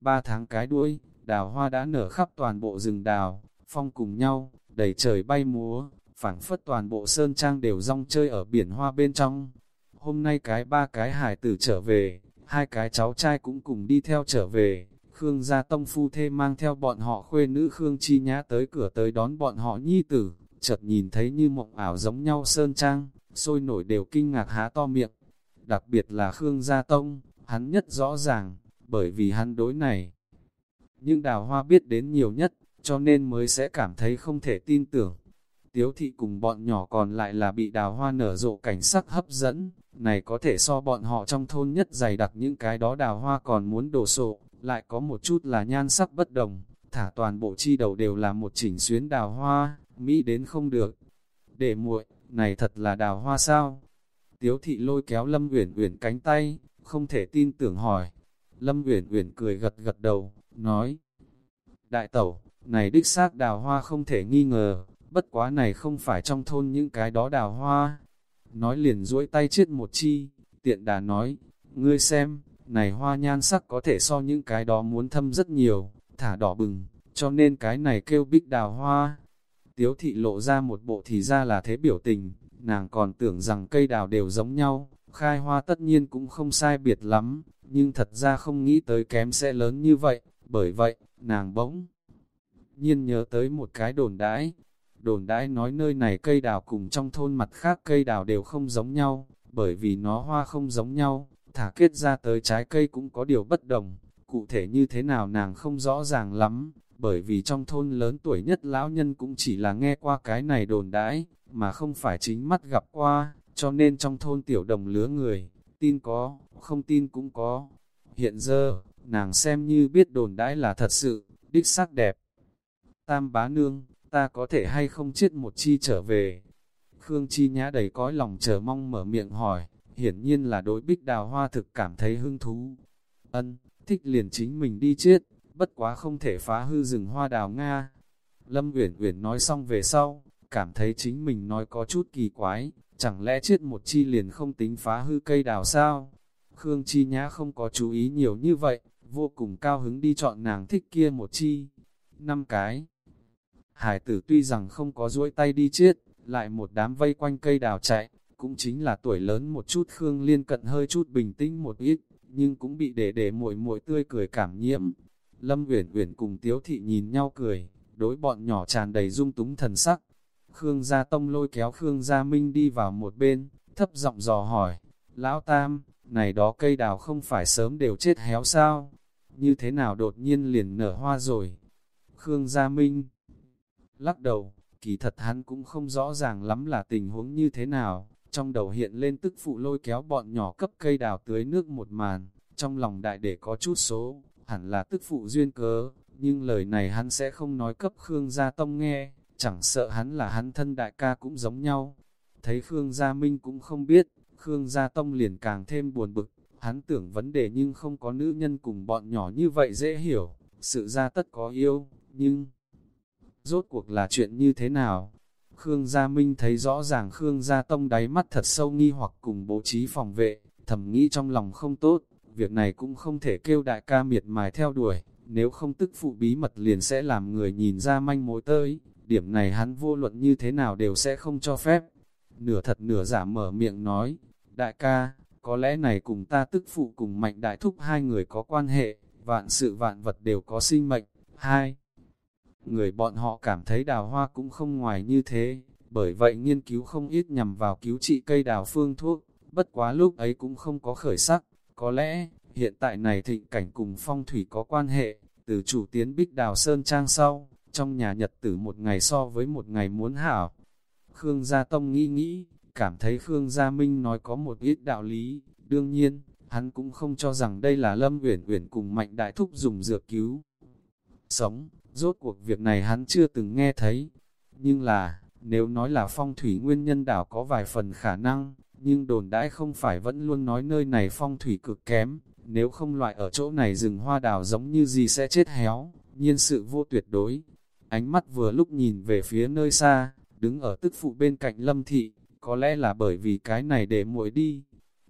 Ba tháng cái đuôi, đào hoa đã nở khắp toàn bộ rừng đào, phong cùng nhau, đầy trời bay múa, phảng phất toàn bộ sơn trang đều rong chơi ở biển hoa bên trong. Hôm nay cái ba cái hải tử trở về, hai cái cháu trai cũng cùng đi theo trở về, Khương gia tông phu thê mang theo bọn họ khuê nữ Khương Chi Nhã tới cửa tới đón bọn họ nhi tử, chợt nhìn thấy như mộng ảo giống nhau sơn trang, sôi nổi đều kinh ngạc há to miệng. Đặc biệt là Khương gia tông, hắn nhất rõ ràng, bởi vì hắn đối này. Nhưng đào hoa biết đến nhiều nhất, cho nên mới sẽ cảm thấy không thể tin tưởng. Tiếu thị cùng bọn nhỏ còn lại là bị đào hoa nở rộ cảnh sắc hấp dẫn, này có thể so bọn họ trong thôn nhất dày đặc những cái đó đào hoa còn muốn đổ sộ, lại có một chút là nhan sắc bất đồng, thả toàn bộ chi đầu đều là một chỉnh xuyến đào hoa, mỹ đến không được. Để muội, này thật là đào hoa sao? Tiếu thị lôi kéo Lâm Uyển Uyển cánh tay, không thể tin tưởng hỏi. Lâm Uyển Uyển cười gật gật đầu, nói: "Đại tẩu, này đích xác đào hoa không thể nghi ngờ, bất quá này không phải trong thôn những cái đó đào hoa." Nói liền duỗi tay chiết một chi, tiện đà nói: "Ngươi xem, này hoa nhan sắc có thể so những cái đó muốn thâm rất nhiều, thả đỏ bừng, cho nên cái này kêu bích đào hoa. Tiếu thị lộ ra một bộ thì ra là thế biểu tình, nàng còn tưởng rằng cây đào đều giống nhau, khai hoa tất nhiên cũng không sai biệt lắm, nhưng thật ra không nghĩ tới kém sẽ lớn như vậy, bởi vậy, nàng bỗng nhiên nhớ tới một cái đồn đãi. Đồn đãi nói nơi này cây đào cùng trong thôn mặt khác cây đào đều không giống nhau, bởi vì nó hoa không giống nhau, thả kết ra tới trái cây cũng có điều bất đồng, cụ thể như thế nào nàng không rõ ràng lắm, bởi vì trong thôn lớn tuổi nhất lão nhân cũng chỉ là nghe qua cái này đồn đãi, mà không phải chính mắt gặp qua, cho nên trong thôn tiểu đồng lứa người, tin có, không tin cũng có. Hiện giờ, nàng xem như biết đồn đãi là thật sự, đích xác đẹp. Tam bá nương, ta có thể hay không chết một chi trở về. Khương Chi Nhã đầy cõi lòng chờ mong mở miệng hỏi, hiển nhiên là đối bích đào hoa thực cảm thấy hứng thú. Ân, thích liền chính mình đi chết, bất quá không thể phá hư rừng hoa đào Nga. Lâm Uyển Uyển nói xong về sau, cảm thấy chính mình nói có chút kỳ quái, chẳng lẽ chết một chi liền không tính phá hư cây đào sao? Khương Chi Nhã không có chú ý nhiều như vậy, vô cùng cao hứng đi chọn nàng thích kia một chi. Năm cái. Hải tử tuy rằng không có duỗi tay đi chết, lại một đám vây quanh cây đào chạy, cũng chính là tuổi lớn một chút Khương Liên cận hơi chút bình tĩnh một ít, nhưng cũng bị để để muội muội tươi cười cảm nhiễm. Lâm Uyển Uyển cùng Tiếu thị nhìn nhau cười, đối bọn nhỏ tràn đầy dung túng thần sắc. Khương Gia Tông lôi kéo Khương Gia Minh đi vào một bên, thấp giọng dò hỏi, Lão Tam, này đó cây đào không phải sớm đều chết héo sao? Như thế nào đột nhiên liền nở hoa rồi? Khương Gia Minh lắc đầu, kỳ thật hắn cũng không rõ ràng lắm là tình huống như thế nào, trong đầu hiện lên tức phụ lôi kéo bọn nhỏ cấp cây đào tưới nước một màn, trong lòng đại để có chút số, hẳn là tức phụ duyên cớ, nhưng lời này hắn sẽ không nói cấp Khương Gia Tông nghe, chẳng sợ hắn là hắn thân đại ca cũng giống nhau. Thấy Khương Gia Minh cũng không biết, Khương Gia Tông liền càng thêm buồn bực, hắn tưởng vấn đề nhưng không có nữ nhân cùng bọn nhỏ như vậy dễ hiểu, sự ra tất có yêu, nhưng rốt cuộc là chuyện như thế nào? Khương Gia Minh thấy rõ ràng Khương Gia Tông đáy mắt thật sâu nghi hoặc cùng bố trí phòng vệ, thầm nghĩ trong lòng không tốt, việc này cũng không thể kêu đại ca miệt mài theo đuổi, nếu không tức phụ bí mật liền sẽ làm người nhìn ra manh mối tới, điểm này hắn vô luận như thế nào đều sẽ không cho phép. Nửa thật nửa giả mở miệng nói, đại ca, có lẽ này cùng ta tức phụ cùng mạnh đại thúc hai người có quan hệ, vạn sự vạn vật đều có sinh mệnh, hai người bọn họ cảm thấy đào hoa cũng không ngoài như thế, bởi vậy nghiên cứu không ít nhằm vào cứu trị cây đào phương thuốc, bất quá lúc ấy cũng không có khởi sắc, có lẽ, hiện tại này thịnh cảnh cùng phong thủy có quan hệ, từ chủ tiến bích đào sơn trang sau, trong nhà nhật tử một ngày so với một ngày muốn hảo. Khương Gia Tông nghĩ nghĩ, cảm thấy Khương Gia Minh nói có một ít đạo lý, đương nhiên, hắn cũng không cho rằng đây là Lâm Uyển Uyển cùng Mạnh Đại Thúc dùng dược cứu. Sống, Rốt cuộc việc này hắn chưa từng nghe thấy. Nhưng là, nếu nói là phong thủy nguyên nhân đảo có vài phần khả năng, nhưng đồn đãi không phải vẫn luôn nói nơi này phong thủy cực kém, nếu không loại ở chỗ này rừng hoa đào giống như gì sẽ chết héo, nhiên sự vô tuyệt đối. Ánh mắt vừa lúc nhìn về phía nơi xa, đứng ở tức phụ bên cạnh lâm thị, có lẽ là bởi vì cái này để muội đi.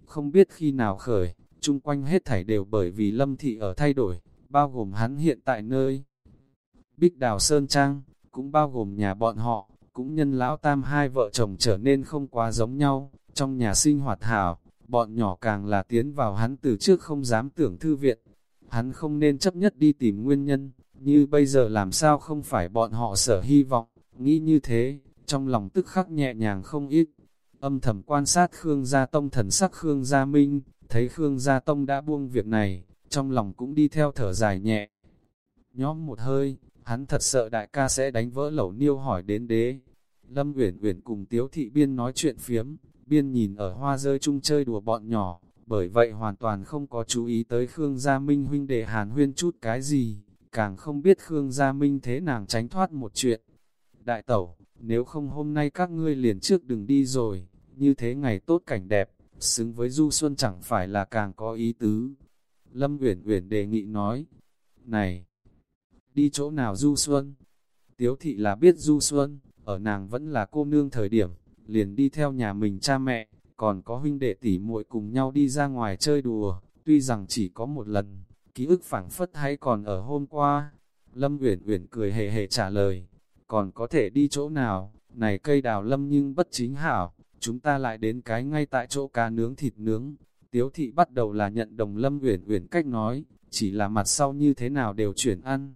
Không biết khi nào khởi, chung quanh hết thảy đều bởi vì lâm thị ở thay đổi, bao gồm hắn hiện tại nơi. Bích Đào Sơn Trang, cũng bao gồm nhà bọn họ, cũng nhân lão tam hai vợ chồng trở nên không quá giống nhau, trong nhà sinh hoạt hảo, bọn nhỏ càng là tiến vào hắn từ trước không dám tưởng thư viện. Hắn không nên chấp nhất đi tìm nguyên nhân, như bây giờ làm sao không phải bọn họ sở hy vọng, nghĩ như thế, trong lòng tức khắc nhẹ nhàng không ít. Âm thầm quan sát Khương Gia Tông thần sắc Khương Gia Minh, thấy Khương Gia Tông đã buông việc này, trong lòng cũng đi theo thở dài nhẹ. Nhóm một hơi, hắn thật sợ đại ca sẽ đánh vỡ lẩu niêu hỏi đến đế. Lâm Uyển Uyển cùng Tiếu Thị Biên nói chuyện phiếm, Biên nhìn ở hoa rơi chung chơi đùa bọn nhỏ, bởi vậy hoàn toàn không có chú ý tới Khương Gia Minh huynh đệ hàn huyên chút cái gì, càng không biết Khương Gia Minh thế nàng tránh thoát một chuyện. Đại tẩu, nếu không hôm nay các ngươi liền trước đừng đi rồi, như thế ngày tốt cảnh đẹp, xứng với Du Xuân chẳng phải là càng có ý tứ. Lâm Uyển Uyển đề nghị nói, này, đi chỗ nào Du Xuân? Tiếu thị là biết Du Xuân, ở nàng vẫn là cô nương thời điểm, liền đi theo nhà mình cha mẹ, còn có huynh đệ tỷ muội cùng nhau đi ra ngoài chơi đùa, tuy rằng chỉ có một lần, ký ức phảng phất hay còn ở hôm qua. Lâm Uyển Uyển cười hề hề trả lời, còn có thể đi chỗ nào, này cây đào lâm nhưng bất chính hảo, chúng ta lại đến cái ngay tại chỗ cá nướng thịt nướng. Tiếu thị bắt đầu là nhận đồng Lâm Uyển Uyển cách nói, chỉ là mặt sau như thế nào đều chuyển ăn.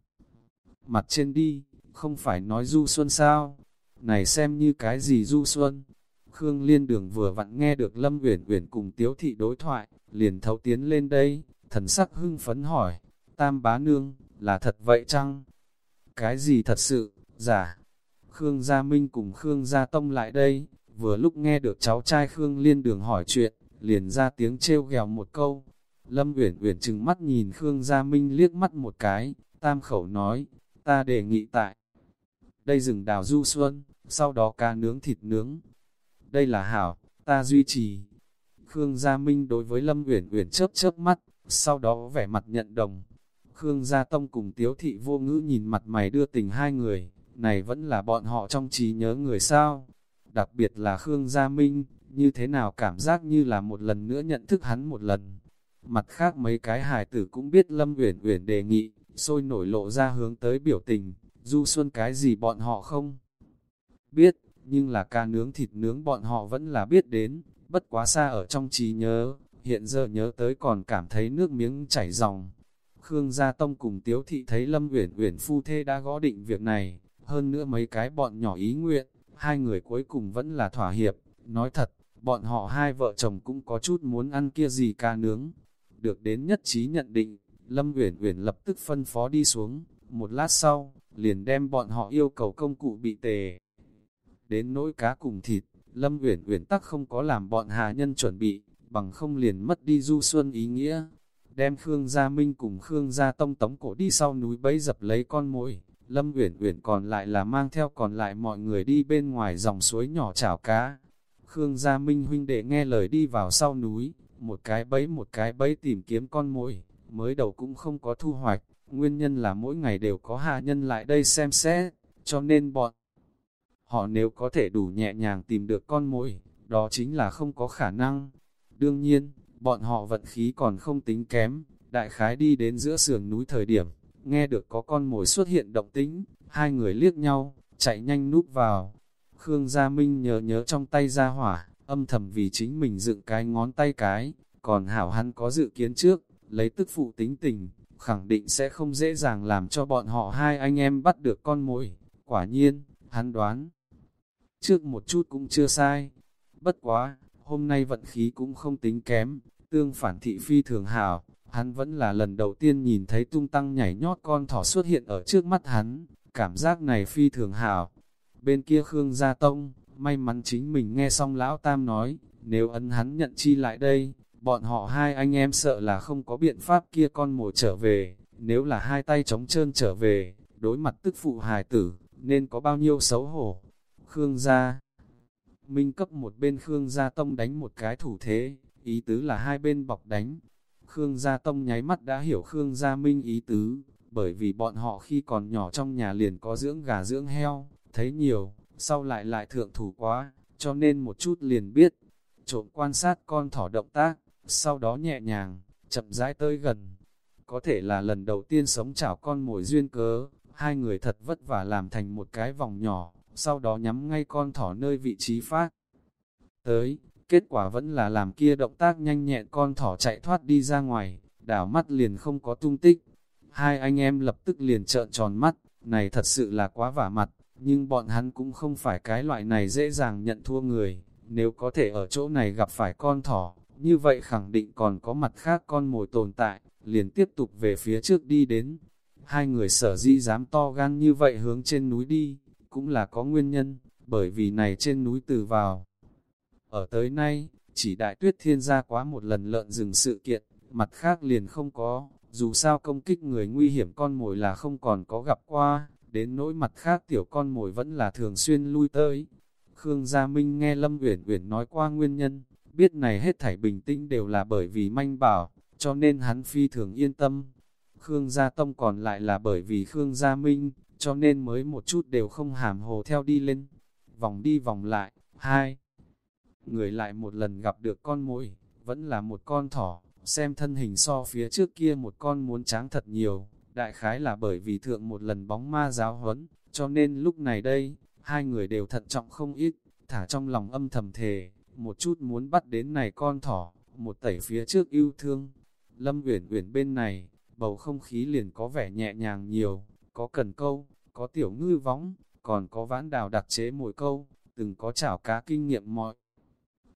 Mặt trên đi, không phải nói du xuân sao? Này xem như cái gì du xuân? Khương Liên Đường vừa vặn nghe được Lâm Uyển Uyển cùng Tiếu thị đối thoại, liền thấu tiến lên đây, thần sắc hưng phấn hỏi, Tam bá nương, là thật vậy chăng? Cái gì thật sự, giả? Khương Gia Minh cùng Khương Gia Tông lại đây, vừa lúc nghe được cháu trai Khương Liên Đường hỏi chuyện, liền ra tiếng trêu ghèo một câu. Lâm Uyển Uyển chừng mắt nhìn Khương Gia Minh liếc mắt một cái, tam khẩu nói, ta đề nghị tại đây rừng đào du xuân, sau đó cá nướng thịt nướng. Đây là hảo, ta duy trì. Khương Gia Minh đối với Lâm Uyển Uyển chớp chớp mắt, sau đó vẻ mặt nhận đồng. Khương Gia Tông cùng Tiếu Thị vô ngữ nhìn mặt mày đưa tình hai người, này vẫn là bọn họ trong trí nhớ người sao. Đặc biệt là Khương Gia Minh, như thế nào cảm giác như là một lần nữa nhận thức hắn một lần. Mặt khác mấy cái hài tử cũng biết Lâm Uyển Uyển đề nghị, sôi nổi lộ ra hướng tới biểu tình, du xuân cái gì bọn họ không biết, nhưng là ca nướng thịt nướng bọn họ vẫn là biết đến, bất quá xa ở trong trí nhớ, hiện giờ nhớ tới còn cảm thấy nước miếng chảy ròng. Khương Gia Tông cùng Tiếu Thị thấy Lâm Uyển Uyển phu thê đã gõ định việc này, hơn nữa mấy cái bọn nhỏ ý nguyện, hai người cuối cùng vẫn là thỏa hiệp, nói thật, bọn họ hai vợ chồng cũng có chút muốn ăn kia gì ca nướng. Được đến nhất trí nhận định, Lâm Uyển Uyển lập tức phân phó đi xuống, một lát sau, liền đem bọn họ yêu cầu công cụ bị tề. Đến nỗi cá cùng thịt, Lâm Uyển Uyển tắc không có làm bọn hà nhân chuẩn bị, bằng không liền mất đi du xuân ý nghĩa. Đem Khương Gia Minh cùng Khương Gia Tông tống cổ đi sau núi bấy dập lấy con mồi, Lâm Uyển Uyển còn lại là mang theo còn lại mọi người đi bên ngoài dòng suối nhỏ chảo cá. Khương Gia Minh huynh đệ nghe lời đi vào sau núi, một cái bẫy một cái bẫy tìm kiếm con mồi, mới đầu cũng không có thu hoạch, nguyên nhân là mỗi ngày đều có hạ nhân lại đây xem xét, cho nên bọn họ nếu có thể đủ nhẹ nhàng tìm được con mồi, đó chính là không có khả năng. Đương nhiên, bọn họ vận khí còn không tính kém, đại khái đi đến giữa sườn núi thời điểm, nghe được có con mồi xuất hiện động tính, hai người liếc nhau, chạy nhanh núp vào. Khương Gia Minh nhớ nhớ trong tay ra hỏa, âm thầm vì chính mình dựng cái ngón tay cái, còn hảo hắn có dự kiến trước, lấy tức phụ tính tình, khẳng định sẽ không dễ dàng làm cho bọn họ hai anh em bắt được con mồi. Quả nhiên, hắn đoán, trước một chút cũng chưa sai. Bất quá, hôm nay vận khí cũng không tính kém, tương phản thị phi thường hảo, hắn vẫn là lần đầu tiên nhìn thấy tung tăng nhảy nhót con thỏ xuất hiện ở trước mắt hắn, cảm giác này phi thường hảo. Bên kia Khương Gia Tông, may mắn chính mình nghe xong lão tam nói, nếu ấn hắn nhận chi lại đây, bọn họ hai anh em sợ là không có biện pháp kia con mồi trở về, nếu là hai tay trống trơn trở về, đối mặt tức phụ hài tử, nên có bao nhiêu xấu hổ. Khương gia Minh cấp một bên Khương gia tông đánh một cái thủ thế, ý tứ là hai bên bọc đánh. Khương gia tông nháy mắt đã hiểu Khương gia Minh ý tứ, bởi vì bọn họ khi còn nhỏ trong nhà liền có dưỡng gà dưỡng heo, thấy nhiều, sau lại lại thượng thủ quá, cho nên một chút liền biết, trộm quan sát con thỏ động tác, sau đó nhẹ nhàng, chậm rãi tới gần. có thể là lần đầu tiên sống chảo con mồi duyên cớ, hai người thật vất vả làm thành một cái vòng nhỏ, sau đó nhắm ngay con thỏ nơi vị trí phát. Tới, kết quả vẫn là làm kia động tác nhanh nhẹn con thỏ chạy thoát đi ra ngoài, đảo mắt liền không có tung tích. Hai anh em lập tức liền trợn tròn mắt, này thật sự là quá vả mặt, nhưng bọn hắn cũng không phải cái loại này dễ dàng nhận thua người, nếu có thể ở chỗ này gặp phải con thỏ, như vậy khẳng định còn có mặt khác con mồi tồn tại, liền tiếp tục về phía trước đi đến. Hai người sở di dám to gan như vậy hướng trên núi đi, cũng là có nguyên nhân, bởi vì này trên núi từ vào. Ở tới nay, chỉ đại tuyết thiên gia quá một lần lợn rừng sự kiện, mặt khác liền không có, dù sao công kích người nguy hiểm con mồi là không còn có gặp qua, đến nỗi mặt khác tiểu con mồi vẫn là thường xuyên lui tới. Khương Gia Minh nghe Lâm Uyển Uyển nói qua nguyên nhân, biết này hết thảy bình tĩnh đều là bởi vì manh bảo, cho nên hắn phi thường yên tâm. Khương Gia Tông còn lại là bởi vì Khương Gia Minh, cho nên mới một chút đều không hàm hồ theo đi lên. Vòng đi vòng lại, hai. Người lại một lần gặp được con mũi, vẫn là một con thỏ, xem thân hình so phía trước kia một con muốn tráng thật nhiều, đại khái là bởi vì thượng một lần bóng ma giáo huấn, cho nên lúc này đây, hai người đều thận trọng không ít, thả trong lòng âm thầm thề, một chút muốn bắt đến này con thỏ, một tẩy phía trước yêu thương. Lâm Uyển Uyển bên này, bầu không khí liền có vẻ nhẹ nhàng nhiều, có cần câu, có tiểu ngư võng, còn có vãn đào đặc chế mồi câu, từng có chảo cá kinh nghiệm mọi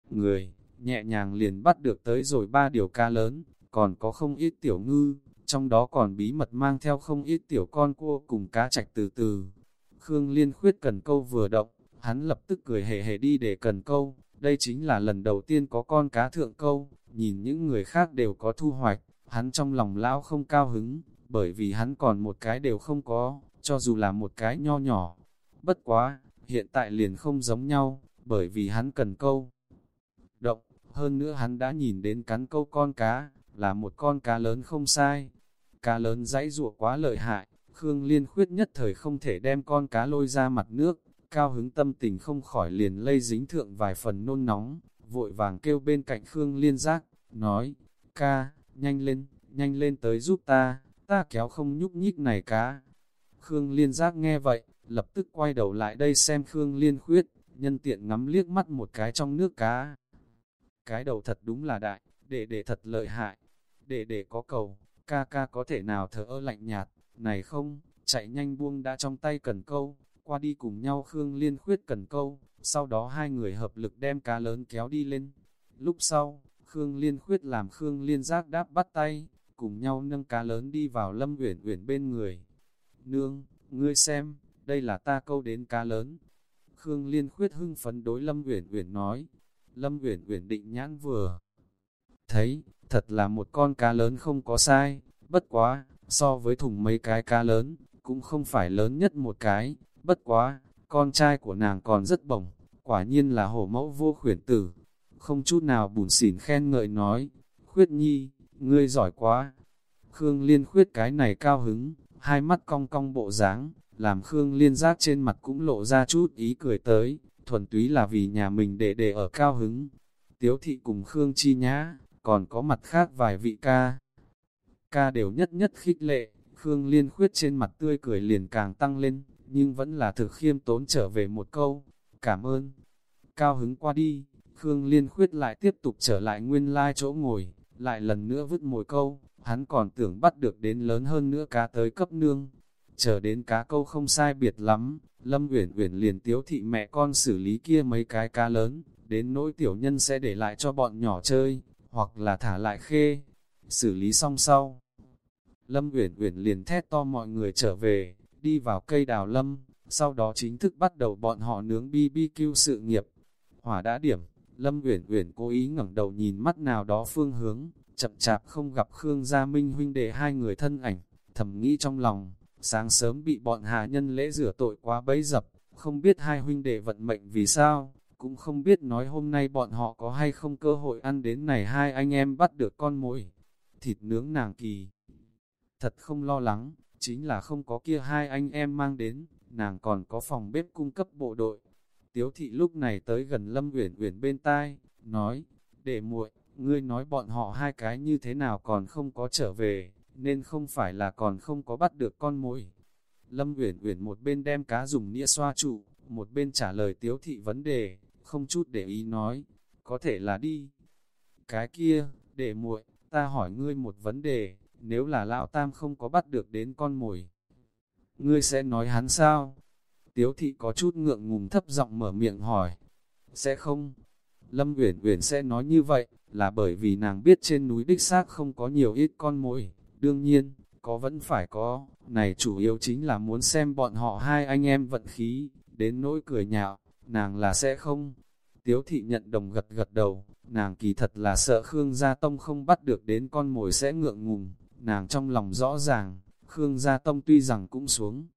người, nhẹ nhàng liền bắt được tới rồi ba điều cá lớn, còn có không ít tiểu ngư, trong đó còn bí mật mang theo không ít tiểu con cua cùng cá chạch từ từ. Khương Liên khuyết cần câu vừa động, hắn lập tức cười hề hề đi để cần câu, đây chính là lần đầu tiên có con cá thượng câu, nhìn những người khác đều có thu hoạch, hắn trong lòng lão không cao hứng, bởi vì hắn còn một cái đều không có, cho dù là một cái nho nhỏ. Bất quá, hiện tại liền không giống nhau, bởi vì hắn cần câu. Động, hơn nữa hắn đã nhìn đến cắn câu con cá, là một con cá lớn không sai. Cá lớn dãy rụa quá lợi hại, Khương Liên khuyết nhất thời không thể đem con cá lôi ra mặt nước, cao hứng tâm tình không khỏi liền lây dính thượng vài phần nôn nóng, vội vàng kêu bên cạnh Khương Liên giác, nói, ca, nhanh lên, nhanh lên tới giúp ta, ta kéo không nhúc nhích này cá. Khương Liên giác nghe vậy, lập tức quay đầu lại đây xem Khương Liên khuyết, nhân tiện ngắm liếc mắt một cái trong nước cá. Cái đầu thật đúng là đại, để để thật lợi hại, để để có cầu, ca ca có thể nào thở ơ lạnh nhạt, này không, chạy nhanh buông đã trong tay cần câu, qua đi cùng nhau Khương Liên khuyết cần câu, sau đó hai người hợp lực đem cá lớn kéo đi lên. Lúc sau, Khương Liên khuyết làm Khương Liên giác đáp bắt tay, cùng nhau nâng cá lớn đi vào Lâm Uyển Uyển bên người. Nương, ngươi xem, đây là ta câu đến cá lớn. Khương Liên khuyết hưng phấn đối Lâm Uyển Uyển nói. Lâm Uyển Uyển định nhãn vừa thấy, thật là một con cá lớn không có sai, bất quá, so với thùng mấy cái cá lớn, cũng không phải lớn nhất một cái, bất quá, con trai của nàng còn rất bổng, quả nhiên là hổ mẫu vô khuyển tử, không chút nào bùn xỉn khen ngợi nói, khuyết nhi, ngươi giỏi quá. Khương Liên khuyết cái này cao hứng, hai mắt cong cong bộ dáng, làm Khương Liên giác trên mặt cũng lộ ra chút ý cười tới, thuần túy là vì nhà mình để để ở cao hứng. Tiếu thị cùng Khương Chi Nhã, còn có mặt khác vài vị ca. Ca đều nhất nhất khích lệ, Khương Liên khuyết trên mặt tươi cười liền càng tăng lên, nhưng vẫn là thực khiêm tốn trở về một câu, cảm ơn. Cao hứng qua đi, Khương Liên khuyết lại tiếp tục trở lại nguyên lai chỗ ngồi, lại lần nữa vứt mồi câu, hắn còn tưởng bắt được đến lớn hơn nữa cá tới cấp nương. Chờ đến cá câu không sai biệt lắm, Lâm Uyển Uyển liền tiếu thị mẹ con xử lý kia mấy cái cá lớn, đến nỗi tiểu nhân sẽ để lại cho bọn nhỏ chơi, hoặc là thả lại khê. Xử lý xong sau, Lâm Uyển Uyển liền thét to mọi người trở về, đi vào cây đào lâm, sau đó chính thức bắt đầu bọn họ nướng BBQ sự nghiệp. Hỏa đã điểm, Lâm Uyển Uyển cố ý ngẩng đầu nhìn mắt nào đó phương hướng, chậm chạp không gặp Khương Gia Minh huynh đệ hai người thân ảnh, thầm nghĩ trong lòng, sáng sớm bị bọn hạ nhân lễ rửa tội quá bấy dập, không biết hai huynh đệ vận mệnh vì sao, cũng không biết nói hôm nay bọn họ có hay không cơ hội ăn đến này hai anh em bắt được con mồi. Thịt nướng nàng kỳ. Thật không lo lắng, chính là không có kia hai anh em mang đến, nàng còn có phòng bếp cung cấp bộ đội. Tiếu thị lúc này tới gần Lâm Uyển Uyển bên tai, nói, để muội, ngươi nói bọn họ hai cái như thế nào còn không có trở về, nên không phải là còn không có bắt được con mồi. Lâm Uyển Uyển một bên đem cá dùng nĩa xoa trụ, một bên trả lời tiếu thị vấn đề, không chút để ý nói, có thể là đi. Cái kia, để muội, ta hỏi ngươi một vấn đề, nếu là lão tam không có bắt được đến con mồi, ngươi sẽ nói hắn sao? Tiếu thị có chút ngượng ngùng thấp giọng mở miệng hỏi, sẽ không? Lâm Uyển Uyển sẽ nói như vậy, là bởi vì nàng biết trên núi đích xác không có nhiều ít con mồi, đương nhiên, có vẫn phải có, này chủ yếu chính là muốn xem bọn họ hai anh em vận khí, đến nỗi cười nhạo, nàng là sẽ không. Tiếu thị nhận đồng gật gật đầu, nàng kỳ thật là sợ Khương Gia Tông không bắt được đến con mồi sẽ ngượng ngùng, nàng trong lòng rõ ràng, Khương Gia Tông tuy rằng cũng xuống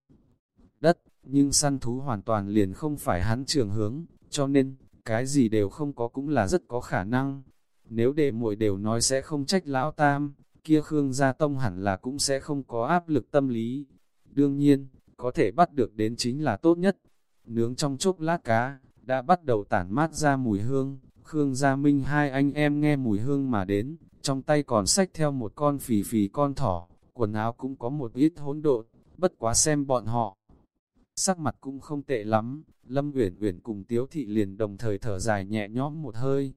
đất, nhưng săn thú hoàn toàn liền không phải hắn trường hướng, cho nên, cái gì đều không có cũng là rất có khả năng. Nếu đệ muội đều nói sẽ không trách lão tam, kia Khương Gia Tông hẳn là cũng sẽ không có áp lực tâm lý. Đương nhiên, có thể bắt được đến chính là tốt nhất. Nướng trong chốc lát cá, đã bắt đầu tản mát ra mùi hương. Khương Gia Minh hai anh em nghe mùi hương mà đến, trong tay còn xách theo một con phì phì con thỏ, quần áo cũng có một ít hỗn độn, bất quá xem bọn họ. Sắc mặt cũng không tệ lắm, Lâm Uyển Uyển cùng Tiếu Thị liền đồng thời thở dài nhẹ nhõm một hơi.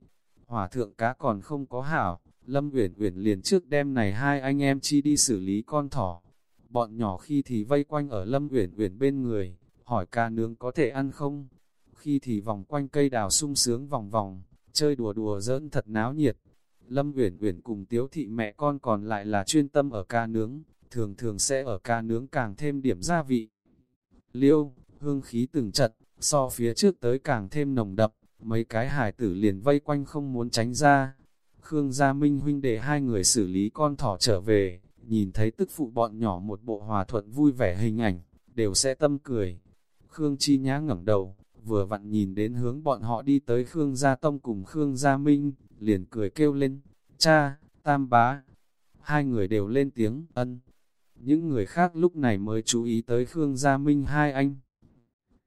Hỏa thượng cá còn không có hảo, Lâm Uyển Uyển liền trước đêm này hai anh em chi đi xử lý con thỏ. Bọn nhỏ khi thì vây quanh ở Lâm Uyển Uyển bên người, hỏi ca nướng có thể ăn không? Khi thì vòng quanh cây đào sung sướng vòng vòng, chơi đùa đùa giỡn thật náo nhiệt. Lâm Uyển Uyển cùng Tiếu thị mẹ con còn lại là chuyên tâm ở ca nướng, thường thường sẽ ở ca nướng càng thêm điểm gia vị. Liêu, hương khí từng chật, so phía trước tới càng thêm nồng đậm, mấy cái hải tử liền vây quanh không muốn tránh ra. Khương Gia Minh huynh để hai người xử lý con thỏ trở về, nhìn thấy tức phụ bọn nhỏ một bộ hòa thuận vui vẻ hình ảnh, đều sẽ tâm cười. Khương Chi Nhã ngẩng đầu, vừa vặn nhìn đến hướng bọn họ đi tới Khương Gia Tông cùng Khương Gia Minh, liền cười kêu lên, cha, tam bá. Hai người đều lên tiếng, ân. Những người khác lúc này mới chú ý tới Khương Gia Minh hai anh.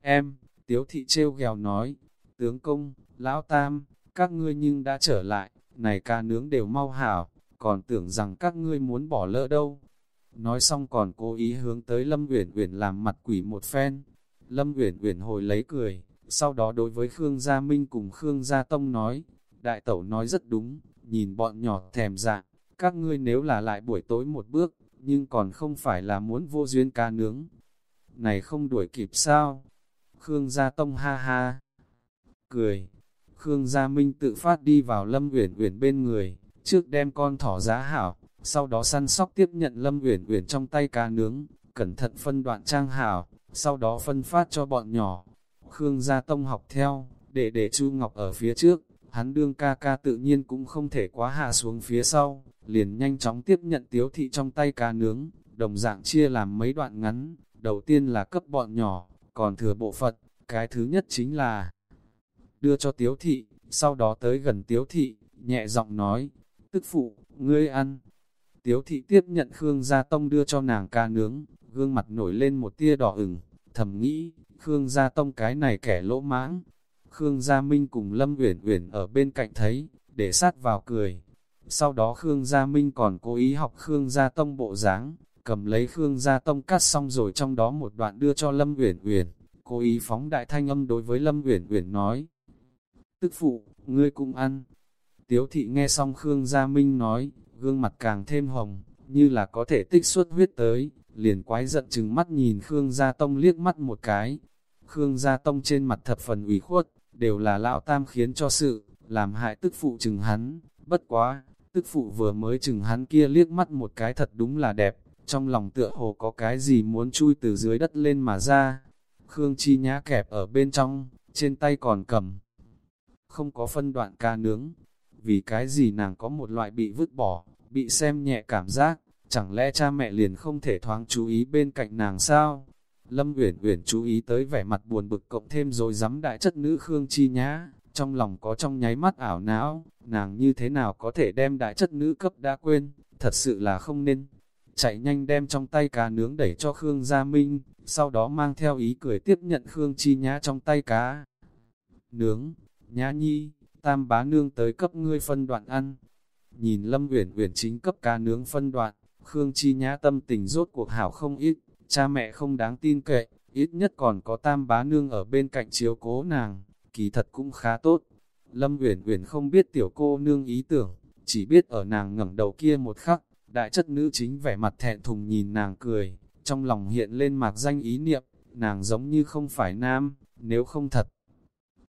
Em, Tiếu Thị trêu ghèo nói, tướng công, lão tam, các ngươi nhưng đã trở lại, này ca nướng đều mau hảo, còn tưởng rằng các ngươi muốn bỏ lỡ đâu. Nói xong còn cố ý hướng tới Lâm Uyển Uyển làm mặt quỷ một phen. Lâm Uyển Uyển hồi lấy cười, sau đó đối với Khương Gia Minh cùng Khương Gia Tông nói, đại tẩu nói rất đúng, nhìn bọn nhỏ thèm dạng, các ngươi nếu là lại buổi tối một bước, nhưng còn không phải là muốn vô duyên cá nướng. Này không đuổi kịp sao? Khương Gia Tông ha ha. Cười. Khương Gia Minh tự phát đi vào Lâm Uyển Uyển bên người, trước đem con thỏ giá hảo, sau đó săn sóc tiếp nhận Lâm Uyển Uyển trong tay cá nướng, cẩn thận phân đoạn trang hảo, sau đó phân phát cho bọn nhỏ. Khương Gia Tông học theo, để để Chu Ngọc ở phía trước, hắn đương ca ca tự nhiên cũng không thể quá hạ xuống phía sau, liền nhanh chóng tiếp nhận tiếu thị trong tay cá nướng, đồng dạng chia làm mấy đoạn ngắn, đầu tiên là cấp bọn nhỏ, còn thừa bộ phận, cái thứ nhất chính là đưa cho tiếu thị, sau đó tới gần tiếu thị, nhẹ giọng nói, tức phụ, ngươi ăn. Tiếu thị tiếp nhận Khương Gia Tông đưa cho nàng ca nướng, gương mặt nổi lên một tia đỏ ửng, thầm nghĩ, Khương Gia Tông cái này kẻ lỗ mãng. Khương Gia Minh cùng Lâm Uyển Uyển ở bên cạnh thấy, để sát vào cười. Sau đó Khương Gia Minh còn cố ý học Khương Gia Tông bộ dáng, cầm lấy Khương Gia Tông cắt xong rồi trong đó một đoạn đưa cho Lâm Uyển Uyển, cố ý phóng đại thanh âm đối với Lâm Uyển Uyển nói: "Tức phụ, ngươi cũng ăn." Tiếu thị nghe xong Khương Gia Minh nói, gương mặt càng thêm hồng, như là có thể tích xuất huyết tới, liền quái giận chừng mắt nhìn Khương Gia Tông liếc mắt một cái. Khương Gia Tông trên mặt thập phần ủy khuất, đều là lão tam khiến cho sự, làm hại tức phụ chừng hắn, bất quá, tức phụ vừa mới chừng hắn kia liếc mắt một cái thật đúng là đẹp, trong lòng tựa hồ có cái gì muốn chui từ dưới đất lên mà ra. Khương Chi Nhã kẹp ở bên trong, trên tay còn cầm. Không có phân đoạn ca nướng, vì cái gì nàng có một loại bị vứt bỏ, bị xem nhẹ cảm giác, chẳng lẽ cha mẹ liền không thể thoáng chú ý bên cạnh nàng sao? Lâm Uyển Uyển chú ý tới vẻ mặt buồn bực cộng thêm rồi dám đại chất nữ Khương Chi Nhã, trong lòng có trong nháy mắt ảo não, nàng như thế nào có thể đem đại chất nữ cấp đã quên, thật sự là không nên. Chạy nhanh đem trong tay cá nướng đẩy cho Khương Gia Minh, sau đó mang theo ý cười tiếp nhận Khương Chi Nhã trong tay cá. Nướng, Nhã Nhi, tam bá nương tới cấp ngươi phân đoạn ăn. Nhìn Lâm Uyển Uyển chính cấp cá nướng phân đoạn, Khương Chi Nhã tâm tình rốt cuộc hảo không ít, cha mẹ không đáng tin cậy, ít nhất còn có tam bá nương ở bên cạnh chiếu cố nàng, kỳ thật cũng khá tốt. Lâm Uyển Uyển không biết tiểu cô nương ý tưởng, chỉ biết ở nàng ngẩng đầu kia một khắc, đại chất nữ chính vẻ mặt thẹn thùng nhìn nàng cười, trong lòng hiện lên mạc danh ý niệm, nàng giống như không phải nam, nếu không thật.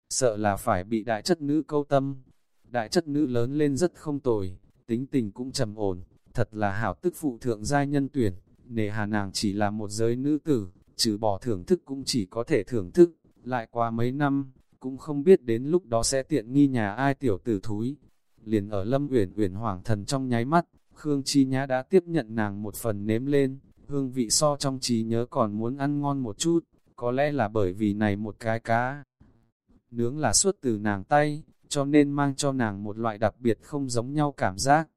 Sợ là phải bị đại chất nữ câu tâm. Đại chất nữ lớn lên rất không tồi, tính tình cũng trầm ổn, thật là hảo tức phụ thượng giai nhân tuyển, nề hà nàng chỉ là một giới nữ tử, trừ bỏ thưởng thức cũng chỉ có thể thưởng thức, lại qua mấy năm, cũng không biết đến lúc đó sẽ tiện nghi nhà ai tiểu tử thúi. Liền ở Lâm Uyển Uyển Hoàng thần trong nháy mắt, Khương Chi Nhã đã tiếp nhận nàng một phần nếm lên, hương vị so trong trí nhớ còn muốn ăn ngon một chút, có lẽ là bởi vì này một cái cá. Nướng là suốt từ nàng tay, cho nên mang cho nàng một loại đặc biệt không giống nhau cảm giác.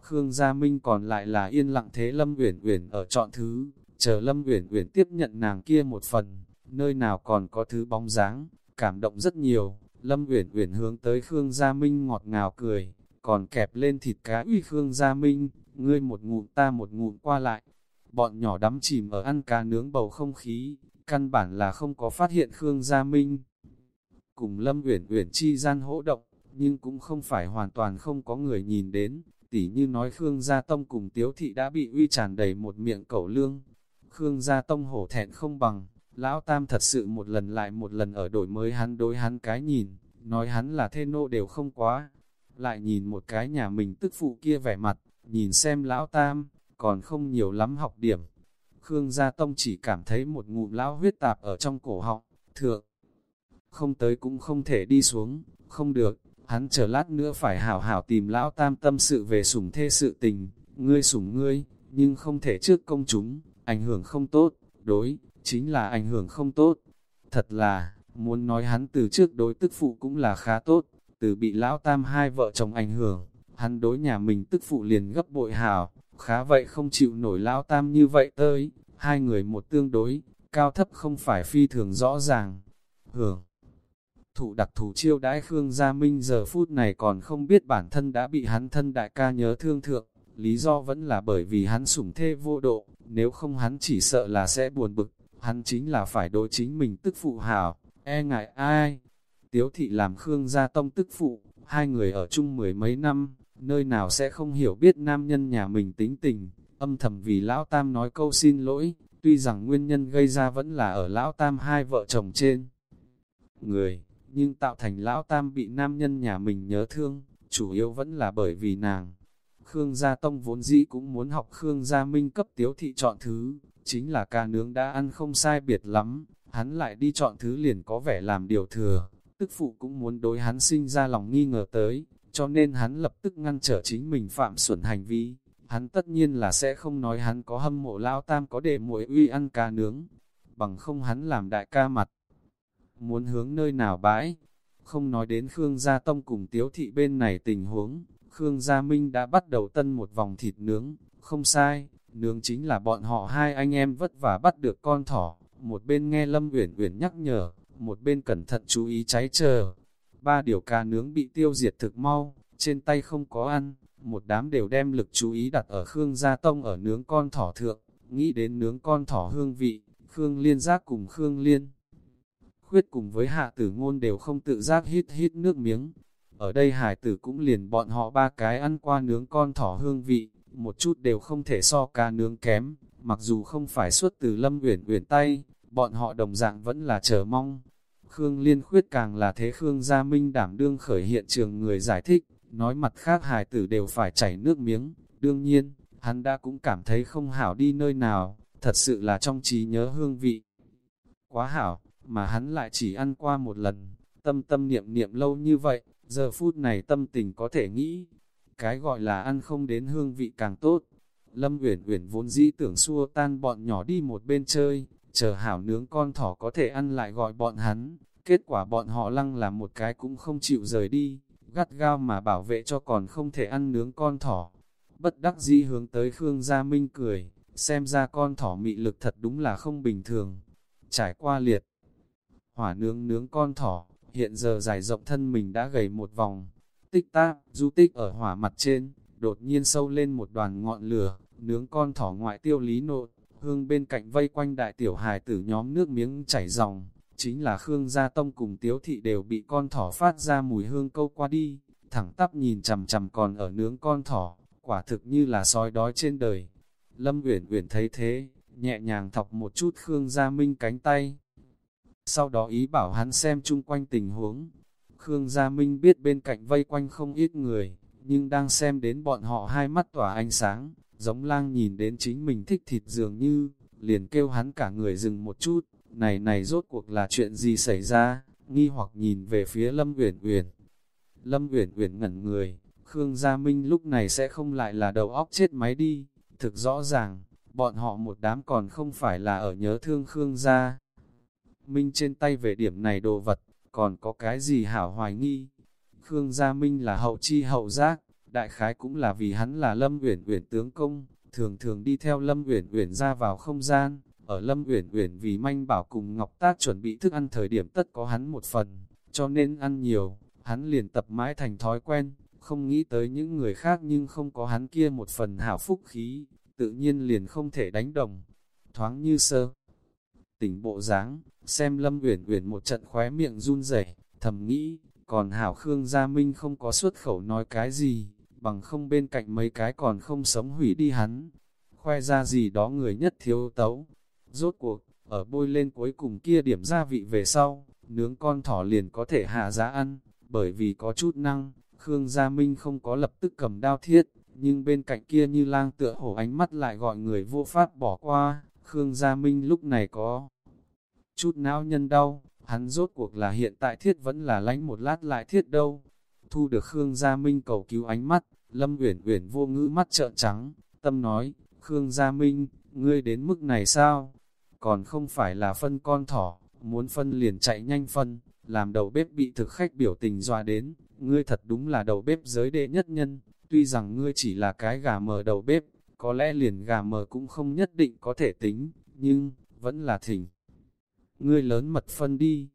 Khương Gia Minh còn lại là yên lặng thế Lâm Uyển Uyển ở chọn thứ, chờ Lâm Uyển Uyển tiếp nhận nàng kia một phần, nơi nào còn có thứ bóng dáng, cảm động rất nhiều. Lâm Uyển Uyển hướng tới Khương Gia Minh ngọt ngào cười, còn kẹp lên thịt cá uy Khương Gia Minh, ngươi một ngụm ta một ngụm qua lại. Bọn nhỏ đắm chìm ở ăn cá nướng bầu không khí, căn bản là không có phát hiện Khương Gia Minh. Cùng Lâm Uyển Uyển chi gian hỗ động, nhưng cũng không phải hoàn toàn không có người nhìn đến, tỉ như nói Khương Gia Tông cùng Tiếu Thị đã bị uy tràn đầy một miệng cẩu lương. Khương Gia Tông hổ thẹn không bằng, Lão Tam thật sự một lần lại một lần ở đổi mới hắn đối hắn cái nhìn, nói hắn là thê nô đều không quá. Lại nhìn một cái nhà mình tức phụ kia vẻ mặt, nhìn xem Lão Tam, còn không nhiều lắm học điểm. Khương Gia Tông chỉ cảm thấy một ngụm lão huyết tạp ở trong cổ họng, thượng. Không tới cũng không thể đi xuống, không được, hắn chờ lát nữa phải hảo hảo tìm lão tam tâm sự về sủng thê sự tình, ngươi sủng ngươi, nhưng không thể trước công chúng, ảnh hưởng không tốt, đối, chính là ảnh hưởng không tốt. Thật là, muốn nói hắn từ trước đối tức phụ cũng là khá tốt, từ bị lão tam hai vợ chồng ảnh hưởng, hắn đối nhà mình tức phụ liền gấp bội hào khá vậy không chịu nổi lão tam như vậy tới, hai người một tương đối, cao thấp không phải phi thường rõ ràng. Hưởng Thụ đặc thù chiêu đãi Khương Gia Minh giờ phút này còn không biết bản thân đã bị hắn thân đại ca nhớ thương thượng, lý do vẫn là bởi vì hắn sủng thê vô độ, nếu không hắn chỉ sợ là sẽ buồn bực, hắn chính là phải đối chính mình tức phụ hảo, e ngại ai. Tiếu thị làm Khương Gia Tông tức phụ, hai người ở chung mười mấy năm, nơi nào sẽ không hiểu biết nam nhân nhà mình tính tình, âm thầm vì Lão Tam nói câu xin lỗi, tuy rằng nguyên nhân gây ra vẫn là ở Lão Tam hai vợ chồng trên. Người, nhưng tạo thành Lão Tam bị nam nhân nhà mình nhớ thương, chủ yếu vẫn là bởi vì nàng. Khương Gia Tông vốn dĩ cũng muốn học Khương Gia Minh cấp tiếu thị chọn thứ, chính là ca nướng đã ăn không sai biệt lắm, hắn lại đi chọn thứ liền có vẻ làm điều thừa, tức phụ cũng muốn đối hắn sinh ra lòng nghi ngờ tới, cho nên hắn lập tức ngăn trở chính mình phạm xuẩn hành vi. Hắn tất nhiên là sẽ không nói hắn có hâm mộ lão tam có để muội uy ăn ca nướng, bằng không hắn làm đại ca mặt. Muốn hướng nơi nào bãi, không nói đến Khương Gia Tông cùng Tiếu Thị bên này tình huống, Khương Gia Minh đã bắt đầu tân một vòng thịt nướng, không sai, nướng chính là bọn họ hai anh em vất vả bắt được con thỏ, một bên nghe Lâm Uyển Uyển nhắc nhở, một bên cẩn thận chú ý cháy chờ, ba điều cá nướng bị tiêu diệt thực mau, trên tay không có ăn, một đám đều đem lực chú ý đặt ở Khương Gia Tông ở nướng con thỏ thượng, nghĩ đến nướng con thỏ hương vị, Khương Liên giác cùng Khương Liên. Khuyết cùng với hạ tử ngôn đều không tự giác hít hít nước miếng. Ở đây hải tử cũng liền bọn họ ba cái ăn qua nướng con thỏ hương vị, một chút đều không thể so cá nướng kém, mặc dù không phải xuất từ lâm uyển uyển tay, bọn họ đồng dạng vẫn là chờ mong. Khương Liên Khuyết càng là thế Khương Gia Minh đảm đương khởi hiện trường người giải thích, nói mặt khác hài tử đều phải chảy nước miếng. Đương nhiên, hắn đã cũng cảm thấy không hảo đi nơi nào, thật sự là trong trí nhớ hương vị. Quá hảo, mà hắn lại chỉ ăn qua một lần, tâm tâm niệm niệm lâu như vậy, giờ phút này tâm tình có thể nghĩ. Cái gọi là ăn không đến hương vị càng tốt. Lâm Uyển Uyển vốn dĩ tưởng xua tan bọn nhỏ đi một bên chơi, chờ hảo nướng con thỏ có thể ăn lại gọi bọn hắn, kết quả bọn họ lăng là một cái cũng không chịu rời đi, gắt gao mà bảo vệ cho còn không thể ăn nướng con thỏ. Bất đắc dĩ hướng tới Khương Gia Minh cười, xem ra con thỏ mị lực thật đúng là không bình thường. Trải qua liệt, hỏa nướng nướng con thỏ, hiện giờ dài rộng thân mình đã gầy một vòng. Tích tác, du tích ở hỏa mặt trên, đột nhiên sâu lên một đoàn ngọn lửa, nướng con thỏ ngoại tiêu lý nộn, hương bên cạnh vây quanh đại tiểu hài tử nhóm nước miếng chảy ròng, chính là Khương Gia Tông cùng Tiếu Thị đều bị con thỏ phát ra mùi hương câu qua đi, thẳng tắp nhìn chằm chằm còn ở nướng con thỏ, quả thực như là sói đói trên đời. Lâm Uyển Uyển thấy thế, nhẹ nhàng thọc một chút Khương Gia Minh cánh tay. Sau đó ý bảo hắn xem chung quanh tình huống. Khương Gia Minh biết bên cạnh vây quanh không ít người, nhưng đang xem đến bọn họ hai mắt tỏa ánh sáng, giống lang nhìn đến chính mình thích thịt dường như, liền kêu hắn cả người dừng một chút, này này rốt cuộc là chuyện gì xảy ra, nghi hoặc nhìn về phía Lâm Uyển Uyển. Lâm Uyển Uyển ngẩn người, Khương Gia Minh lúc này sẽ không lại là đầu óc chết máy đi, thực rõ ràng, bọn họ một đám còn không phải là ở nhớ thương Khương Gia. Minh trên tay về điểm này đồ vật, còn có cái gì hảo hoài nghi. Khương Gia Minh là hậu chi hậu giác, đại khái cũng là vì hắn là Lâm Uyển Uyển tướng công, thường thường đi theo Lâm Uyển Uyển ra vào không gian, ở Lâm Uyển Uyển vì manh bảo cùng Ngọc Tác chuẩn bị thức ăn thời điểm tất có hắn một phần, cho nên ăn nhiều, hắn liền tập mãi thành thói quen, không nghĩ tới những người khác nhưng không có hắn kia một phần hảo phúc khí, tự nhiên liền không thể đánh đồng. Thoáng như sơ, tỉnh bộ dáng xem Lâm Uyển Uyển một trận khóe miệng run rẩy, thầm nghĩ, còn hảo Khương Gia Minh không có xuất khẩu nói cái gì, bằng không bên cạnh mấy cái còn không sống hủy đi hắn. Khoe ra gì đó người nhất thiếu tấu. Rốt cuộc, ở bôi lên cuối cùng kia điểm gia vị về sau, nướng con thỏ liền có thể hạ giá ăn, bởi vì có chút năng, Khương Gia Minh không có lập tức cầm đao thiết, nhưng bên cạnh kia như lang tựa hổ ánh mắt lại gọi người vô pháp bỏ qua, Khương Gia Minh lúc này có chút não nhân đau, hắn rốt cuộc là hiện tại thiết vẫn là lánh một lát lại thiết đâu. Thu được Khương Gia Minh cầu cứu ánh mắt, Lâm Uyển Uyển vô ngữ mắt trợn trắng, tâm nói, Khương Gia Minh, ngươi đến mức này sao? Còn không phải là phân con thỏ, muốn phân liền chạy nhanh phân, làm đầu bếp bị thực khách biểu tình dọa đến, ngươi thật đúng là đầu bếp giới đệ nhất nhân, tuy rằng ngươi chỉ là cái gà mờ đầu bếp, có lẽ liền gà mờ cũng không nhất định có thể tính, nhưng, vẫn là thỉnh. Ngươi lớn mật phân đi.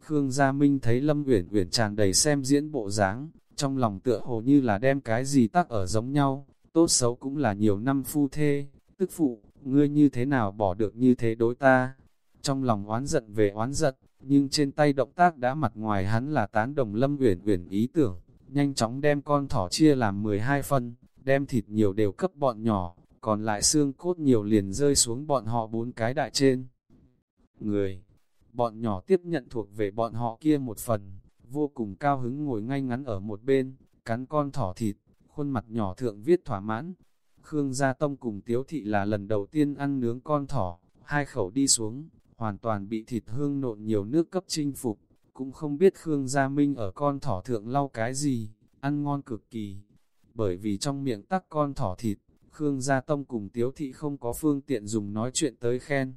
Khương Gia Minh thấy Lâm Uyển Uyển tràn đầy xem diễn bộ dáng, trong lòng tựa hồ như là đem cái gì tắc ở giống nhau, tốt xấu cũng là nhiều năm phu thê, tức phụ, ngươi như thế nào bỏ được như thế đối ta. Trong lòng oán giận về oán giận, nhưng trên tay động tác đã mặt ngoài hắn là tán đồng Lâm Uyển Uyển ý tưởng, nhanh chóng đem con thỏ chia làm 12 phân, đem thịt nhiều đều cấp bọn nhỏ, còn lại xương cốt nhiều liền rơi xuống bọn họ bốn cái đại trên. Người, bọn nhỏ tiếp nhận thuộc về bọn họ kia một phần, vô cùng cao hứng ngồi ngay ngắn ở một bên, cắn con thỏ thịt, khuôn mặt nhỏ thượng viết thỏa mãn. Khương Gia Tông cùng Tiếu Thị là lần đầu tiên ăn nướng con thỏ, hai khẩu đi xuống, hoàn toàn bị thịt hương nộn nhiều nước cấp chinh phục, cũng không biết Khương Gia Minh ở con thỏ thượng lau cái gì, ăn ngon cực kỳ. Bởi vì trong miệng tắc con thỏ thịt, Khương Gia Tông cùng Tiếu Thị không có phương tiện dùng nói chuyện tới khen.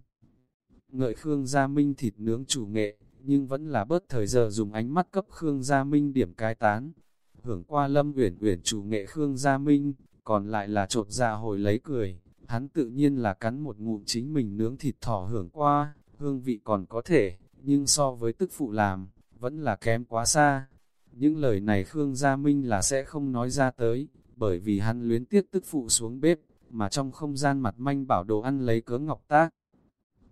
Ngợi Khương Gia Minh thịt nướng chủ nghệ, nhưng vẫn là bớt thời giờ dùng ánh mắt cấp Khương Gia Minh điểm cai tán. Hưởng qua Lâm Uyển Uyển chủ nghệ Khương Gia Minh, còn lại là trột ra hồi lấy cười, hắn tự nhiên là cắn một ngụm chính mình nướng thịt thỏ hưởng qua, hương vị còn có thể, nhưng so với tức phụ làm, vẫn là kém quá xa. Những lời này Khương Gia Minh là sẽ không nói ra tới, bởi vì hắn luyến tiếc tức phụ xuống bếp, mà trong không gian mặt manh bảo đồ ăn lấy cớ ngọc tác.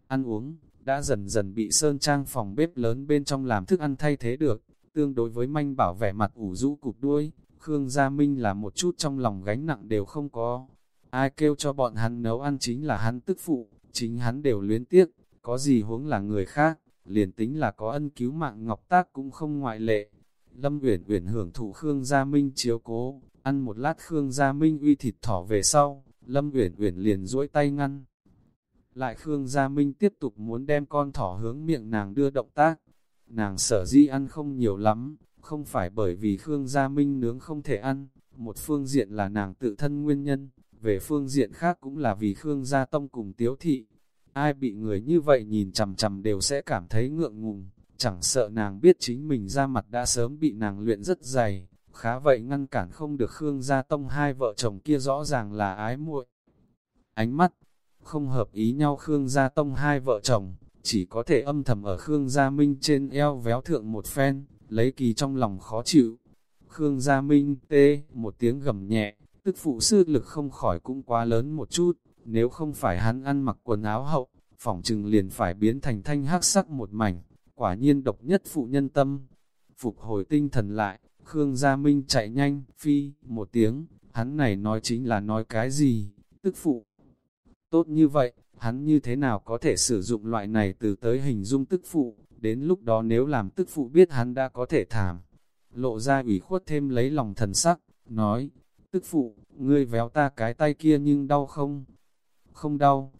Ăn uống, đã dần dần bị sơn trang phòng bếp lớn bên trong làm thức ăn thay thế được, tương đối với manh bảo vẻ mặt ủ rũ cục đuôi, Khương Gia Minh là một chút trong lòng gánh nặng đều không có. Ai kêu cho bọn hắn nấu ăn chính là hắn tức phụ, chính hắn đều luyến tiếc, có gì huống là người khác, liền tính là có ân cứu mạng ngọc tác cũng không ngoại lệ. Lâm Uyển Uyển hưởng thụ Khương Gia Minh chiếu cố, ăn một lát Khương Gia Minh uy thịt thỏ về sau, Lâm Uyển Uyển liền duỗi tay ngăn. Lại Khương Gia Minh tiếp tục muốn đem con thỏ hướng miệng nàng đưa động tác. Nàng sở di ăn không nhiều lắm, không phải bởi vì Khương Gia Minh nướng không thể ăn, một phương diện là nàng tự thân nguyên nhân, về phương diện khác cũng là vì Khương Gia Tông cùng Tiếu Thị. Ai bị người như vậy nhìn chằm chằm đều sẽ cảm thấy ngượng ngùng, chẳng sợ nàng biết chính mình ra mặt đã sớm bị nàng luyện rất dày, khá vậy ngăn cản không được Khương Gia Tông hai vợ chồng kia rõ ràng là ái muội. Ánh mắt, không hợp ý nhau Khương Gia Tông hai vợ chồng, chỉ có thể âm thầm ở Khương Gia Minh trên eo véo thượng một phen, lấy kỳ trong lòng khó chịu. Khương Gia Minh tê, một tiếng gầm nhẹ, tức phụ sư lực không khỏi cũng quá lớn một chút, nếu không phải hắn ăn mặc quần áo hậu, phỏng trừng liền phải biến thành thanh hắc sắc một mảnh, quả nhiên độc nhất phụ nhân tâm. Phục hồi tinh thần lại, Khương Gia Minh chạy nhanh, phi, một tiếng, hắn này nói chính là nói cái gì, tức phụ. Tốt như vậy, hắn như thế nào có thể sử dụng loại này từ tới hình dung tức phụ, đến lúc đó nếu làm tức phụ biết hắn đã có thể thảm. Lộ ra ủy khuất thêm lấy lòng thần sắc, nói, tức phụ, ngươi véo ta cái tay kia nhưng đau không? Không đau.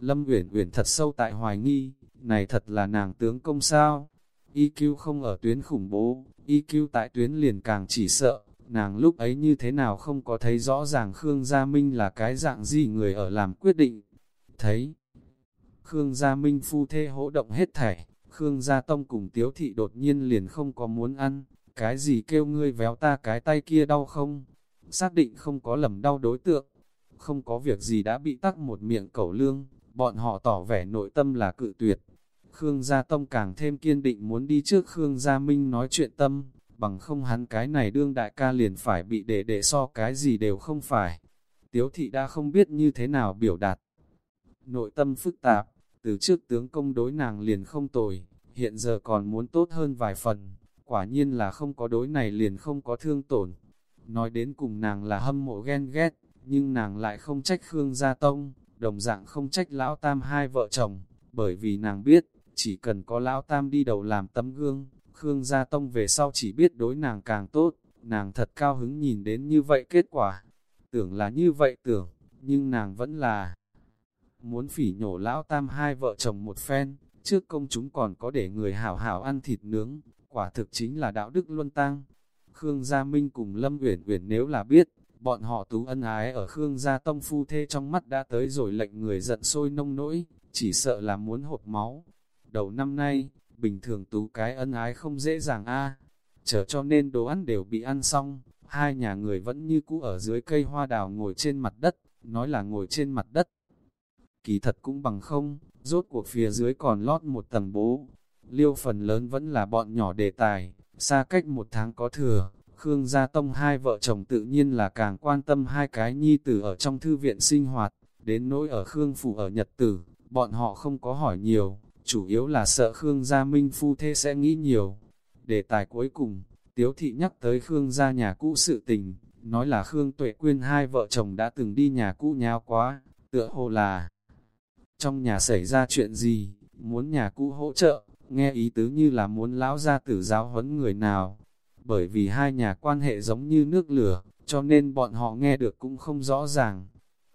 Lâm Uyển Uyển thật sâu tại hoài nghi, này thật là nàng tướng công sao? EQ không ở tuyến khủng bố, EQ tại tuyến liền càng chỉ sợ, nàng lúc ấy như thế nào không có thấy rõ ràng Khương Gia Minh là cái dạng gì người ở làm quyết định. Thấy, Khương Gia Minh phu thê hỗ động hết thảy, Khương Gia Tông cùng Tiếu Thị đột nhiên liền không có muốn ăn, cái gì kêu ngươi véo ta cái tay kia đau không? Xác định không có lầm đau đối tượng, không có việc gì đã bị tắc một miệng cẩu lương, bọn họ tỏ vẻ nội tâm là cự tuyệt. Khương Gia Tông càng thêm kiên định muốn đi trước Khương Gia Minh nói chuyện tâm, bằng không hắn cái này đương đại ca liền phải bị để để so cái gì đều không phải. Tiếu thị đã không biết như thế nào biểu đạt. Nội tâm phức tạp, từ trước tướng công đối nàng liền không tồi, hiện giờ còn muốn tốt hơn vài phần, quả nhiên là không có đối này liền không có thương tổn. Nói đến cùng nàng là hâm mộ ghen ghét, nhưng nàng lại không trách Khương Gia Tông, đồng dạng không trách lão tam hai vợ chồng, bởi vì nàng biết, chỉ cần có lão tam đi đầu làm tấm gương, Khương Gia Tông về sau chỉ biết đối nàng càng tốt, nàng thật cao hứng nhìn đến như vậy kết quả. Tưởng là như vậy tưởng, nhưng nàng vẫn là muốn phỉ nhổ lão tam hai vợ chồng một phen, trước công chúng còn có để người hảo hảo ăn thịt nướng, quả thực chính là đạo đức luân tăng. Khương Gia Minh cùng Lâm Uyển Uyển nếu là biết, bọn họ tú ân ái ở Khương Gia Tông phu thê trong mắt đã tới rồi lệnh người giận sôi nông nỗi, chỉ sợ là muốn hột máu. Đầu năm nay, bình thường tú cái ân ái không dễ dàng a chờ cho nên đồ ăn đều bị ăn xong, hai nhà người vẫn như cũ ở dưới cây hoa đào ngồi trên mặt đất, nói là ngồi trên mặt đất. Kỳ thật cũng bằng không, rốt cuộc phía dưới còn lót một tầng bố. Liêu phần lớn vẫn là bọn nhỏ đề tài, xa cách một tháng có thừa, Khương Gia Tông hai vợ chồng tự nhiên là càng quan tâm hai cái nhi tử ở trong thư viện sinh hoạt, đến nỗi ở Khương Phủ ở Nhật Tử, bọn họ không có hỏi nhiều, chủ yếu là sợ Khương Gia Minh phu thê sẽ nghĩ nhiều. Đề tài cuối cùng, Tiếu Thị nhắc tới Khương Gia nhà cũ sự tình, nói là Khương Tuệ Quyên hai vợ chồng đã từng đi nhà cũ nháo quá, tựa hồ là trong nhà xảy ra chuyện gì, muốn nhà cũ hỗ trợ, nghe ý tứ như là muốn lão gia tử giáo huấn người nào. Bởi vì hai nhà quan hệ giống như nước lửa, cho nên bọn họ nghe được cũng không rõ ràng.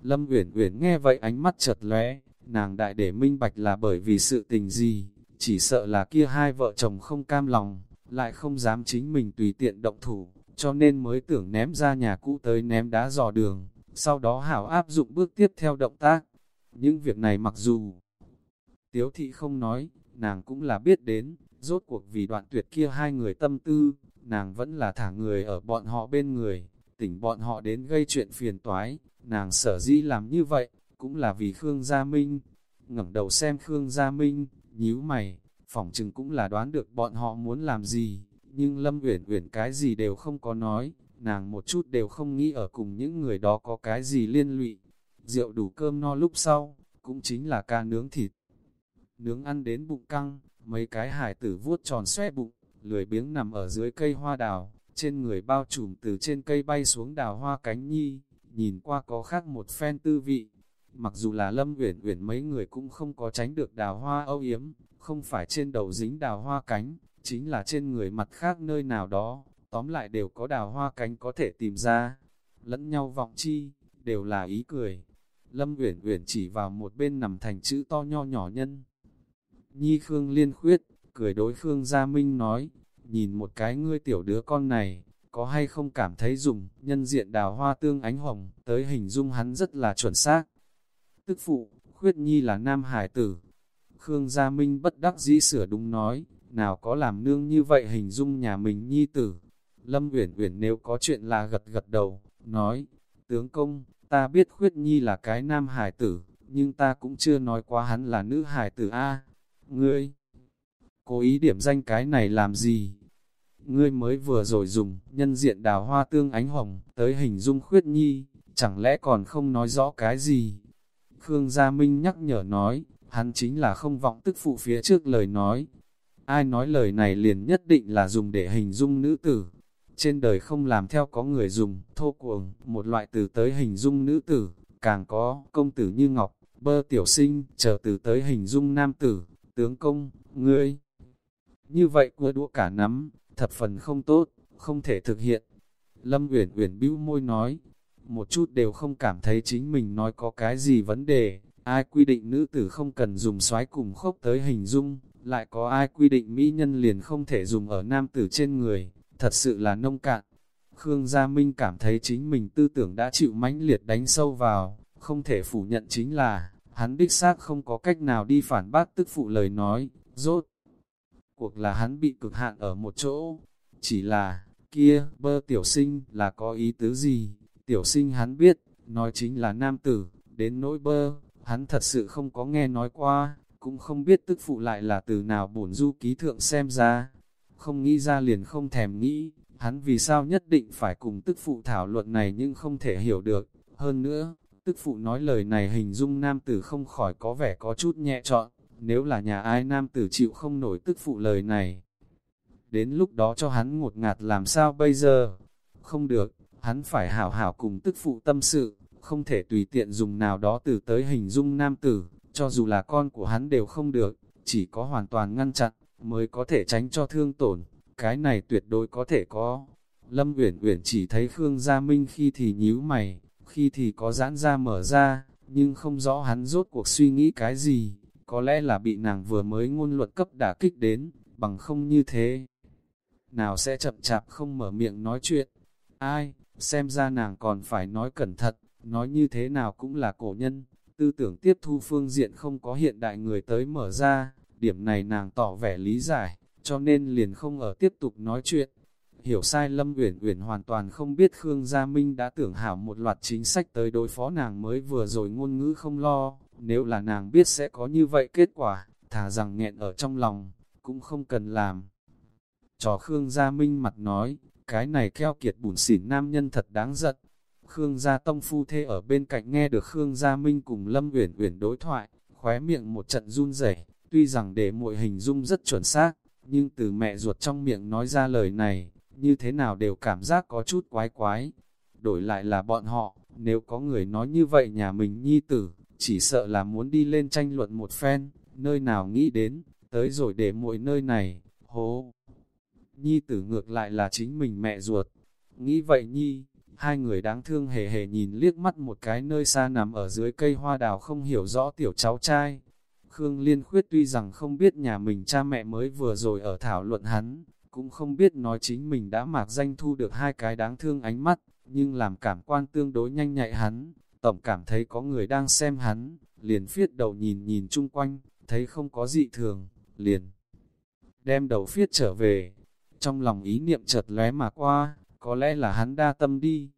Lâm Uyển Uyển nghe vậy ánh mắt chợt lóe, nàng đại để minh bạch là bởi vì sự tình gì, chỉ sợ là kia hai vợ chồng không cam lòng, lại không dám chính mình tùy tiện động thủ, cho nên mới tưởng ném ra nhà cũ tới ném đá dò đường, sau đó hảo áp dụng bước tiếp theo động tác. Những việc này mặc dù Tiếu thị không nói, nàng cũng là biết đến, rốt cuộc vì đoạn tuyệt kia hai người tâm tư, nàng vẫn là thả người ở bọn họ bên người, tỉnh bọn họ đến gây chuyện phiền toái, nàng sở dĩ làm như vậy, cũng là vì Khương Gia Minh. ngẩng đầu xem Khương Gia Minh, nhíu mày, phỏng chừng cũng là đoán được bọn họ muốn làm gì, nhưng Lâm Uyển Uyển cái gì đều không có nói, nàng một chút đều không nghĩ ở cùng những người đó có cái gì liên lụy. Rượu đủ cơm no lúc sau, cũng chính là ca nướng thịt. Nướng ăn đến bụng căng, mấy cái hải tử vuốt tròn xoe bụng, lười biếng nằm ở dưới cây hoa đào, trên người bao trùm từ trên cây bay xuống đào hoa cánh nhi, nhìn qua có khác một phen tư vị. Mặc dù là Lâm Uyển Uyển mấy người cũng không có tránh được đào hoa âu yếm, không phải trên đầu dính đào hoa cánh, chính là trên người mặt khác nơi nào đó, tóm lại đều có đào hoa cánh có thể tìm ra. Lẫn nhau vọng chi, đều là ý cười. Lâm Uyển Uyển chỉ vào một bên nằm thành chữ to nho nhỏ nhân. Nhi Khương Liên Khuyết, cười đối Khương Gia Minh nói, nhìn một cái ngươi tiểu đứa con này, có hay không cảm thấy dùng, nhân diện đào hoa tương ánh hồng, tới hình dung hắn rất là chuẩn xác. Tức phụ, Khuyết Nhi là nam hải tử. Khương Gia Minh bất đắc dĩ sửa đúng nói, nào có làm nương như vậy hình dung nhà mình Nhi tử. Lâm Uyển Uyển nếu có chuyện là gật gật đầu, nói, tướng công, ta biết Khuyết Nhi là cái nam hải tử, nhưng ta cũng chưa nói quá hắn là nữ hải tử A. Ngươi, cố ý điểm danh cái này làm gì? ngươi mới vừa rồi dùng, nhân diện đào hoa tương ánh hồng, tới hình dung khuyết nhi, chẳng lẽ còn không nói rõ cái gì? Khương Gia Minh nhắc nhở nói, hắn chính là không vọng tức phụ phía trước lời nói. Ai nói lời này liền nhất định là dùng để hình dung nữ tử. Trên đời không làm theo có người dùng, thô cuồng, một loại từ tới hình dung nữ tử, càng có công tử như ngọc, bơ tiểu sinh, chờ từ tới hình dung nam tử, tướng công, ngươi. Như vậy cua đũa cả nắm, thập phần không tốt, không thể thực hiện. Lâm Uyển Uyển bĩu môi nói, một chút đều không cảm thấy chính mình nói có cái gì vấn đề, ai quy định nữ tử không cần dùng xoái cùng khốc tới hình dung, lại có ai quy định mỹ nhân liền không thể dùng ở nam tử trên người, thật sự là nông cạn. Khương Gia Minh cảm thấy chính mình tư tưởng đã chịu mãnh liệt đánh sâu vào, không thể phủ nhận chính là, hắn đích xác không có cách nào đi phản bác tức phụ lời nói, rốt. Cuộc là hắn bị cực hạn ở một chỗ, chỉ là, kia, bơ tiểu sinh là có ý tứ gì, tiểu sinh hắn biết, nói chính là nam tử, đến nỗi bơ, hắn thật sự không có nghe nói qua, cũng không biết tức phụ lại là từ nào bổn du ký thượng xem ra, không nghĩ ra liền không thèm nghĩ, hắn vì sao nhất định phải cùng tức phụ thảo luận này nhưng không thể hiểu được, hơn nữa, tức phụ nói lời này hình dung nam tử không khỏi có vẻ có chút nhẹ trọn, nếu là nhà ai nam tử chịu không nổi tức phụ lời này. Đến lúc đó cho hắn ngột ngạt làm sao bây giờ? Không được, hắn phải hảo hảo cùng tức phụ tâm sự, không thể tùy tiện dùng nào đó từ tới hình dung nam tử, cho dù là con của hắn đều không được, chỉ có hoàn toàn ngăn chặn, mới có thể tránh cho thương tổn, cái này tuyệt đối có thể có. Lâm Uyển Uyển chỉ thấy Khương Gia Minh khi thì nhíu mày, khi thì có giãn ra mở ra, nhưng không rõ hắn rốt cuộc suy nghĩ cái gì, có lẽ là bị nàng vừa mới ngôn luận cấp đả kích đến, bằng không như thế. Nào sẽ chậm chạp không mở miệng nói chuyện, ai, xem ra nàng còn phải nói cẩn thận, nói như thế nào cũng là cổ nhân, tư tưởng tiếp thu phương diện không có hiện đại người tới mở ra, điểm này nàng tỏ vẻ lý giải, cho nên liền không ở tiếp tục nói chuyện. Hiểu sai Lâm Uyển Uyển hoàn toàn không biết Khương Gia Minh đã tưởng hảo một loạt chính sách tới đối phó nàng mới vừa rồi ngôn ngữ không lo, nếu là nàng biết sẽ có như vậy kết quả, thà rằng nghẹn ở trong lòng, cũng không cần làm. Trò Khương Gia Minh mặt nói, cái này keo kiệt bùn xỉn nam nhân thật đáng giận. Khương Gia Tông phu thê ở bên cạnh nghe được Khương Gia Minh cùng Lâm Uyển Uyển đối thoại, khóe miệng một trận run rẩy, tuy rằng để muội hình dung rất chuẩn xác, nhưng từ mẹ ruột trong miệng nói ra lời này, như thế nào đều cảm giác có chút quái quái. Đổi lại là bọn họ, nếu có người nói như vậy nhà mình nhi tử, chỉ sợ là muốn đi lên tranh luận một phen, nơi nào nghĩ đến, tới rồi để muội nơi này, hố. Nhi tử ngược lại là chính mình mẹ ruột. Nghĩ vậy Nhi, hai người đáng thương hề hề nhìn liếc mắt một cái nơi xa nằm ở dưới cây hoa đào không hiểu rõ tiểu cháu trai. Khương Liên Khuyết tuy rằng không biết nhà mình cha mẹ mới vừa rồi ở thảo luận hắn, cũng không biết nói chính mình đã mạc danh thu được hai cái đáng thương ánh mắt, nhưng làm cảm quan tương đối nhanh nhạy hắn, tổng cảm thấy có người đang xem hắn, liền phiết đầu nhìn nhìn chung quanh, thấy không có dị thường, liền đem đầu phiết trở về. Trong lòng ý niệm chợt lóe mà qua, có lẽ là hắn đa tâm đi.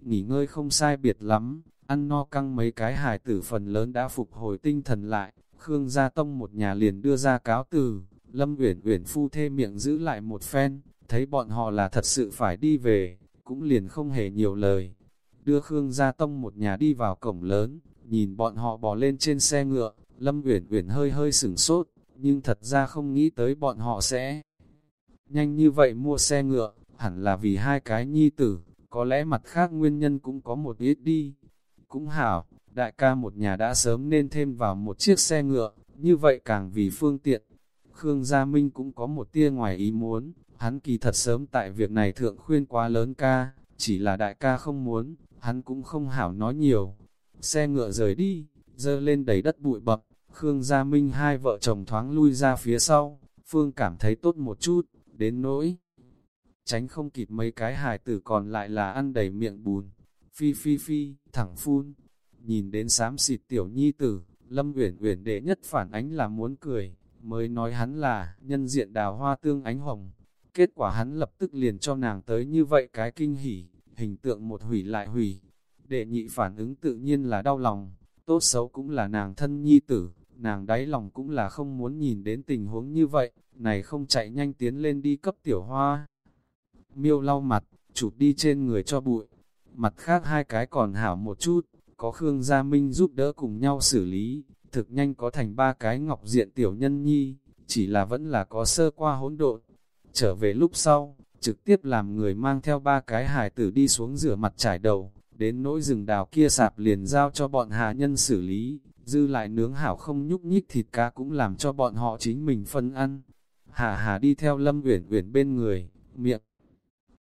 Nghỉ ngơi không sai biệt lắm, ăn no căng mấy cái hài tử phần lớn đã phục hồi tinh thần lại, Khương Gia Tông một nhà liền đưa ra cáo từ, Lâm Uyển Uyển phu thê miệng giữ lại một phen, thấy bọn họ là thật sự phải đi về, cũng liền không hề nhiều lời. Đưa Khương Gia Tông một nhà đi vào cổng lớn, nhìn bọn họ bò lên trên xe ngựa, Lâm Uyển Uyển hơi hơi sửng sốt, nhưng thật ra không nghĩ tới bọn họ sẽ nhanh như vậy mua xe ngựa, hẳn là vì hai cái nhi tử, có lẽ mặt khác nguyên nhân cũng có một ít đi. Cũng hảo, đại ca một nhà đã sớm nên thêm vào một chiếc xe ngựa, như vậy càng vì phương tiện. Khương Gia Minh cũng có một tia ngoài ý muốn, hắn kỳ thật sớm tại việc này thượng khuyên quá lớn ca, chỉ là đại ca không muốn, hắn cũng không hảo nói nhiều. Xe ngựa rời đi, dơ lên đầy đất bụi bập, Khương Gia Minh hai vợ chồng thoáng lui ra phía sau, Phương cảm thấy tốt một chút, đến nỗi. Tránh không kịp mấy cái hài tử còn lại là ăn đầy miệng bùn, phi phi phi, thẳng phun. Nhìn đến xám xịt tiểu nhi tử, Lâm Uyển Uyển đệ nhất phản ánh là muốn cười, mới nói hắn là nhân diện đào hoa tương ánh hồng. Kết quả hắn lập tức liền cho nàng tới như vậy cái kinh hỉ, hình tượng một hủy lại hủy. Đệ nhị phản ứng tự nhiên là đau lòng, tốt xấu cũng là nàng thân nhi tử, nàng đáy lòng cũng là không muốn nhìn đến tình huống như vậy, này không chạy nhanh tiến lên đi cấp tiểu hoa. miêu lau mặt, chụp đi trên người cho bụi. Mặt khác hai cái còn hảo một chút, có Khương Gia Minh giúp đỡ cùng nhau xử lý, thực nhanh có thành ba cái ngọc diện tiểu nhân nhi, chỉ là vẫn là có sơ qua hỗn độn. Trở về lúc sau, trực tiếp làm người mang theo ba cái hải tử đi xuống rửa mặt trải đầu, đến nỗi rừng đào kia sạp liền giao cho bọn hạ nhân xử lý, dư lại nướng hảo không nhúc nhích thịt cá cũng làm cho bọn họ chính mình phân ăn. Hà hà đi theo Lâm Uyển Uyển bên người, miệng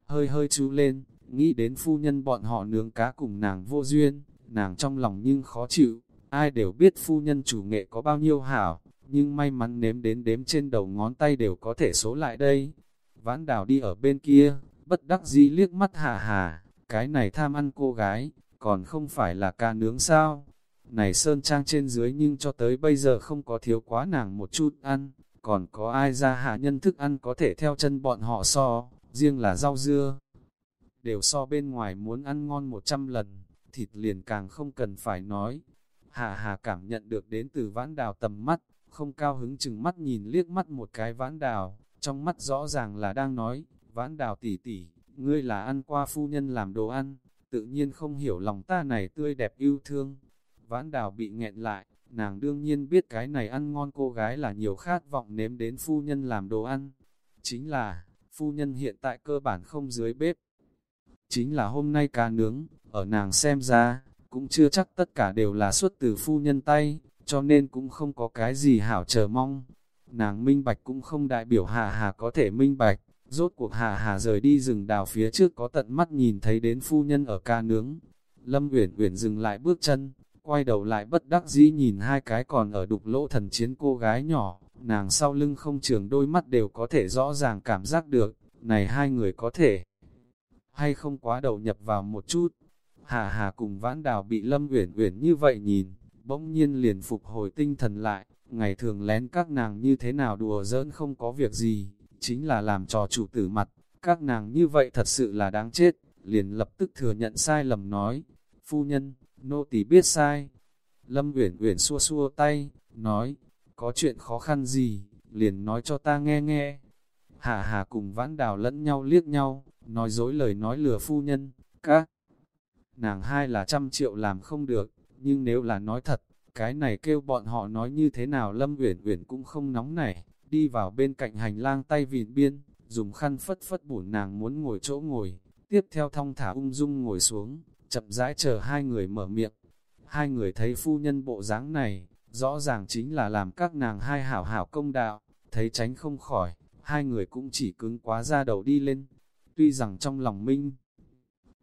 hơi hơi chú lên, nghĩ đến phu nhân bọn họ nướng cá cùng nàng vô duyên, nàng trong lòng nhưng khó chịu, ai đều biết phu nhân chủ nghệ có bao nhiêu hảo, nhưng may mắn nếm đến đếm trên đầu ngón tay đều có thể số lại đây. Vãn đào đi ở bên kia, bất đắc dĩ liếc mắt hà hà, cái này tham ăn cô gái, còn không phải là ca nướng sao. Này Sơn Trang trên dưới nhưng cho tới bây giờ không có thiếu quá nàng một chút ăn, còn có ai ra hạ nhân thức ăn có thể theo chân bọn họ so, riêng là rau dưa. Đều so bên ngoài muốn ăn ngon 100 lần, thịt liền càng không cần phải nói. hạ hà cảm nhận được đến từ vãn đào tầm mắt, không cao hứng chừng mắt nhìn liếc mắt một cái vãn đào, trong mắt rõ ràng là đang nói, vãn đào tỉ tỉ, ngươi là ăn qua phu nhân làm đồ ăn, tự nhiên không hiểu lòng ta này tươi đẹp yêu thương. Vãn đào bị nghẹn lại, nàng đương nhiên biết cái này ăn ngon cô gái là nhiều khát vọng nếm đến phu nhân làm đồ ăn. Chính là, phu nhân hiện tại cơ bản không dưới bếp. Chính là hôm nay cá nướng, ở nàng xem ra, cũng chưa chắc tất cả đều là xuất từ phu nhân tay, cho nên cũng không có cái gì hảo chờ mong. Nàng minh bạch cũng không đại biểu hà hà có thể minh bạch, rốt cuộc hà hà rời đi rừng đào phía trước có tận mắt nhìn thấy đến phu nhân ở ca nướng. Lâm Uyển Uyển dừng lại bước chân, quay đầu lại bất đắc dĩ nhìn hai cái còn ở đục lỗ thần chiến cô gái nhỏ, nàng sau lưng không trường đôi mắt đều có thể rõ ràng cảm giác được, này hai người có thể hay không quá đầu nhập vào một chút. Hà Hà cùng Vãn Đào bị Lâm Uyển Uyển như vậy nhìn, bỗng nhiên liền phục hồi tinh thần lại, ngày thường lén các nàng như thế nào đùa giỡn không có việc gì, chính là làm trò chủ tử mặt, các nàng như vậy thật sự là đáng chết, liền lập tức thừa nhận sai lầm nói, phu nhân, nô tỳ biết sai. Lâm Uyển Uyển xua xua tay, nói, có chuyện khó khăn gì, liền nói cho ta nghe nghe. Hà Hà cùng vãn đào lẫn nhau liếc nhau, nói dối lời nói lừa phu nhân, các nàng hai là trăm triệu làm không được, nhưng nếu là nói thật, cái này kêu bọn họ nói như thế nào Lâm Uyển Uyển cũng không nóng nảy, đi vào bên cạnh hành lang tay vịn biên, dùng khăn phất phất bổn nàng muốn ngồi chỗ ngồi, tiếp theo thong thả ung dung ngồi xuống, chậm rãi chờ hai người mở miệng. Hai người thấy phu nhân bộ dáng này, rõ ràng chính là làm các nàng hai hảo hảo công đạo, thấy tránh không khỏi, hai người cũng chỉ cứng quá ra đầu đi lên. Tuy rằng trong lòng minh,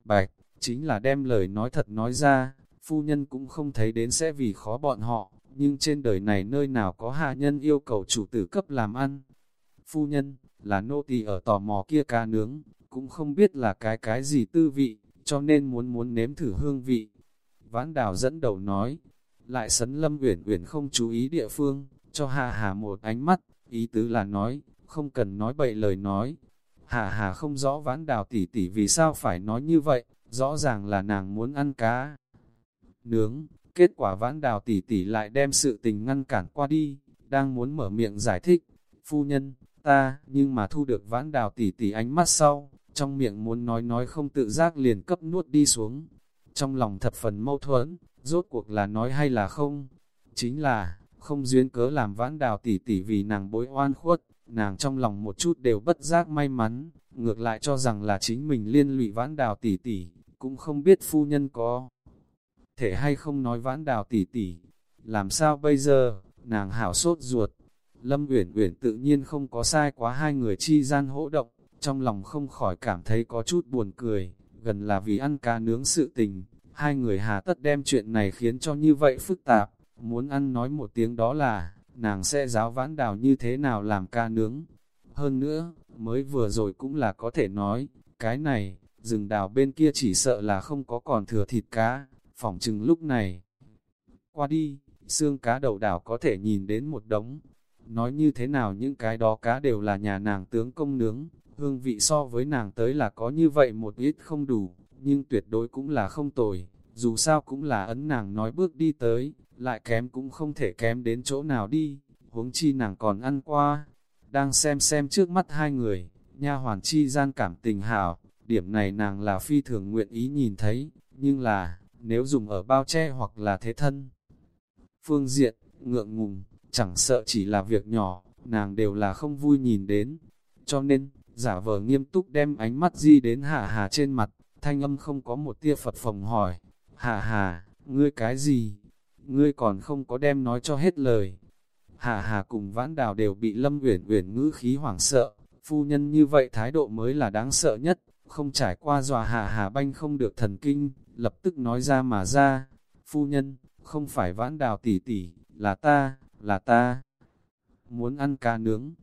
bạch, chính là đem lời nói thật nói ra, phu nhân cũng không thấy đến sẽ vì khó bọn họ, nhưng trên đời này nơi nào có hạ nhân yêu cầu chủ tử cấp làm ăn. Phu nhân, là nô tỳ ở tò mò kia cá nướng, cũng không biết là cái cái gì tư vị, cho nên muốn muốn nếm thử hương vị. Vãn đào dẫn đầu nói, lại sấn lâm uyển uyển không chú ý địa phương, cho Hà Hà một ánh mắt, ý tứ là nói, không cần nói bậy lời nói. Hà Hà không rõ vãn đào tỉ tỉ vì sao phải nói như vậy, rõ ràng là nàng muốn ăn cá. Nướng, kết quả vãn đào tỉ tỉ lại đem sự tình ngăn cản qua đi, đang muốn mở miệng giải thích. Phu nhân, ta, nhưng mà thu được vãn đào tỉ tỉ ánh mắt sau, trong miệng muốn nói nói không tự giác liền cấp nuốt đi xuống. Trong lòng thập phần mâu thuẫn, rốt cuộc là nói hay là không? Chính là, không duyên cớ làm vãn đào tỉ tỉ vì nàng bối oan khuất, nàng trong lòng một chút đều bất giác may mắn, ngược lại cho rằng là chính mình liên lụy vãn đào tỉ tỉ, cũng không biết phu nhân có thể hay không nói vãn đào tỉ tỉ. Làm sao bây giờ, nàng hảo sốt ruột. Lâm Uyển Uyển tự nhiên không có sai quá hai người chi gian hỗ động, trong lòng không khỏi cảm thấy có chút buồn cười, gần là vì ăn cá nướng sự tình, hai người hà tất đem chuyện này khiến cho như vậy phức tạp, muốn ăn nói một tiếng đó là, nàng sẽ giáo vãn đào như thế nào làm ca nướng. Hơn nữa, mới vừa rồi cũng là có thể nói, cái này, rừng đào bên kia chỉ sợ là không có còn thừa thịt cá, phỏng chừng lúc này. Qua đi, xương cá đầu đảo có thể nhìn đến một đống. Nói như thế nào những cái đó cá đều là nhà nàng tướng công nướng, hương vị so với nàng tới là có như vậy một ít không đủ, nhưng tuyệt đối cũng là không tồi, dù sao cũng là ấn nàng nói bước đi tới, lại kém cũng không thể kém đến chỗ nào đi, huống chi nàng còn ăn qua. Đang xem xem trước mắt hai người, nha hoàn chi gian cảm tình hảo, điểm này nàng là phi thường nguyện ý nhìn thấy, nhưng là, nếu dùng ở bao che hoặc là thế thân. Phương diện, ngượng ngùng, chẳng sợ chỉ là việc nhỏ, nàng đều là không vui nhìn đến. Cho nên, giả vờ nghiêm túc đem ánh mắt di đến hà hà trên mặt, thanh âm không có một tia Phật phòng hỏi, hà hà, ngươi cái gì? Ngươi còn không có đem nói cho hết lời. Hà hà cùng vãn đào đều bị lâm uyển uyển ngữ khí hoảng sợ, phu nhân như vậy thái độ mới là đáng sợ nhất, không trải qua dòa hà hà banh không được thần kinh, lập tức nói ra mà ra, phu nhân, không phải vãn đào tỷ tỷ, là ta, là ta. Muốn ăn cá nướng.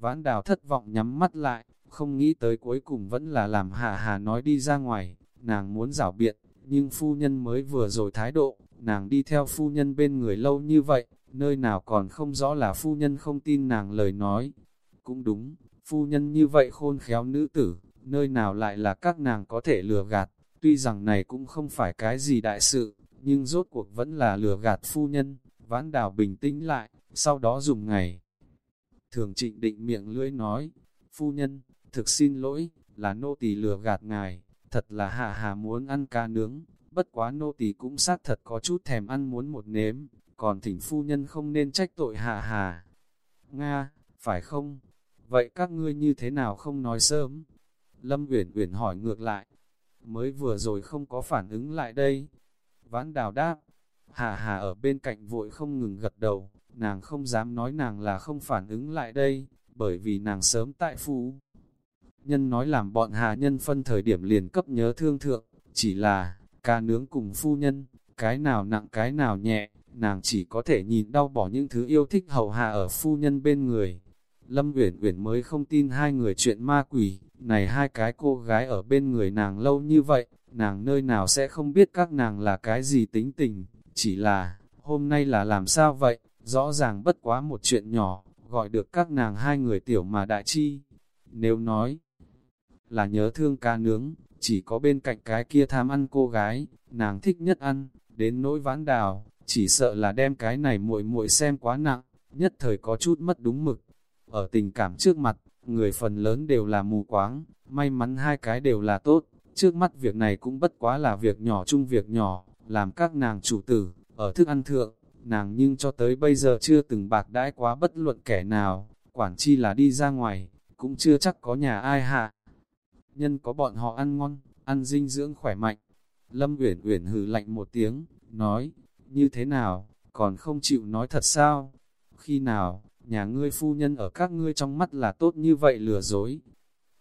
Vãn đào thất vọng nhắm mắt lại, không nghĩ tới cuối cùng vẫn là làm hà hà nói đi ra ngoài, nàng muốn rảo biện, nhưng phu nhân mới vừa rồi thái độ, nàng đi theo phu nhân bên người lâu như vậy, nơi nào còn không rõ là phu nhân không tin nàng lời nói. Cũng đúng, phu nhân như vậy khôn khéo nữ tử, nơi nào lại là các nàng có thể lừa gạt, tuy rằng này cũng không phải cái gì đại sự, nhưng rốt cuộc vẫn là lừa gạt phu nhân, vãn đào bình tĩnh lại, sau đó dùng ngày. Thường trịnh định miệng lưỡi nói, phu nhân, thực xin lỗi, là nô tỳ lừa gạt ngài, thật là hạ hà muốn ăn cá nướng, bất quá nô tỳ cũng xác thật có chút thèm ăn muốn một nếm, còn thỉnh phu nhân không nên trách tội hạ hà. Nga, phải không? Vậy các ngươi như thế nào không nói sớm? Lâm Uyển Uyển hỏi ngược lại, mới vừa rồi không có phản ứng lại đây. Vãn đào đáp, Hà Hà ở bên cạnh vội không ngừng gật đầu, nàng không dám nói nàng là không phản ứng lại đây, bởi vì nàng sớm tại phú. Nhân nói làm bọn hạ nhân phân thời điểm liền cấp nhớ thương thượng, chỉ là, ca nướng cùng phu nhân, cái nào nặng cái nào nhẹ, nàng chỉ có thể nhìn đau bỏ những thứ yêu thích hầu hạ ở phu nhân bên người. Lâm Uyển Uyển mới không tin hai người chuyện ma quỷ, này hai cái cô gái ở bên người nàng lâu như vậy, nàng nơi nào sẽ không biết các nàng là cái gì tính tình, chỉ là, hôm nay là làm sao vậy, rõ ràng bất quá một chuyện nhỏ, gọi được các nàng hai người tiểu mà đại chi. Nếu nói là nhớ thương ca nướng, chỉ có bên cạnh cái kia tham ăn cô gái, nàng thích nhất ăn, đến nỗi vãn đào, chỉ sợ là đem cái này muội muội xem quá nặng, nhất thời có chút mất đúng mực. Ở tình cảm trước mặt, người phần lớn đều là mù quáng, may mắn hai cái đều là tốt, trước mắt việc này cũng bất quá là việc nhỏ chung việc nhỏ, làm các nàng chủ tử, ở thức ăn thượng, nàng nhưng cho tới bây giờ chưa từng bạc đãi quá bất luận kẻ nào, quản chi là đi ra ngoài, cũng chưa chắc có nhà ai hạ. Nhân có bọn họ ăn ngon, ăn dinh dưỡng khỏe mạnh. Lâm Uyển Uyển hừ lạnh một tiếng, nói, như thế nào, còn không chịu nói thật sao? Khi nào, nhà ngươi phu nhân ở các ngươi trong mắt là tốt như vậy lừa dối.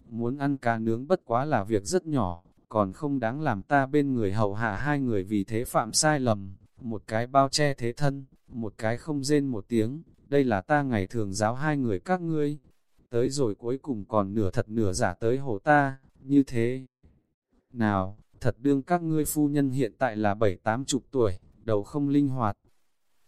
Muốn ăn cá nướng bất quá là việc rất nhỏ, còn không đáng làm ta bên người hầu hạ hai người vì thế phạm sai lầm, một cái bao che thế thân, một cái không rên một tiếng, đây là ta ngày thường giáo hai người các ngươi. Tới rồi cuối cùng còn nửa thật nửa giả tới hồ ta, như thế. Nào, thật đương các ngươi phu nhân hiện tại là bảy tám chục tuổi, đầu không linh hoạt.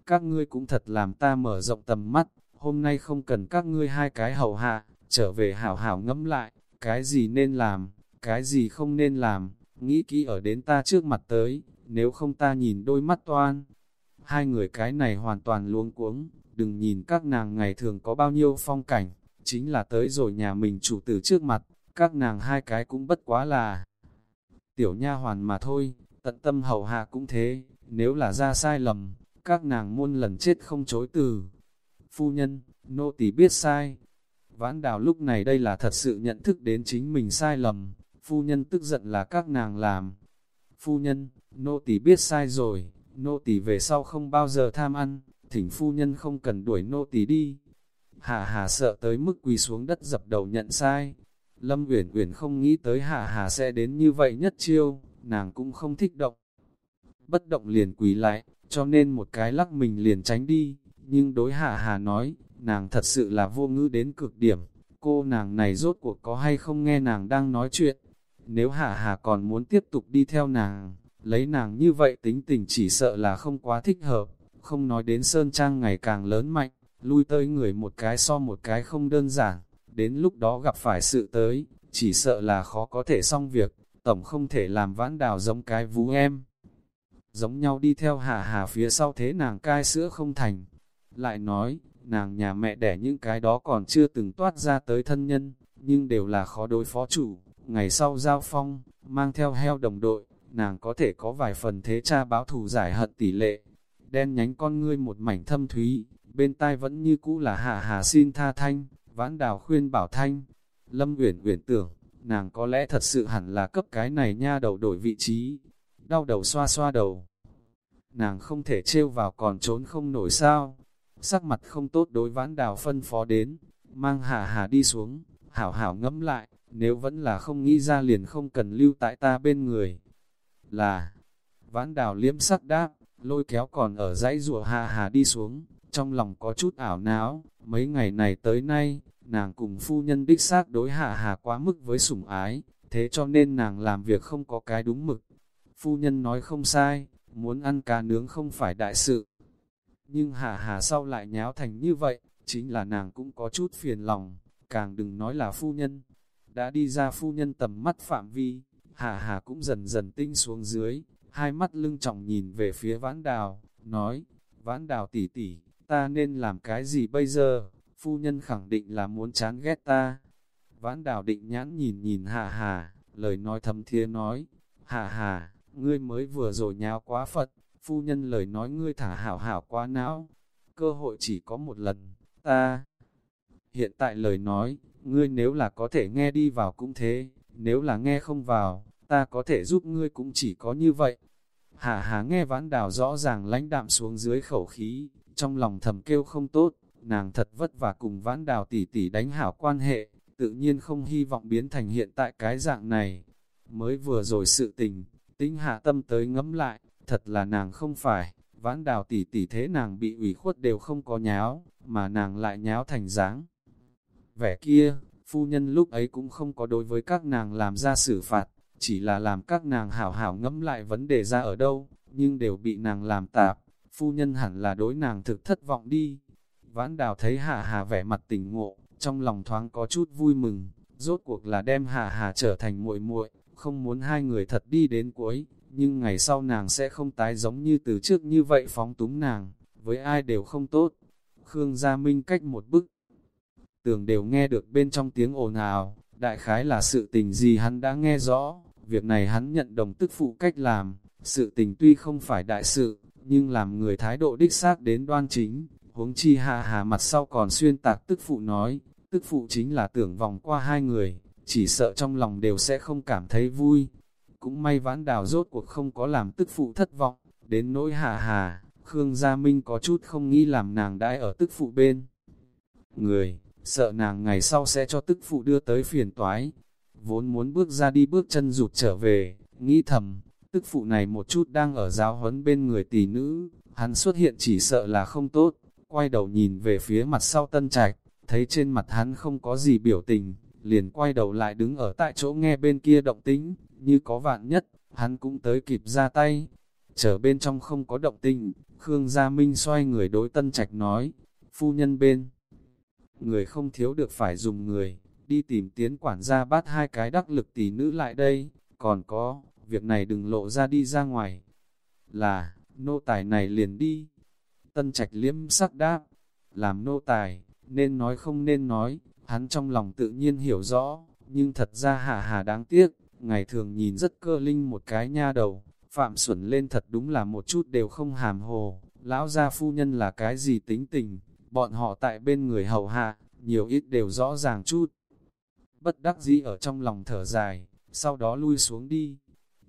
Các ngươi cũng thật làm ta mở rộng tầm mắt, hôm nay không cần các ngươi hai cái hầu hạ, trở về hảo hảo ngẫm lại, cái gì nên làm, cái gì không nên làm, nghĩ kỹ ở đến ta trước mặt tới, nếu không ta nhìn đôi mắt toan. Hai người cái này hoàn toàn luống cuống, đừng nhìn các nàng ngày thường có bao nhiêu phong cảnh, chính là tới rồi nhà mình chủ tử trước mặt, các nàng hai cái cũng bất quá là tiểu nha hoàn mà thôi, tận tâm hầu hạ cũng thế, nếu là ra sai lầm, các nàng muôn lần chết không chối từ. Phu nhân, nô tỳ biết sai. Vãn đào lúc này đây là thật sự nhận thức đến chính mình sai lầm, phu nhân tức giận là các nàng làm. Phu nhân, nô tỳ biết sai rồi, nô tỳ về sau không bao giờ tham ăn, thỉnh phu nhân không cần đuổi nô tỳ đi. Hà hà sợ tới mức quỳ xuống đất dập đầu nhận sai. Lâm Uyển Uyển không nghĩ tới Hà Hà sẽ đến như vậy nhất chiêu, nàng cũng không thích động. Bất động liền quỳ lại, cho nên một cái lắc mình liền tránh đi, nhưng đối Hà Hà nói, nàng thật sự là vô ngữ đến cực điểm, cô nàng này rốt cuộc có hay không nghe nàng đang nói chuyện. Nếu Hà Hà còn muốn tiếp tục đi theo nàng, lấy nàng như vậy tính tình chỉ sợ là không quá thích hợp, không nói đến Sơn Trang ngày càng lớn mạnh, lui tới người một cái so một cái không đơn giản, đến lúc đó gặp phải sự tới, chỉ sợ là khó có thể xong việc, tổng không thể làm vãn đào giống cái vú em. Giống nhau đi theo Hà Hà phía sau thế nàng cai sữa không thành. Lại nói, nàng nhà mẹ đẻ những cái đó còn chưa từng toát ra tới thân nhân, nhưng đều là khó đối phó chủ, ngày sau giao phong, mang theo heo đồng đội, nàng có thể có vài phần thế cha báo thù giải hận tỷ lệ. Đen nhánh con ngươi một mảnh thâm thúy, bên tai vẫn như cũ là hạ hà xin tha thanh, vãn đào khuyên bảo thanh. Lâm uyển uyển tưởng, nàng có lẽ thật sự hẳn là cấp cái này nha đầu đổi vị trí. Đau đầu xoa xoa đầu. Nàng không thể trêu vào còn trốn không nổi sao. Sắc mặt không tốt đối vãn đào phân phó đến, mang hạ hà đi xuống, hảo hảo ngẫm lại, nếu vẫn là không nghĩ ra liền không cần lưu tại ta bên người. Là, vãn đào liếm sắc đáp, lôi kéo còn ở dãy rùa hạ hà đi xuống, trong lòng có chút ảo não, mấy ngày này tới nay, nàng cùng phu nhân đích xác đối hạ hà quá mức với sủng ái, thế cho nên nàng làm việc không có cái đúng mực. Phu nhân nói không sai, muốn ăn cá nướng không phải đại sự. Nhưng hạ hà sau lại nháo thành như vậy, chính là nàng cũng có chút phiền lòng, càng đừng nói là phu nhân. Đã đi ra phu nhân tầm mắt phạm vi, hà hà cũng dần dần tinh xuống dưới, hai mắt lưng trọng nhìn về phía vãn đào, nói, vãn đào tỷ tỷ, ta nên làm cái gì bây giờ? Phu nhân khẳng định là muốn chán ghét ta. Vãn đào định nhãn nhìn nhìn hà hà, lời nói thầm thiê nói, hà hà, ngươi mới vừa rồi nháo quá Phật, phu nhân lời nói ngươi thả hảo hảo quá não, cơ hội chỉ có một lần, ta. Hiện tại lời nói, ngươi nếu là có thể nghe đi vào cũng thế, nếu là nghe không vào, ta có thể giúp ngươi cũng chỉ có như vậy. Hà hà nghe vãn đào rõ ràng lãnh đạm xuống dưới khẩu khí, trong lòng thầm kêu không tốt, nàng thật vất vả cùng vãn đào tỷ tỷ đánh hảo quan hệ, tự nhiên không hy vọng biến thành hiện tại cái dạng này. Mới vừa rồi sự tình, tính hạ tâm tới ngẫm lại, thật là nàng không phải, vãn đào tỷ tỷ thế nàng bị ủy khuất đều không có nháo, mà nàng lại nháo thành dáng. Vẻ kia, phu nhân lúc ấy cũng không có đối với các nàng làm ra xử phạt, chỉ là làm các nàng hảo hảo ngẫm lại vấn đề ra ở đâu, nhưng đều bị nàng làm tạp, phu nhân hẳn là đối nàng thực thất vọng đi. Vãn đào thấy Hà Hà vẻ mặt tỉnh ngộ, trong lòng thoáng có chút vui mừng, rốt cuộc là đem Hà Hà trở thành muội muội, không muốn hai người thật đi đến cuối, nhưng ngày sau nàng sẽ không tái giống như từ trước như vậy phóng túng nàng, với ai đều không tốt. Khương Gia Minh cách một bức, tường đều nghe được bên trong tiếng ồn ào, đại khái là sự tình gì hắn đã nghe rõ, việc này hắn nhận đồng tức phụ cách làm, sự tình tuy không phải đại sự, nhưng làm người thái độ đích xác đến đoan chính, huống chi hạ hà mặt sau còn xuyên tạc tức phụ nói, tức phụ chính là tưởng vòng qua hai người, chỉ sợ trong lòng đều sẽ không cảm thấy vui. Cũng may vãn đào rốt cuộc không có làm tức phụ thất vọng, đến nỗi hạ hà, Khương Gia Minh có chút không nghĩ làm nàng đãi ở tức phụ bên. Người, sợ nàng ngày sau sẽ cho tức phụ đưa tới phiền toái. Vốn muốn bước ra đi bước chân rụt trở về, nghĩ thầm, tức phụ này một chút đang ở giáo huấn bên người tỷ nữ, hắn xuất hiện chỉ sợ là không tốt, quay đầu nhìn về phía mặt sau tân trạch, thấy trên mặt hắn không có gì biểu tình, liền quay đầu lại đứng ở tại chỗ nghe bên kia động tính, như có vạn nhất, hắn cũng tới kịp ra tay. Chờ bên trong không có động tình, Khương Gia Minh xoay người đối tân trạch nói, phu nhân bên. Người không thiếu được phải dùng người, đi tìm tiến quản gia bắt hai cái đắc lực tỷ nữ lại đây, còn có, việc này đừng lộ ra đi ra ngoài. Là, nô tài này liền đi. Tân trạch liếm sắc đáp, làm nô tài, nên nói không nên nói, hắn trong lòng tự nhiên hiểu rõ, nhưng thật ra hà hà đáng tiếc, ngày thường nhìn rất cơ linh một cái nha đầu, phạm xuẩn lên thật đúng là một chút đều không hàm hồ, lão gia phu nhân là cái gì tính tình, bọn họ tại bên người hầu hạ, nhiều ít đều rõ ràng chút. Bất đắc dĩ ở trong lòng thở dài, sau đó lui xuống đi.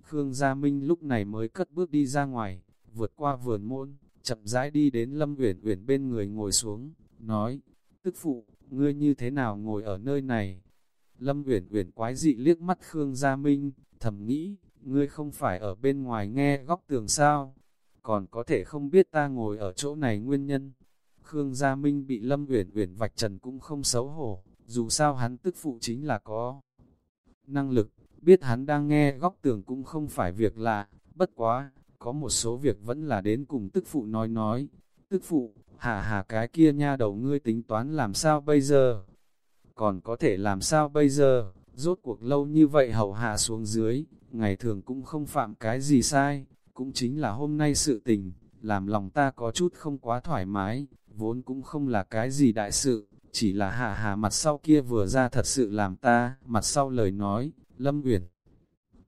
Khương Gia Minh lúc này mới cất bước đi ra ngoài, vượt qua vườn môn, chậm rãi đi đến Lâm Uyển Uyển bên người ngồi xuống, nói: "Tức phụ, ngươi như thế nào ngồi ở nơi này?" Lâm Uyển Uyển quái dị liếc mắt Khương Gia Minh, thầm nghĩ: "Ngươi không phải ở bên ngoài nghe góc tường sao? Còn có thể không biết ta ngồi ở chỗ này nguyên nhân?" Khương Gia Minh bị Lâm Uyển Uyển vạch trần cũng không xấu hổ, dù sao hắn tức phụ chính là có năng lực, biết hắn đang nghe góc tường cũng không phải việc lạ, bất quá, có một số việc vẫn là đến cùng tức phụ nói nói. Tức phụ, hà hà cái kia nha đầu ngươi tính toán làm sao bây giờ? Còn có thể làm sao bây giờ? Rốt cuộc lâu như vậy hầu hạ xuống dưới, ngày thường cũng không phạm cái gì sai, cũng chính là hôm nay sự tình, làm lòng ta có chút không quá thoải mái, vốn cũng không là cái gì đại sự, chỉ là hạ hà mặt sau kia vừa ra thật sự làm ta, mặt sau lời nói, Lâm Uyển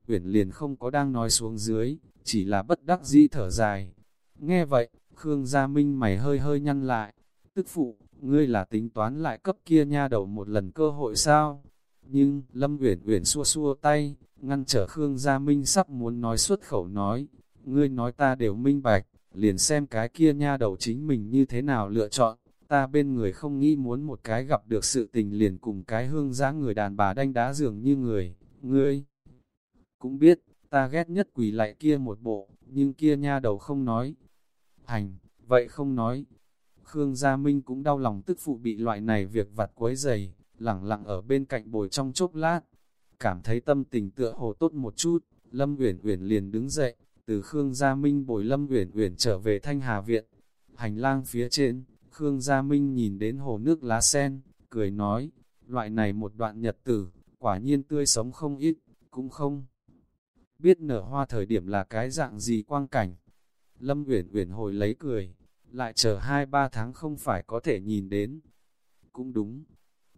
Uyển liền không có đang nói xuống dưới, chỉ là bất đắc dĩ thở dài. Nghe vậy, Khương Gia Minh mày hơi hơi nhăn lại, tức phụ, ngươi là tính toán lại cấp kia nha đầu một lần cơ hội sao? Nhưng, Lâm Uyển Uyển xua xua tay, ngăn trở Khương Gia Minh sắp muốn nói xuất khẩu nói, ngươi nói ta đều minh bạch, liền xem cái kia nha đầu chính mình như thế nào lựa chọn, ta bên người không nghĩ muốn một cái gặp được sự tình liền cùng cái hương giá người đàn bà đanh đá dường như người, ngươi. Cũng biết, ta ghét nhất quỷ lại kia một bộ, nhưng kia nha đầu không nói. Hành, vậy không nói. Khương Gia Minh cũng đau lòng tức phụ bị loại này việc vặt quấy dày, lẳng lặng ở bên cạnh bồi trong chốc lát. Cảm thấy tâm tình tựa hồ tốt một chút, Lâm Uyển Uyển liền đứng dậy, từ Khương Gia Minh bồi Lâm Uyển Uyển trở về Thanh Hà Viện. Hành lang phía trên, Khương Gia Minh nhìn đến hồ nước lá sen, cười nói, loại này một đoạn nhật tử, quả nhiên tươi sống không ít, cũng không. Biết nở hoa thời điểm là cái dạng gì quang cảnh. Lâm Uyển Uyển hồi lấy cười, lại chờ hai ba tháng không phải có thể nhìn đến. Cũng đúng,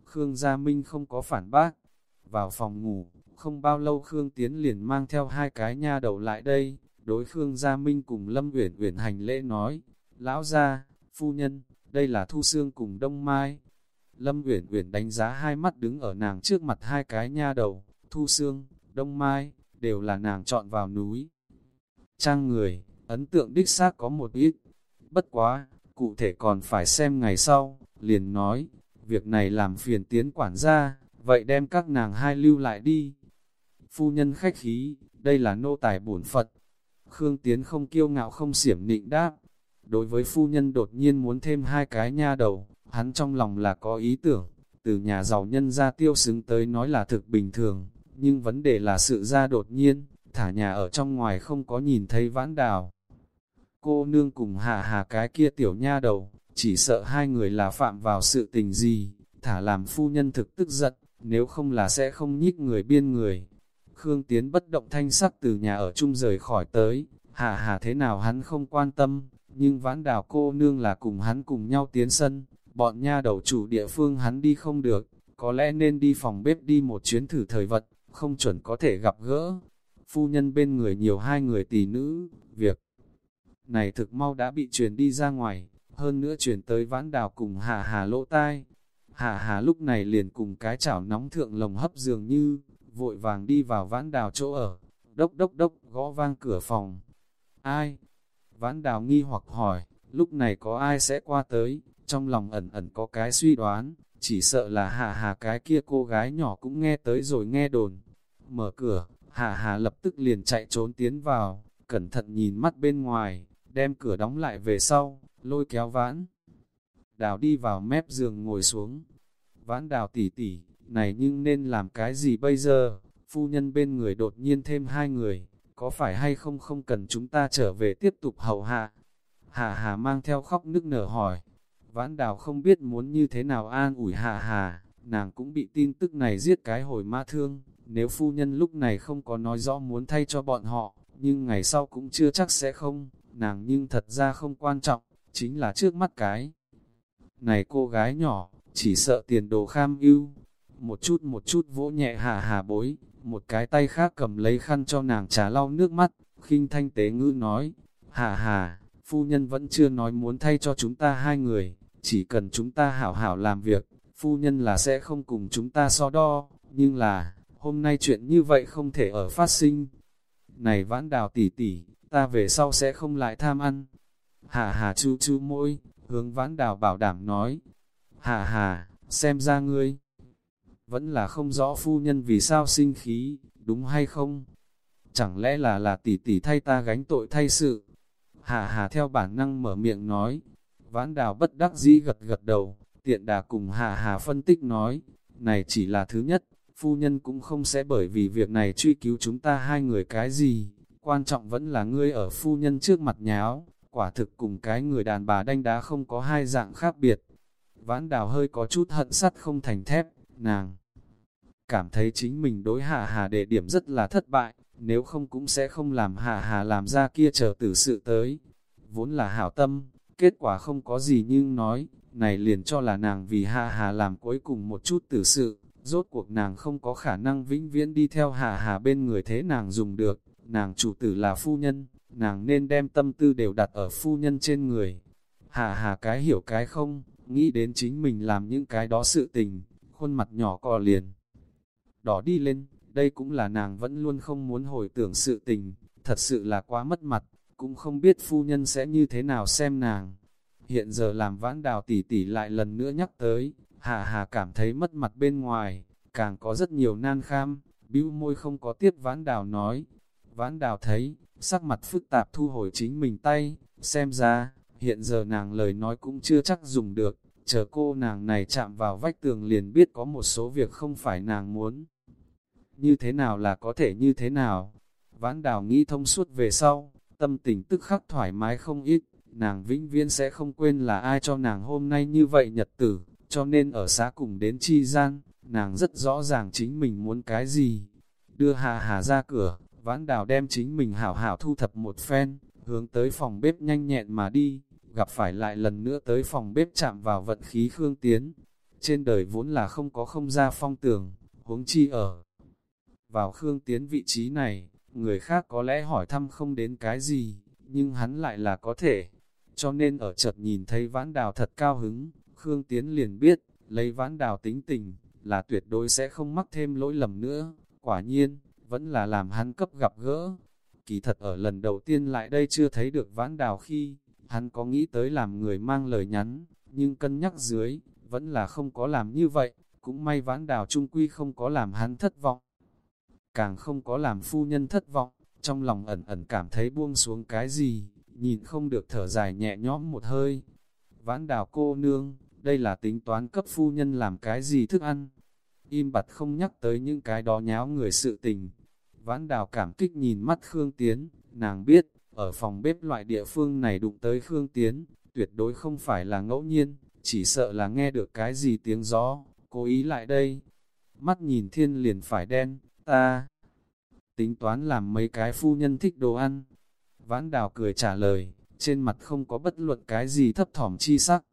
Khương Gia Minh không có phản bác. Vào phòng ngủ, không bao lâu Khương Tiến liền mang theo hai cái nha đầu lại đây, đối Khương Gia Minh cùng Lâm Uyển Uyển hành lễ nói, lão gia, phu nhân, đây là Thu xương cùng Đông Mai. Lâm Uyển Uyển đánh giá hai mắt đứng ở nàng trước mặt hai cái nha đầu, Thu xương Đông Mai, đều là nàng chọn vào núi. Trang người, ấn tượng đích xác có một ít, bất quá, cụ thể còn phải xem ngày sau, liền nói, việc này làm phiền tiến quản gia, vậy đem các nàng hai lưu lại đi. Phu nhân khách khí, đây là nô tài bổn Phật. Khương Tiến không kiêu ngạo không xiểm nịnh đáp. Đối với phu nhân đột nhiên muốn thêm hai cái nha đầu, hắn trong lòng là có ý tưởng, từ nhà giàu nhân ra tiêu xứng tới nói là thực bình thường, nhưng vấn đề là sự ra đột nhiên, thả nhà ở trong ngoài không có nhìn thấy vãn đào. Cô nương cùng hạ hà cái kia tiểu nha đầu, chỉ sợ hai người là phạm vào sự tình gì, thả làm phu nhân thực tức giận, nếu không là sẽ không nhích người biên người. Khương Tiến bất động thanh sắc từ nhà ở chung rời khỏi tới, hạ hà thế nào hắn không quan tâm, nhưng vãn đào cô nương là cùng hắn cùng nhau tiến sân, bọn nha đầu chủ địa phương hắn đi không được, có lẽ nên đi phòng bếp đi một chuyến thử thời vật, không chuẩn có thể gặp gỡ. Phu nhân bên người nhiều hai người tỷ nữ, việc này thực mau đã bị truyền đi ra ngoài, hơn nữa truyền tới vãn đào cùng hà hà lỗ tai. Hà hà lúc này liền cùng cái chảo nóng thượng lồng hấp dường như, vội vàng đi vào vãn đào chỗ ở, đốc đốc đốc gõ vang cửa phòng. Ai? Vãn đào nghi hoặc hỏi, lúc này có ai sẽ qua tới, trong lòng ẩn ẩn có cái suy đoán, chỉ sợ là hà hà cái kia cô gái nhỏ cũng nghe tới rồi nghe đồn. Mở cửa, hà hà lập tức liền chạy trốn tiến vào, cẩn thận nhìn mắt bên ngoài, đem cửa đóng lại về sau, lôi kéo vãn. Đào đi vào mép giường ngồi xuống. Vãn đào tỉ tỉ, này nhưng nên làm cái gì bây giờ? Phu nhân bên người đột nhiên thêm hai người, có phải hay không không cần chúng ta trở về tiếp tục hầu hạ? Hà hà mang theo khóc nức nở hỏi. Vãn đào không biết muốn như thế nào an ủi hà hà, nàng cũng bị tin tức này giết cái hồi ma thương. Nếu phu nhân lúc này không có nói rõ muốn thay cho bọn họ, nhưng ngày sau cũng chưa chắc sẽ không, nàng nhưng thật ra không quan trọng, chính là trước mắt cái. Này cô gái nhỏ, chỉ sợ tiền đồ kham ưu, một chút một chút vỗ nhẹ hà hà bối, một cái tay khác cầm lấy khăn cho nàng trà lau nước mắt, khinh thanh tế ngữ nói, hà hà, phu nhân vẫn chưa nói muốn thay cho chúng ta hai người, chỉ cần chúng ta hảo hảo làm việc, phu nhân là sẽ không cùng chúng ta so đo, nhưng là, hôm nay chuyện như vậy không thể ở phát sinh. Này vãn đào tỷ tỷ, ta về sau sẽ không lại tham ăn. Hà hà chu chu môi, hướng vãn đào bảo đảm nói. Hà hà, xem ra ngươi. Vẫn là không rõ phu nhân vì sao sinh khí, đúng hay không? Chẳng lẽ là là tỷ tỷ thay ta gánh tội thay sự? Hà hà theo bản năng mở miệng nói. Vãn đào bất đắc dĩ gật gật đầu, tiện đà cùng hà hà phân tích nói. Này chỉ là thứ nhất, phu nhân cũng không sẽ bởi vì việc này truy cứu chúng ta hai người cái gì, quan trọng vẫn là ngươi ở phu nhân trước mặt nháo, quả thực cùng cái người đàn bà đanh đá không có hai dạng khác biệt. Vãn đào hơi có chút hận sắt không thành thép, nàng cảm thấy chính mình đối hạ hà đệ điểm rất là thất bại, nếu không cũng sẽ không làm hạ hà làm ra kia chờ tử sự tới. Vốn là hảo tâm, kết quả không có gì nhưng nói, này liền cho là nàng vì Hà Hà làm cuối cùng một chút tử sự, rốt cuộc nàng không có khả năng vĩnh viễn đi theo Hà Hà bên người thế nàng dùng được, nàng chủ tử là phu nhân, nàng nên đem tâm tư đều đặt ở phu nhân trên người. Hà Hà cái hiểu cái không, nghĩ đến chính mình làm những cái đó sự tình, khuôn mặt nhỏ co liền. Đỏ đi lên, đây cũng là nàng vẫn luôn không muốn hồi tưởng sự tình, thật sự là quá mất mặt, cũng không biết phu nhân sẽ như thế nào xem nàng. Hiện giờ làm vãn đào tỷ tỷ lại lần nữa nhắc tới, Hà Hà cảm thấy mất mặt bên ngoài, càng có rất nhiều nan kham, bĩu môi không có tiếp vãn đào nói. Vãn đào thấy, sắc mặt phức tạp thu hồi chính mình tay, xem ra, hiện giờ nàng lời nói cũng chưa chắc dùng được, chờ cô nàng này chạm vào vách tường liền biết có một số việc không phải nàng muốn. Như thế nào là có thể như thế nào? Vãn đào nghĩ thông suốt về sau, tâm tình tức khắc thoải mái không ít, nàng vĩnh viễn sẽ không quên là ai cho nàng hôm nay như vậy nhật tử, cho nên ở xã cùng đến chi gian, nàng rất rõ ràng chính mình muốn cái gì. Đưa Hà Hà ra cửa, vãn đào đem chính mình hảo hảo thu thập một phen, hướng tới phòng bếp nhanh nhẹn mà đi, gặp phải lại lần nữa tới phòng bếp chạm vào vận khí Khương Tiến. Trên đời vốn là không có không ra phong tường, huống chi ở. Vào Khương Tiến vị trí này, người khác có lẽ hỏi thăm không đến cái gì, nhưng hắn lại là có thể. Cho nên ở chợt nhìn thấy vãn đào thật cao hứng, Khương Tiến liền biết, lấy vãn đào tính tình, là tuyệt đối sẽ không mắc thêm lỗi lầm nữa. Quả nhiên, vẫn là làm hắn cấp gặp gỡ. Kỳ thật ở lần đầu tiên lại đây chưa thấy được vãn đào khi, hắn có nghĩ tới làm người mang lời nhắn, nhưng cân nhắc dưới, vẫn là không có làm như vậy, cũng may vãn đào trung quy không có làm hắn thất vọng. Càng không có làm phu nhân thất vọng, trong lòng ẩn ẩn cảm thấy buông xuống cái gì, nhìn không được thở dài nhẹ nhõm một hơi. Vãn đào cô nương, đây là tính toán cấp phu nhân làm cái gì thức ăn. Im bặt không nhắc tới những cái đó nháo người sự tình. Vãn đào cảm kích nhìn mắt Khương Tiến, nàng biết, ở phòng bếp loại địa phương này đụng tới Khương Tiến, tuyệt đối không phải là ngẫu nhiên, chỉ sợ là nghe được cái gì tiếng gió, cố ý lại đây. Mắt nhìn thiên liền phải đen, ta tính toán làm mấy cái phu nhân thích đồ ăn. Vãn đào cười trả lời, trên mặt không có bất luận cái gì thấp thỏm chi sắc.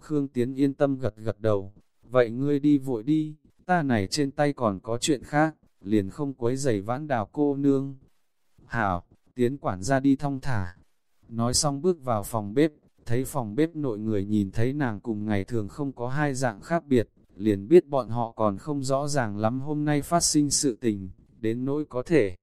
Khương Tiến yên tâm gật gật đầu, vậy ngươi đi vội đi, ta này trên tay còn có chuyện khác, liền không quấy giày vãn đào cô nương. Hảo, Tiến quản ra đi thong thả. Nói xong bước vào phòng bếp, thấy phòng bếp nội người nhìn thấy nàng cùng ngày thường không có hai dạng khác biệt, liền biết bọn họ còn không rõ ràng lắm hôm nay phát sinh sự tình, đến nỗi có thể.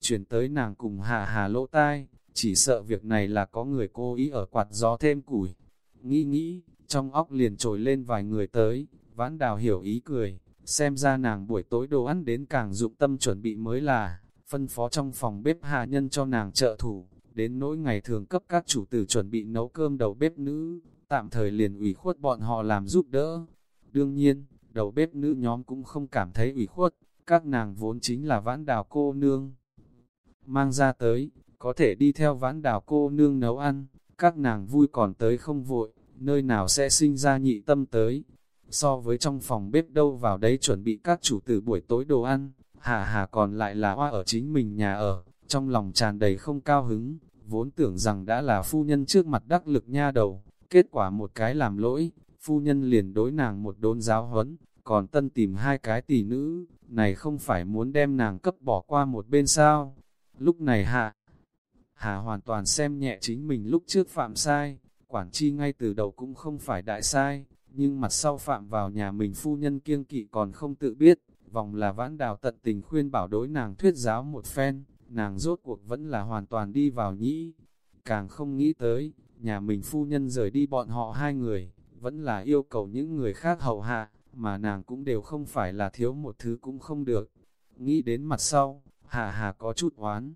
Chuyển tới nàng cùng hà hà lỗ tai, chỉ sợ việc này là có người cố ý ở quạt gió thêm củi. Nghĩ nghĩ, trong óc liền trồi lên vài người tới, vãn đào hiểu ý cười, xem ra nàng buổi tối đồ ăn đến càng dụng tâm chuẩn bị mới là, phân phó trong phòng bếp hạ nhân cho nàng trợ thủ, đến nỗi ngày thường cấp các chủ tử chuẩn bị nấu cơm đầu bếp nữ, tạm thời liền ủy khuất bọn họ làm giúp đỡ. Đương nhiên, đầu bếp nữ nhóm cũng không cảm thấy ủy khuất, các nàng vốn chính là vãn đào cô nương. Mang ra tới, có thể đi theo vãn đào cô nương nấu ăn, các nàng vui còn tới không vội, nơi nào sẽ sinh ra nhị tâm tới. So với trong phòng bếp đâu vào đấy chuẩn bị các chủ tử buổi tối đồ ăn, Hà Hà còn lại là hoa ở chính mình nhà ở, trong lòng tràn đầy không cao hứng, vốn tưởng rằng đã là phu nhân trước mặt đắc lực nha đầu, kết quả một cái làm lỗi, phu nhân liền đối nàng một đốn giáo huấn, còn tân tìm hai cái tỷ nữ, này không phải muốn đem nàng cấp bỏ qua một bên sao. Lúc này hạ, Hà hoàn toàn xem nhẹ chính mình lúc trước phạm sai, quản chi ngay từ đầu cũng không phải đại sai, nhưng mặt sau phạm vào nhà mình phu nhân kiêng kỵ còn không tự biết, vòng là vãn đào tận tình khuyên bảo đối nàng thuyết giáo một phen, nàng rốt cuộc vẫn là hoàn toàn đi vào nhĩ, càng không nghĩ tới, nhà mình phu nhân rời đi bọn họ hai người, vẫn là yêu cầu những người khác hậu hạ, mà nàng cũng đều không phải là thiếu một thứ cũng không được. Nghĩ đến mặt sau, hà hà có chút oán.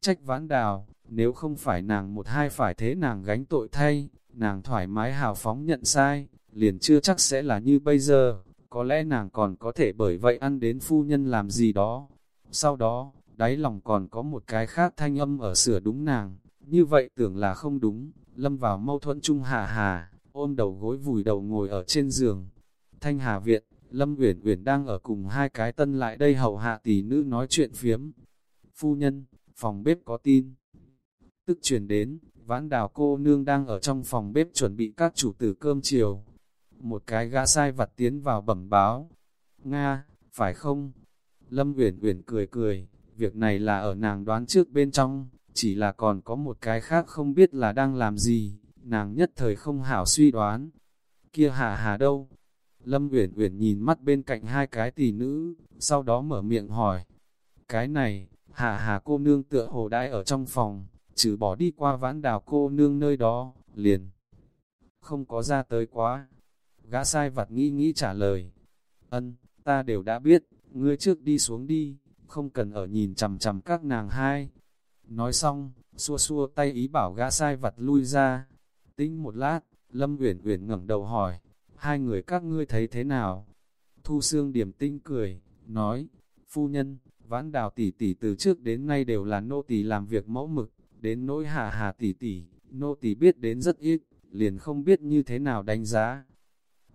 Trách vãn đào, nếu không phải nàng một hai phải thế nàng gánh tội thay, nàng thoải mái hào phóng nhận sai, liền chưa chắc sẽ là như bây giờ, có lẽ nàng còn có thể bởi vậy ăn đến phu nhân làm gì đó. Sau đó, đáy lòng còn có một cái khác thanh âm ở sửa đúng nàng, như vậy tưởng là không đúng, lâm vào mâu thuẫn chung hà hà, ôm đầu gối vùi đầu ngồi ở trên giường. Thanh Hà Viện, Lâm Uyển Uyển đang ở cùng hai cái tân lại đây hầu hạ tỷ nữ nói chuyện phiếm. Phu nhân, phòng bếp có tin. Tức truyền đến, vãn đào cô nương đang ở trong phòng bếp chuẩn bị các chủ tử cơm chiều. Một cái gã sai vặt tiến vào bẩm báo. Nga, phải không? Lâm Uyển Uyển cười cười, việc này là ở nàng đoán trước bên trong, chỉ là còn có một cái khác không biết là đang làm gì, nàng nhất thời không hảo suy đoán. Kia hà hà đâu? Lâm Uyển Uyển nhìn mắt bên cạnh hai cái tỷ nữ, sau đó mở miệng hỏi. Cái này, hà hà cô nương tựa hồ đãi ở trong phòng, trừ bỏ đi qua vãn đào cô nương nơi đó, liền. Không có ra tới quá. Gã sai vặt nghĩ nghĩ trả lời. Ân, ta đều đã biết, ngươi trước đi xuống đi, không cần ở nhìn chằm chằm các nàng hai. Nói xong, xua xua tay ý bảo gã sai vặt lui ra. Tính một lát, Lâm Uyển Uyển ngẩng đầu hỏi, hai người các ngươi thấy thế nào? Thu Sương điểm tinh cười, nói, phu nhân, vãn đào tỷ tỷ từ trước đến nay đều là nô tỳ làm việc mẫu mực, đến nỗi hà hà tỷ tỷ, nô tỳ biết đến rất ít, liền không biết như thế nào đánh giá.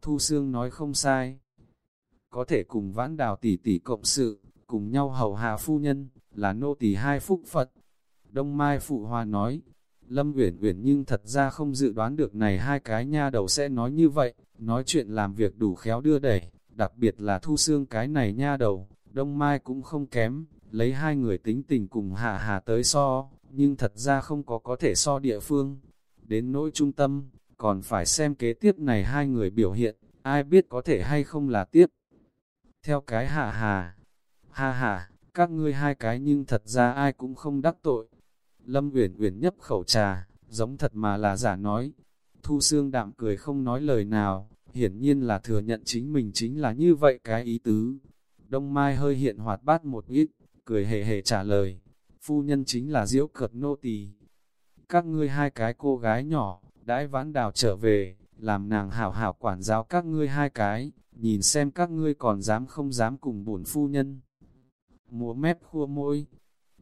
Thu Sương nói không sai, có thể cùng vãn đào tỷ tỷ cộng sự, cùng nhau hầu hạ phu nhân, là nô tỳ hai phúc Phật. Đông Mai Phụ Hoa nói, Lâm Uyển Uyển nhưng thật ra không dự đoán được này hai cái nha đầu sẽ nói như vậy, nói chuyện làm việc đủ khéo đưa đẩy, đặc biệt là thu Sương cái này nha đầu, Đông Mai cũng không kém, lấy hai người tính tình cùng hạ hà tới so, nhưng thật ra không có có thể so địa phương. Đến nỗi trung tâm, còn phải xem kế tiếp này hai người biểu hiện, ai biết có thể hay không là tiếp. Theo cái hạ hà, ha hà các ngươi hai cái nhưng thật ra ai cũng không đắc tội. Lâm Uyển Uyển nhấp khẩu trà, giống thật mà là giả nói. Thu Sương đạm cười không nói lời nào, hiển nhiên là thừa nhận chính mình chính là như vậy cái ý tứ. Đông Mai hơi hiện hoạt bát một ít, cười hề hề trả lời, phu nhân chính là diễu cợt nô tỳ. Các ngươi hai cái cô gái nhỏ, đãi vãn đào trở về, làm nàng hảo hảo quản giáo các ngươi hai cái, nhìn xem các ngươi còn dám không dám cùng bổn phu nhân. Múa mép khua môi,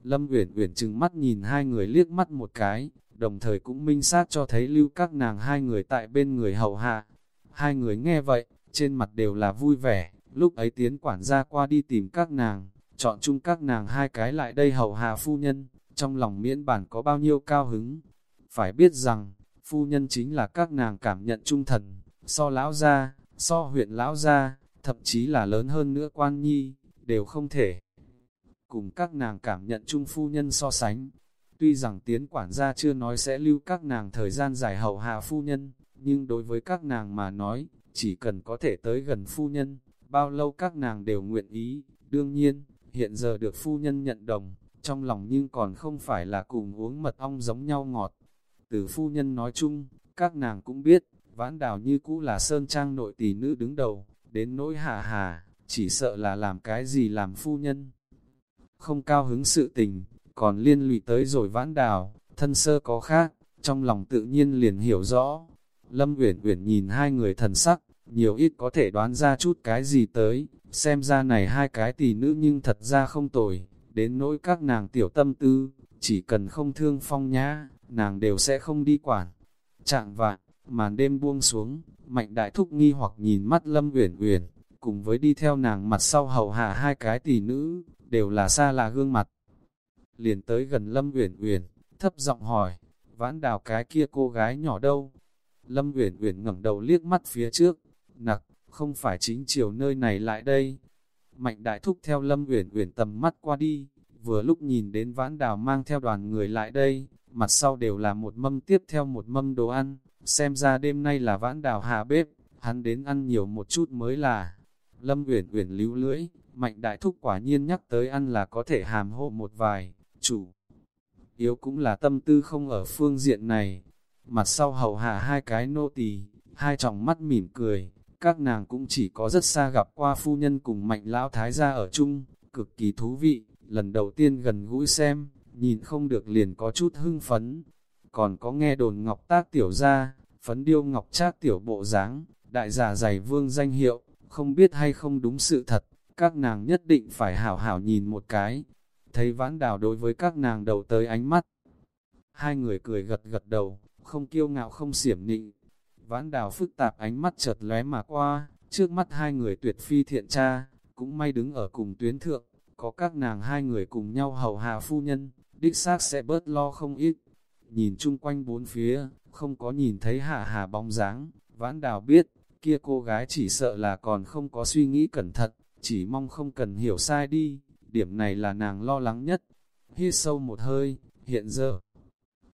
Lâm Uyển Uyển trừng mắt nhìn hai người liếc mắt một cái, đồng thời cũng minh sát cho thấy lưu các nàng hai người tại bên người hậu hạ. Hai người nghe vậy, trên mặt đều là vui vẻ, lúc ấy tiến quản gia qua đi tìm các nàng, chọn chung các nàng hai cái lại đây hậu hạ phu nhân, trong lòng miễn bản có bao nhiêu cao hứng. Phải biết rằng, phu nhân chính là các nàng cảm nhận trung thần, so lão gia, so huyện lão gia, thậm chí là lớn hơn nữa quan nhi, đều không thể cùng các nàng cảm nhận chung phu nhân so sánh. Tuy rằng tiến quản gia chưa nói sẽ lưu các nàng thời gian dài hậu hạ phu nhân, nhưng đối với các nàng mà nói, chỉ cần có thể tới gần phu nhân, bao lâu các nàng đều nguyện ý. Đương nhiên, hiện giờ được phu nhân nhận đồng, trong lòng nhưng còn không phải là cùng uống mật ong giống nhau ngọt. Từ phu nhân nói chung, các nàng cũng biết, vãn đào như cũ là sơn trang nội tỷ nữ đứng đầu, đến nỗi hà hà, chỉ sợ là làm cái gì làm phu nhân không cao hứng sự tình, còn liên lụy tới rồi vãn đào, thân sơ có khác, trong lòng tự nhiên liền hiểu rõ. Lâm Uyển Uyển nhìn hai người thần sắc, nhiều ít có thể đoán ra chút cái gì tới, xem ra này hai cái tỷ nữ nhưng thật ra không tồi, đến nỗi các nàng tiểu tâm tư, chỉ cần không thương phong nhã, nàng đều sẽ không đi quản. Trạng vạn, màn đêm buông xuống, mạnh đại thúc nghi hoặc nhìn mắt Lâm Uyển Uyển, cùng với đi theo nàng mặt sau hầu hạ hai cái tỷ nữ, đều là xa là gương mặt. Liền tới gần Lâm Uyển Uyển, thấp giọng hỏi, vãn đào cái kia cô gái nhỏ đâu? Lâm Uyển Uyển ngẩng đầu liếc mắt phía trước, nặc, không phải chính chiều nơi này lại đây. Mạnh đại thúc theo Lâm Uyển Uyển tầm mắt qua đi, vừa lúc nhìn đến vãn đào mang theo đoàn người lại đây, mặt sau đều là một mâm tiếp theo một mâm đồ ăn, xem ra đêm nay là vãn đào hạ bếp, hắn đến ăn nhiều một chút mới là. Lâm Uyển Uyển líu lưỡi, Mạnh đại thúc quả nhiên nhắc tới ăn là có thể hàm hộ một vài, chủ. Yếu cũng là tâm tư không ở phương diện này. Mặt sau hầu hạ hai cái nô tỳ, hai tròng mắt mỉm cười, các nàng cũng chỉ có rất xa gặp qua phu nhân cùng mạnh lão thái gia ở chung, cực kỳ thú vị, lần đầu tiên gần gũi xem, nhìn không được liền có chút hưng phấn. Còn có nghe đồn ngọc tác tiểu ra, phấn điêu ngọc trác tiểu bộ dáng đại giả giày vương danh hiệu, không biết hay không đúng sự thật các nàng nhất định phải hảo hảo nhìn một cái. Thấy vãn đào đối với các nàng đầu tới ánh mắt. Hai người cười gật gật đầu, không kiêu ngạo không xiểm nịnh. Vãn đào phức tạp ánh mắt chợt lóe mà qua, trước mắt hai người tuyệt phi thiện tra, cũng may đứng ở cùng tuyến thượng, có các nàng hai người cùng nhau hầu hạ phu nhân, đích xác sẽ bớt lo không ít. nhìn chung quanh bốn phía, không có nhìn thấy hạ hà bóng dáng, vãn đào biết, kia cô gái chỉ sợ là còn không có suy nghĩ cẩn thận, chỉ mong không cần hiểu sai đi, điểm này là nàng lo lắng nhất. Hít sâu một hơi, hiện giờ,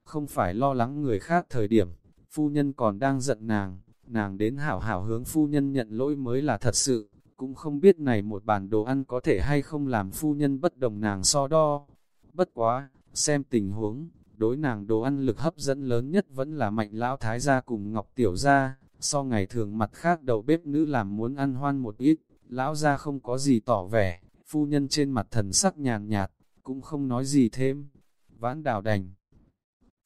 không phải lo lắng người khác thời điểm, phu nhân còn đang giận nàng, nàng đến hảo hảo hướng phu nhân nhận lỗi mới là thật sự, cũng không biết này một bàn đồ ăn có thể hay không làm phu nhân bất đồng nàng so đo. Bất quá, xem tình huống, đối nàng đồ ăn lực hấp dẫn lớn nhất vẫn là mạnh lão thái gia cùng ngọc tiểu gia, so ngày thường mặt khác đầu bếp nữ làm muốn ăn hoan một ít, lão gia không có gì tỏ vẻ, phu nhân trên mặt thần sắc nhàn nhạt, cũng không nói gì thêm. Vãn đào đành,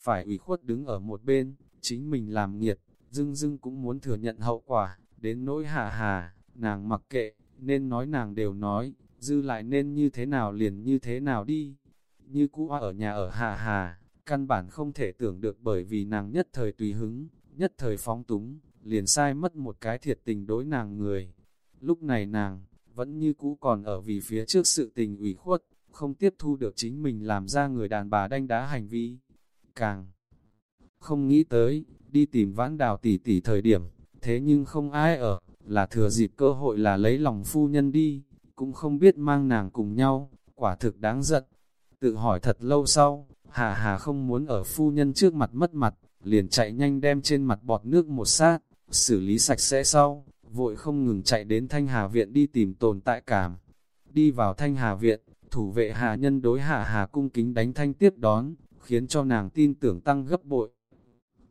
phải ủy khuất đứng ở một bên, chính mình làm nghiệt, dưng dưng cũng muốn thừa nhận hậu quả, đến nỗi hà hà, nàng mặc kệ, nên nói nàng đều nói, dư lại nên như thế nào liền như thế nào đi. Như cũ ở nhà ở hà hà, căn bản không thể tưởng được bởi vì nàng nhất thời tùy hứng, nhất thời phóng túng, liền sai mất một cái thiệt tình đối nàng người. Lúc này nàng, vẫn như cũ còn ở vì phía trước sự tình ủy khuất, không tiếp thu được chính mình làm ra người đàn bà đanh đá hành vi. Càng không nghĩ tới, đi tìm vãn đào tỷ tỷ thời điểm, thế nhưng không ai ở, là thừa dịp cơ hội là lấy lòng phu nhân đi, cũng không biết mang nàng cùng nhau, quả thực đáng giận. Tự hỏi thật lâu sau, Hà Hà không muốn ở phu nhân trước mặt mất mặt, liền chạy nhanh đem trên mặt bọt nước một sát, xử lý sạch sẽ sau, vội không ngừng chạy đến Thanh Hà Viện đi tìm tồn tại cảm. Đi vào Thanh Hà Viện, thủ vệ Hà Nhân đối Hà Hà cung kính đánh thanh tiếp đón, khiến cho nàng tin tưởng tăng gấp bội.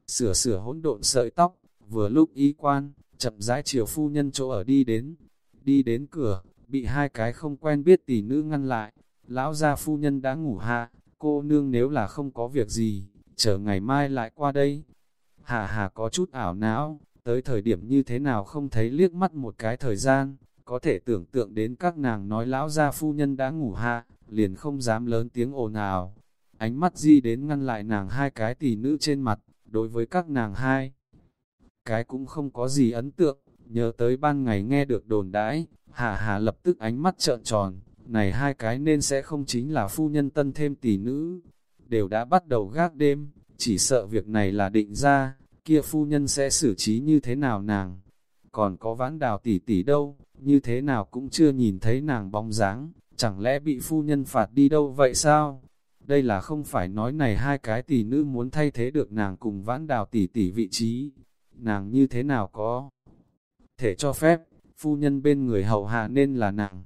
Sửa sửa hỗn độn sợi tóc, vừa lúc ý quan, chậm rãi chiều phu nhân chỗ ở đi đến. Đi đến cửa, bị hai cái không quen biết tỷ nữ ngăn lại. Lão gia phu nhân đã ngủ hạ, cô nương nếu là không có việc gì, chờ ngày mai lại qua đây. Hà hà có chút ảo não, tới thời điểm như thế nào không thấy liếc mắt một cái thời gian, có thể tưởng tượng đến các nàng nói lão gia phu nhân đã ngủ hạ, liền không dám lớn tiếng ồn ào. Ánh mắt di đến ngăn lại nàng hai cái tỷ nữ trên mặt, đối với các nàng hai. Cái cũng không có gì ấn tượng, nhớ tới ban ngày nghe được đồn đãi, hà hà lập tức ánh mắt trợn tròn, này hai cái nên sẽ không chính là phu nhân tân thêm tỷ nữ, đều đã bắt đầu gác đêm, chỉ sợ việc này là định ra, kia phu nhân sẽ xử trí như thế nào nàng. Còn có vãn đào tỷ tỷ đâu, như thế nào cũng chưa nhìn thấy nàng bóng dáng, chẳng lẽ bị phu nhân phạt đi đâu vậy sao? Đây là không phải nói này hai cái tỷ nữ muốn thay thế được nàng cùng vãn đào tỷ tỷ vị trí. Nàng như thế nào có thể cho phép, phu nhân bên người hậu hạ nên là nàng.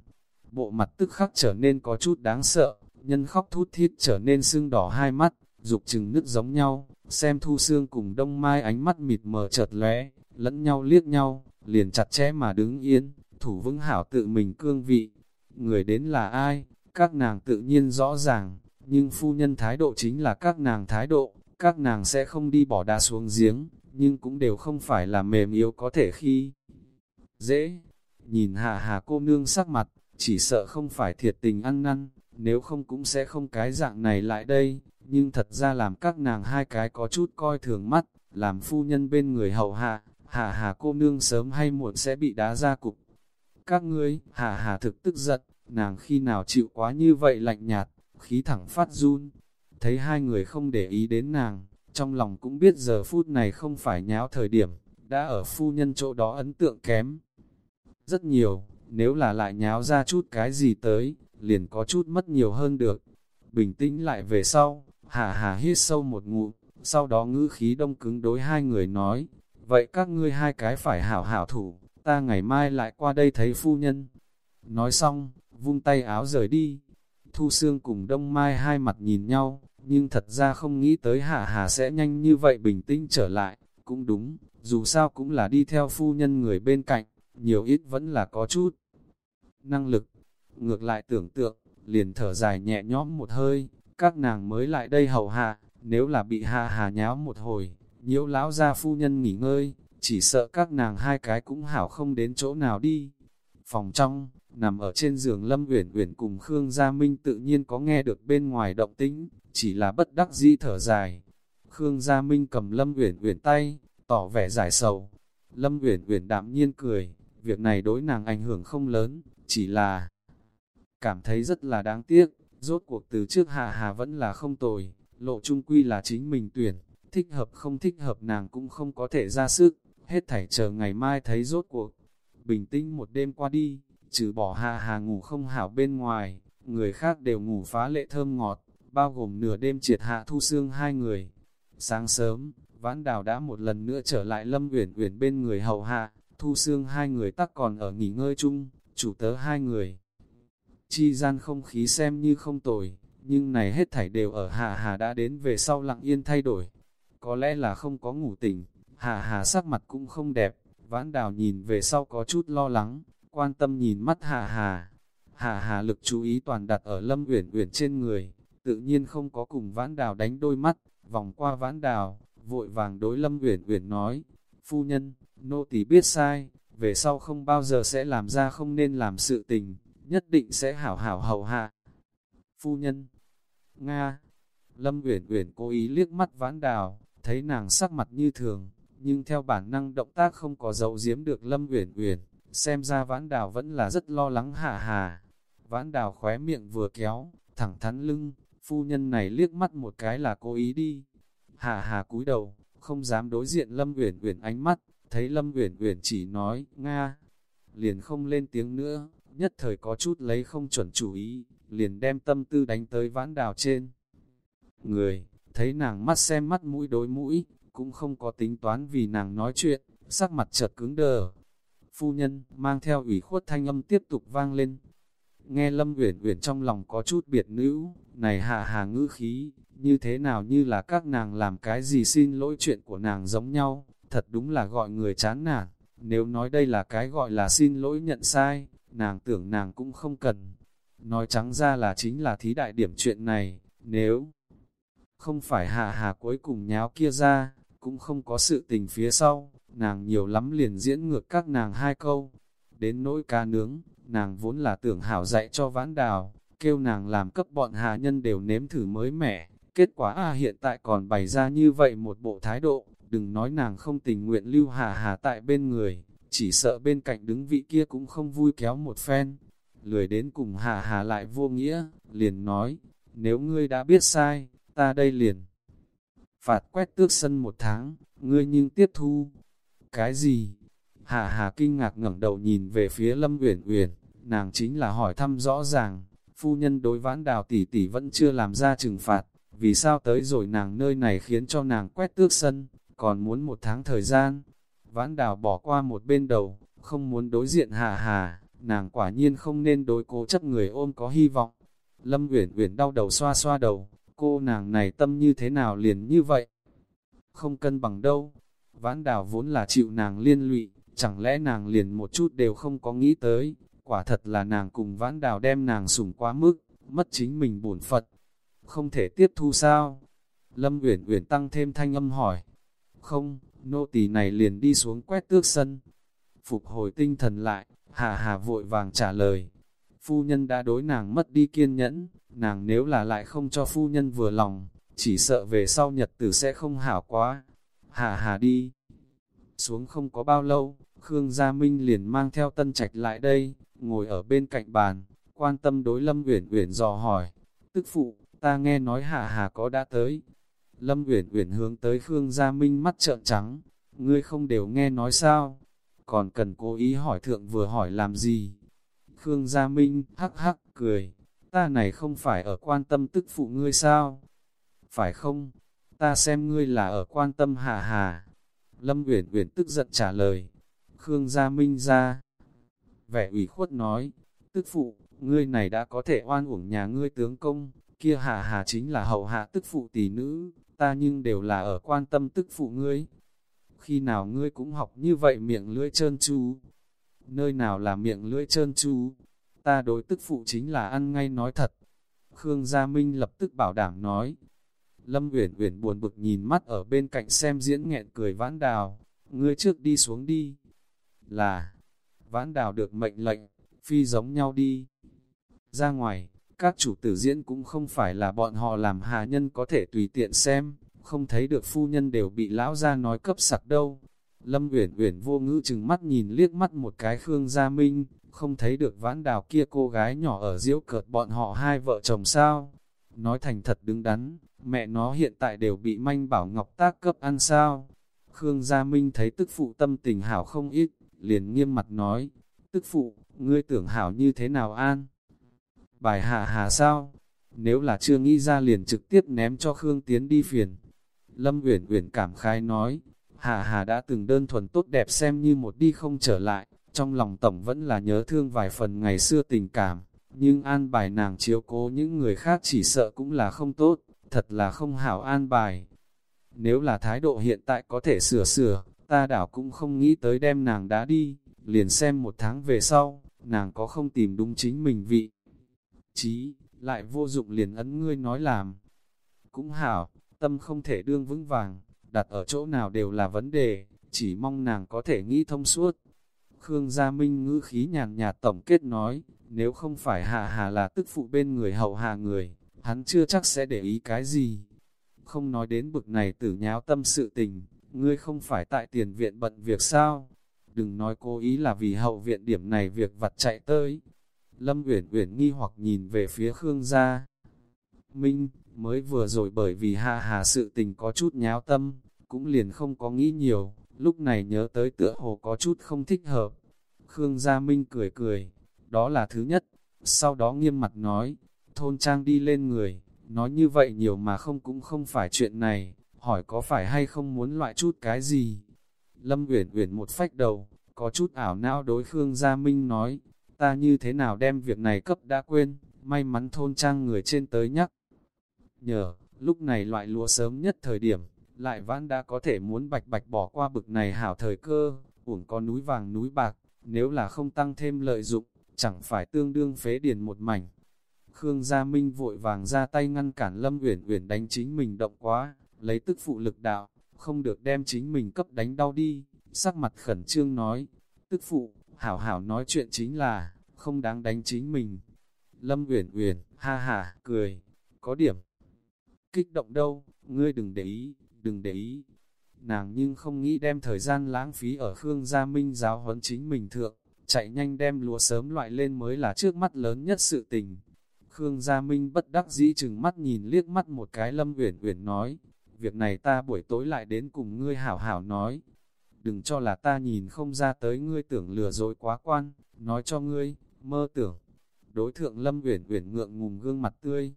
Bộ mặt tức khắc trở nên có chút đáng sợ, nhân khóc thút thít trở nên sưng đỏ hai mắt, dục chừng nứt giống nhau, xem thu xương cùng đông mai ánh mắt mịt mờ chợt lóe, lẫn nhau liếc nhau, liền chặt chẽ mà đứng yên, thủ vững hảo tự mình cương vị. Người đến là ai, các nàng tự nhiên rõ ràng, nhưng phu nhân thái độ chính là các nàng thái độ, các nàng sẽ không đi bỏ đá xuống giếng, nhưng cũng đều không phải là mềm yếu có thể khi dễ. Nhìn hạ hà cô nương sắc mặt, chỉ sợ không phải thiệt tình ăn năn, nếu không cũng sẽ không cái dạng này lại đây, nhưng thật ra làm các nàng hai cái có chút coi thường mắt, làm phu nhân bên người hậu hạ, hà hà cô nương sớm hay muộn sẽ bị đá ra cục. Các ngươi, hà hà thực tức giận, nàng khi nào chịu quá như vậy lạnh nhạt, khí thẳng phát run. Thấy hai người không để ý đến nàng, trong lòng cũng biết giờ phút này không phải nháo thời điểm, đã ở phu nhân chỗ đó ấn tượng kém. Rất nhiều, nếu là lại nháo ra chút cái gì tới, liền có chút mất nhiều hơn được. Bình tĩnh lại về sau, hà hà hít sâu một ngụm, sau đó ngữ khí đông cứng đối hai người nói, vậy các ngươi hai cái phải hảo hảo thủ, ta ngày mai lại qua đây thấy phu nhân. Nói xong, vung tay áo rời đi, Thu Sương cùng Đông Mai hai mặt nhìn nhau, nhưng thật ra không nghĩ tới hà Hà sẽ nhanh như vậy bình tĩnh trở lại, cũng đúng, dù sao cũng là đi theo phu nhân người bên cạnh, nhiều ít vẫn là có chút năng lực. Ngược lại tưởng tượng, liền thở dài nhẹ nhõm một hơi, các nàng mới lại đây hầu hạ, nếu là bị Hạ Hà nháo một hồi, nhiễu lão gia phu nhân nghỉ ngơi, chỉ sợ các nàng hai cái cũng hảo không đến chỗ nào đi. Phòng trong, Nằm ở trên giường Lâm Uyển Uyển cùng Khương Gia Minh tự nhiên có nghe được bên ngoài động tĩnh, chỉ là bất đắc dĩ thở dài. Khương Gia Minh cầm Lâm Uyển Uyển tay, tỏ vẻ giải sầu. Lâm Uyển Uyển đạm nhiên cười, việc này đối nàng ảnh hưởng không lớn, chỉ là cảm thấy rất là đáng tiếc, rốt cuộc từ trước Hà Hà vẫn là không tồi, lộ trung quy là chính mình tuyển, thích hợp không thích hợp nàng cũng không có thể ra sức, hết thảy chờ ngày mai thấy rốt cuộc. Bình tĩnh một đêm qua đi, trừ bỏ hạ hà ngủ không hảo bên ngoài, người khác đều ngủ phá lệ thơm ngọt, bao gồm nửa đêm triệt hạ thu xương hai người. Sáng sớm, vãn đào đã một lần nữa trở lại lâm uyển uyển bên người hầu hạ, thu xương hai người tắc còn ở nghỉ ngơi chung, chủ tớ hai người. Chi gian không khí xem như không tồi, nhưng này hết thảy đều ở hạ hà đã đến về sau lặng yên thay đổi. Có lẽ là không có ngủ tỉnh, hạ hà sắc mặt cũng không đẹp, vãn đào nhìn về sau có chút lo lắng, quan tâm nhìn mắt hạ hà. Hạ hà lực chú ý toàn đặt ở lâm uyển uyển trên người, tự nhiên không có cùng vãn đào đánh đôi mắt, vòng qua vãn đào, vội vàng đối lâm uyển uyển nói, phu nhân, nô tỳ biết sai, về sau không bao giờ sẽ làm ra không nên làm sự tình, nhất định sẽ hảo hảo hầu hạ. Phu nhân, Nga, Lâm Uyển Uyển cố ý liếc mắt vãn đào, thấy nàng sắc mặt như thường, nhưng theo bản năng động tác không có dấu giếm được Lâm Uyển Uyển, xem ra vãn đào vẫn là rất lo lắng hà hà. Vãn đào khóe miệng vừa kéo, thẳng thắn lưng, phu nhân này liếc mắt một cái là cố ý đi. Hà hà cúi đầu, không dám đối diện Lâm Uyển Uyển ánh mắt, thấy Lâm Uyển Uyển chỉ nói, Nga, liền không lên tiếng nữa, nhất thời có chút lấy không chuẩn chủ ý, liền đem tâm tư đánh tới vãn đào trên. Người, thấy nàng mắt xem mắt mũi đối mũi, cũng không có tính toán vì nàng nói chuyện, sắc mặt chợt cứng đờ. Phu nhân, mang theo ủy khuất thanh âm tiếp tục vang lên. Nghe Lâm Uyển Uyển trong lòng có chút biệt nữ, này hạ hà ngữ khí, như thế nào như là các nàng làm cái gì xin lỗi chuyện của nàng giống nhau, thật đúng là gọi người chán nản. Nếu nói đây là cái gọi là xin lỗi nhận sai, nàng tưởng nàng cũng không cần. Nói trắng ra là chính là thí đại điểm chuyện này, nếu không phải hạ hà cuối cùng nháo kia ra, cũng không có sự tình phía sau, nàng nhiều lắm liền diễn ngược các nàng hai câu. Đến nỗi cá nướng, nàng vốn là tưởng hảo dạy cho vãn đào, kêu nàng làm cấp bọn hạ nhân đều nếm thử mới mẻ. Kết quả a hiện tại còn bày ra như vậy một bộ thái độ, đừng nói nàng không tình nguyện lưu hà hà tại bên người, chỉ sợ bên cạnh đứng vị kia cũng không vui kéo một phen. Lười đến cùng hà hà lại vô nghĩa, liền nói, nếu ngươi đã biết sai, ta đây liền. Phạt quét tước sân một tháng, ngươi nhưng tiếp thu. Cái gì? Hà hà kinh ngạc ngẩng đầu nhìn về phía Lâm Uyển Uyển, nàng chính là hỏi thăm rõ ràng, phu nhân đối vãn đào tỷ tỷ vẫn chưa làm ra trừng phạt, vì sao tới rồi nàng nơi này khiến cho nàng quét tước sân, còn muốn một tháng thời gian. Vãn đào bỏ qua một bên đầu, không muốn đối diện hà hà, nàng quả nhiên không nên đối cố chấp người ôm có hy vọng. Lâm Uyển Uyển đau đầu xoa xoa đầu, cô nàng này tâm như thế nào liền như vậy? Không cân bằng đâu. Vãn đào vốn là chịu nàng liên lụy, chẳng lẽ nàng liền một chút đều không có nghĩ tới. Quả thật là nàng cùng vãn đào đem nàng sủng quá mức, mất chính mình bổn phật. Không thể tiếp thu sao? Lâm Uyển Uyển tăng thêm thanh âm hỏi. Không, nô tỳ này liền đi xuống quét tước sân. Phục hồi tinh thần lại, Hà Hà vội vàng trả lời. Phu nhân đã đối nàng mất đi kiên nhẫn, nàng nếu là lại không cho phu nhân vừa lòng, chỉ sợ về sau nhật tử sẽ không hảo quá. Hà Hà đi. Xuống không có bao lâu, Khương Gia Minh liền mang theo tân trạch lại đây, ngồi ở bên cạnh bàn, quan tâm đối Lâm Uyển Uyển dò hỏi. Tức phụ, ta nghe nói Hà Hà có đã tới, Lâm Uyển Uyển hướng tới Khương Gia Minh mắt trợn trắng, ngươi không đều nghe nói sao? Còn cần cố ý hỏi thượng vừa hỏi làm gì? Khương Gia Minh hắc hắc cười, ta này không phải ở quan tâm tức phụ ngươi sao? Phải không? Ta xem ngươi là ở quan tâm hà hà. Lâm Uyển Uyển tức giận trả lời. Khương Gia Minh ra. Vẻ ủy khuất nói, tức phụ, ngươi này đã có thể oan uổng nhà ngươi tướng công, kia hà hà chính là hậu hạ tức phụ tỷ nữ, ta nhưng đều là ở quan tâm tức phụ ngươi. Khi nào ngươi cũng học như vậy miệng lưỡi trơn tru Nơi nào là miệng lưỡi trơn tru ta đối tức phụ chính là ăn ngay nói thật. Khương Gia Minh lập tức bảo đảm nói. Lâm Uyển Uyển buồn bực nhìn mắt ở bên cạnh xem diễn nghẹn cười vãn đào, ngươi trước đi xuống đi. Là, vãn đào được mệnh lệnh, phi giống nhau đi. Ra ngoài, các chủ tử diễn cũng không phải là bọn họ làm hà nhân có thể tùy tiện xem, không thấy được phu nhân đều bị lão ra nói cấp sặc đâu. Lâm Uyển Uyển vô ngữ chừng mắt nhìn liếc mắt một cái Khương Gia Minh, không thấy được vãn đào kia cô gái nhỏ ở diễu cợt bọn họ hai vợ chồng sao. Nói thành thật đứng đắn, mẹ nó hiện tại đều bị manh bảo ngọc tác cấp ăn sao. Khương Gia Minh thấy tức phụ tâm tình hảo không ít, liền nghiêm mặt nói, tức phụ, ngươi tưởng hảo như thế nào an? Bài hạ hà sao? Nếu là chưa nghĩ ra liền trực tiếp ném cho Khương Tiến đi phiền. Lâm Uyển Uyển cảm khái nói, hạ Hà đã từng đơn thuần tốt đẹp xem như một đi không trở lại, trong lòng tổng vẫn là nhớ thương vài phần ngày xưa tình cảm, nhưng an bài nàng chiếu cố những người khác chỉ sợ cũng là không tốt, thật là không hảo an bài. Nếu là thái độ hiện tại có thể sửa sửa, ta đảo cũng không nghĩ tới đem nàng đã đi, liền xem một tháng về sau, nàng có không tìm đúng chính mình vị. Chí, lại vô dụng liền ấn ngươi nói làm. Cũng hảo, tâm không thể đương vững vàng, đặt ở chỗ nào đều là vấn đề, chỉ mong nàng có thể nghĩ thông suốt. Khương Gia Minh ngữ khí nhàn nhạt tổng kết nói, nếu không phải hạ hà là tức phụ bên người hậu hạ người, hắn chưa chắc sẽ để ý cái gì. Không nói đến bực này tử nháo tâm sự tình, ngươi không phải tại tiền viện bận việc sao? Đừng nói cố ý là vì hậu viện điểm này việc vặt chạy tới. Lâm Uyển Uyển nghi hoặc nhìn về phía Khương gia. Minh, mới vừa rồi bởi vì hạ hà sự tình có chút nháo tâm, cũng liền không có nghĩ nhiều, lúc này nhớ tới tựa hồ có chút không thích hợp. Khương Gia Minh cười cười, đó là thứ nhất, sau đó nghiêm mặt nói, thôn trang đi lên người, nói như vậy nhiều mà không cũng không phải chuyện này, hỏi có phải hay không muốn loại chút cái gì. Lâm Uyển Uyển một phách đầu, có chút ảo não đối Khương Gia Minh nói, ta như thế nào đem việc này cấp đã quên, may mắn thôn trang người trên tới nhắc. Nhờ, lúc này loại lúa sớm nhất thời điểm, lại vãn đã có thể muốn bạch bạch bỏ qua bực này hảo thời cơ, uổng có núi vàng núi bạc, nếu là không tăng thêm lợi dụng, chẳng phải tương đương phế điền một mảnh. Khương Gia Minh vội vàng ra tay ngăn cản Lâm Uyển Uyển đánh chính mình động quá, lấy tức phụ lực đạo, không được đem chính mình cấp đánh đau đi, sắc mặt khẩn trương nói, tức phụ, hảo hảo nói chuyện chính là, không đáng đánh chính mình. Lâm Uyển Uyển, ha ha, cười, có điểm kích động đâu, ngươi đừng để ý, đừng để ý. Nàng nhưng không nghĩ đem thời gian lãng phí ở Khương Gia Minh giáo huấn chính mình thượng, chạy nhanh đem lúa sớm loại lên mới là trước mắt lớn nhất sự tình. Khương Gia Minh bất đắc dĩ chừng mắt nhìn liếc mắt một cái Lâm Uyển Uyển nói, việc này ta buổi tối lại đến cùng ngươi hảo hảo nói. Đừng cho là ta nhìn không ra tới ngươi tưởng lừa dối quá quan, nói cho ngươi, mơ tưởng. Đối thượng Lâm Uyển Uyển ngượng ngùng gương mặt tươi.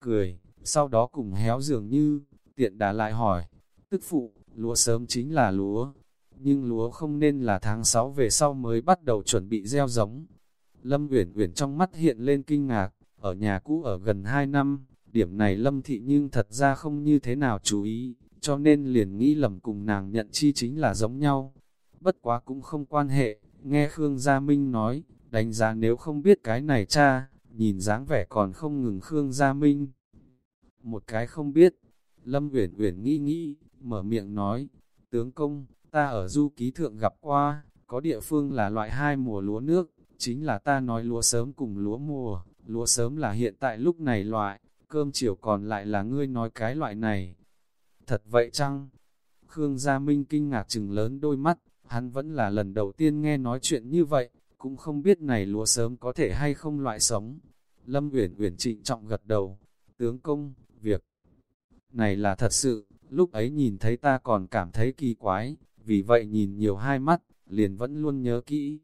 Cười, sau đó cùng héo dường như, tiện đã lại hỏi, tức phụ, lúa sớm chính là lúa, nhưng lúa không nên là tháng 6 về sau mới bắt đầu chuẩn bị gieo giống. Lâm Uyển Uyển trong mắt hiện lên kinh ngạc, ở nhà cũ ở gần 2 năm, điểm này Lâm Thị nhưng thật ra không như thế nào chú ý, cho nên liền nghĩ lầm cùng nàng nhận chi chính là giống nhau. Bất quá cũng không quan hệ, nghe Khương Gia Minh nói, đánh giá nếu không biết cái này cha, nhìn dáng vẻ còn không ngừng Khương Gia Minh. Một cái không biết, Lâm Uyển Uyển nghĩ nghĩ, mở miệng nói, tướng công, ta ở du ký thượng gặp qua, có địa phương là loại hai mùa lúa nước, chính là ta nói lúa sớm cùng lúa mùa, lúa sớm là hiện tại lúc này loại, cơm chiều còn lại là ngươi nói cái loại này. Thật vậy chăng? Khương Gia Minh kinh ngạc chừng lớn đôi mắt, hắn vẫn là lần đầu tiên nghe nói chuyện như vậy, cũng không biết này lúa sớm có thể hay không loại sống. Lâm Uyển Uyển trịnh trọng gật đầu, tướng công, việc này là thật sự, lúc ấy nhìn thấy ta còn cảm thấy kỳ quái, vì vậy nhìn nhiều hai mắt, liền vẫn luôn nhớ kỹ.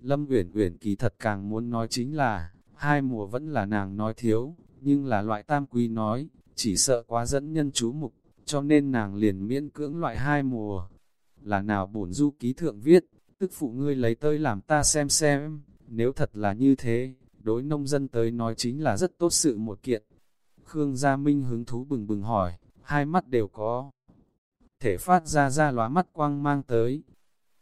Lâm Uyển Uyển kỳ thật càng muốn nói chính là, hai mùa vẫn là nàng nói thiếu, nhưng là loại tam quý nói, chỉ sợ quá dẫn nhân chú mục, cho nên nàng liền miễn cưỡng loại hai mùa. Là nào bổn du ký thượng viết, tức phụ ngươi lấy tới làm ta xem xem, nếu thật là như thế, đối nông dân tới nói chính là rất tốt sự một kiện. Khương Gia Minh hứng thú bừng bừng hỏi, hai mắt đều có. Thể phát ra ra lóa mắt quang mang tới.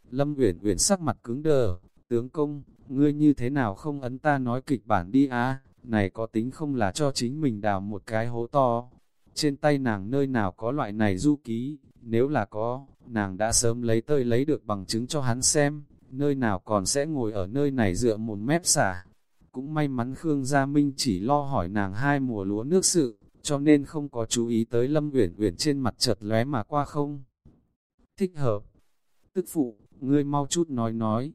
Lâm Uyển Uyển sắc mặt cứng đờ, tướng công, ngươi như thế nào không ấn ta nói kịch bản đi á, này có tính không là cho chính mình đào một cái hố to. Trên tay nàng nơi nào có loại này du ký, nếu là có, nàng đã sớm lấy tơi lấy được bằng chứng cho hắn xem, nơi nào còn sẽ ngồi ở nơi này dựa một mép xả. Cũng may mắn Khương Gia Minh chỉ lo hỏi nàng hai mùa lúa nước sự, cho nên không có chú ý tới Lâm Uyển Uyển trên mặt chợt lóe mà qua không. Thích hợp. Tức phụ, ngươi mau chút nói nói.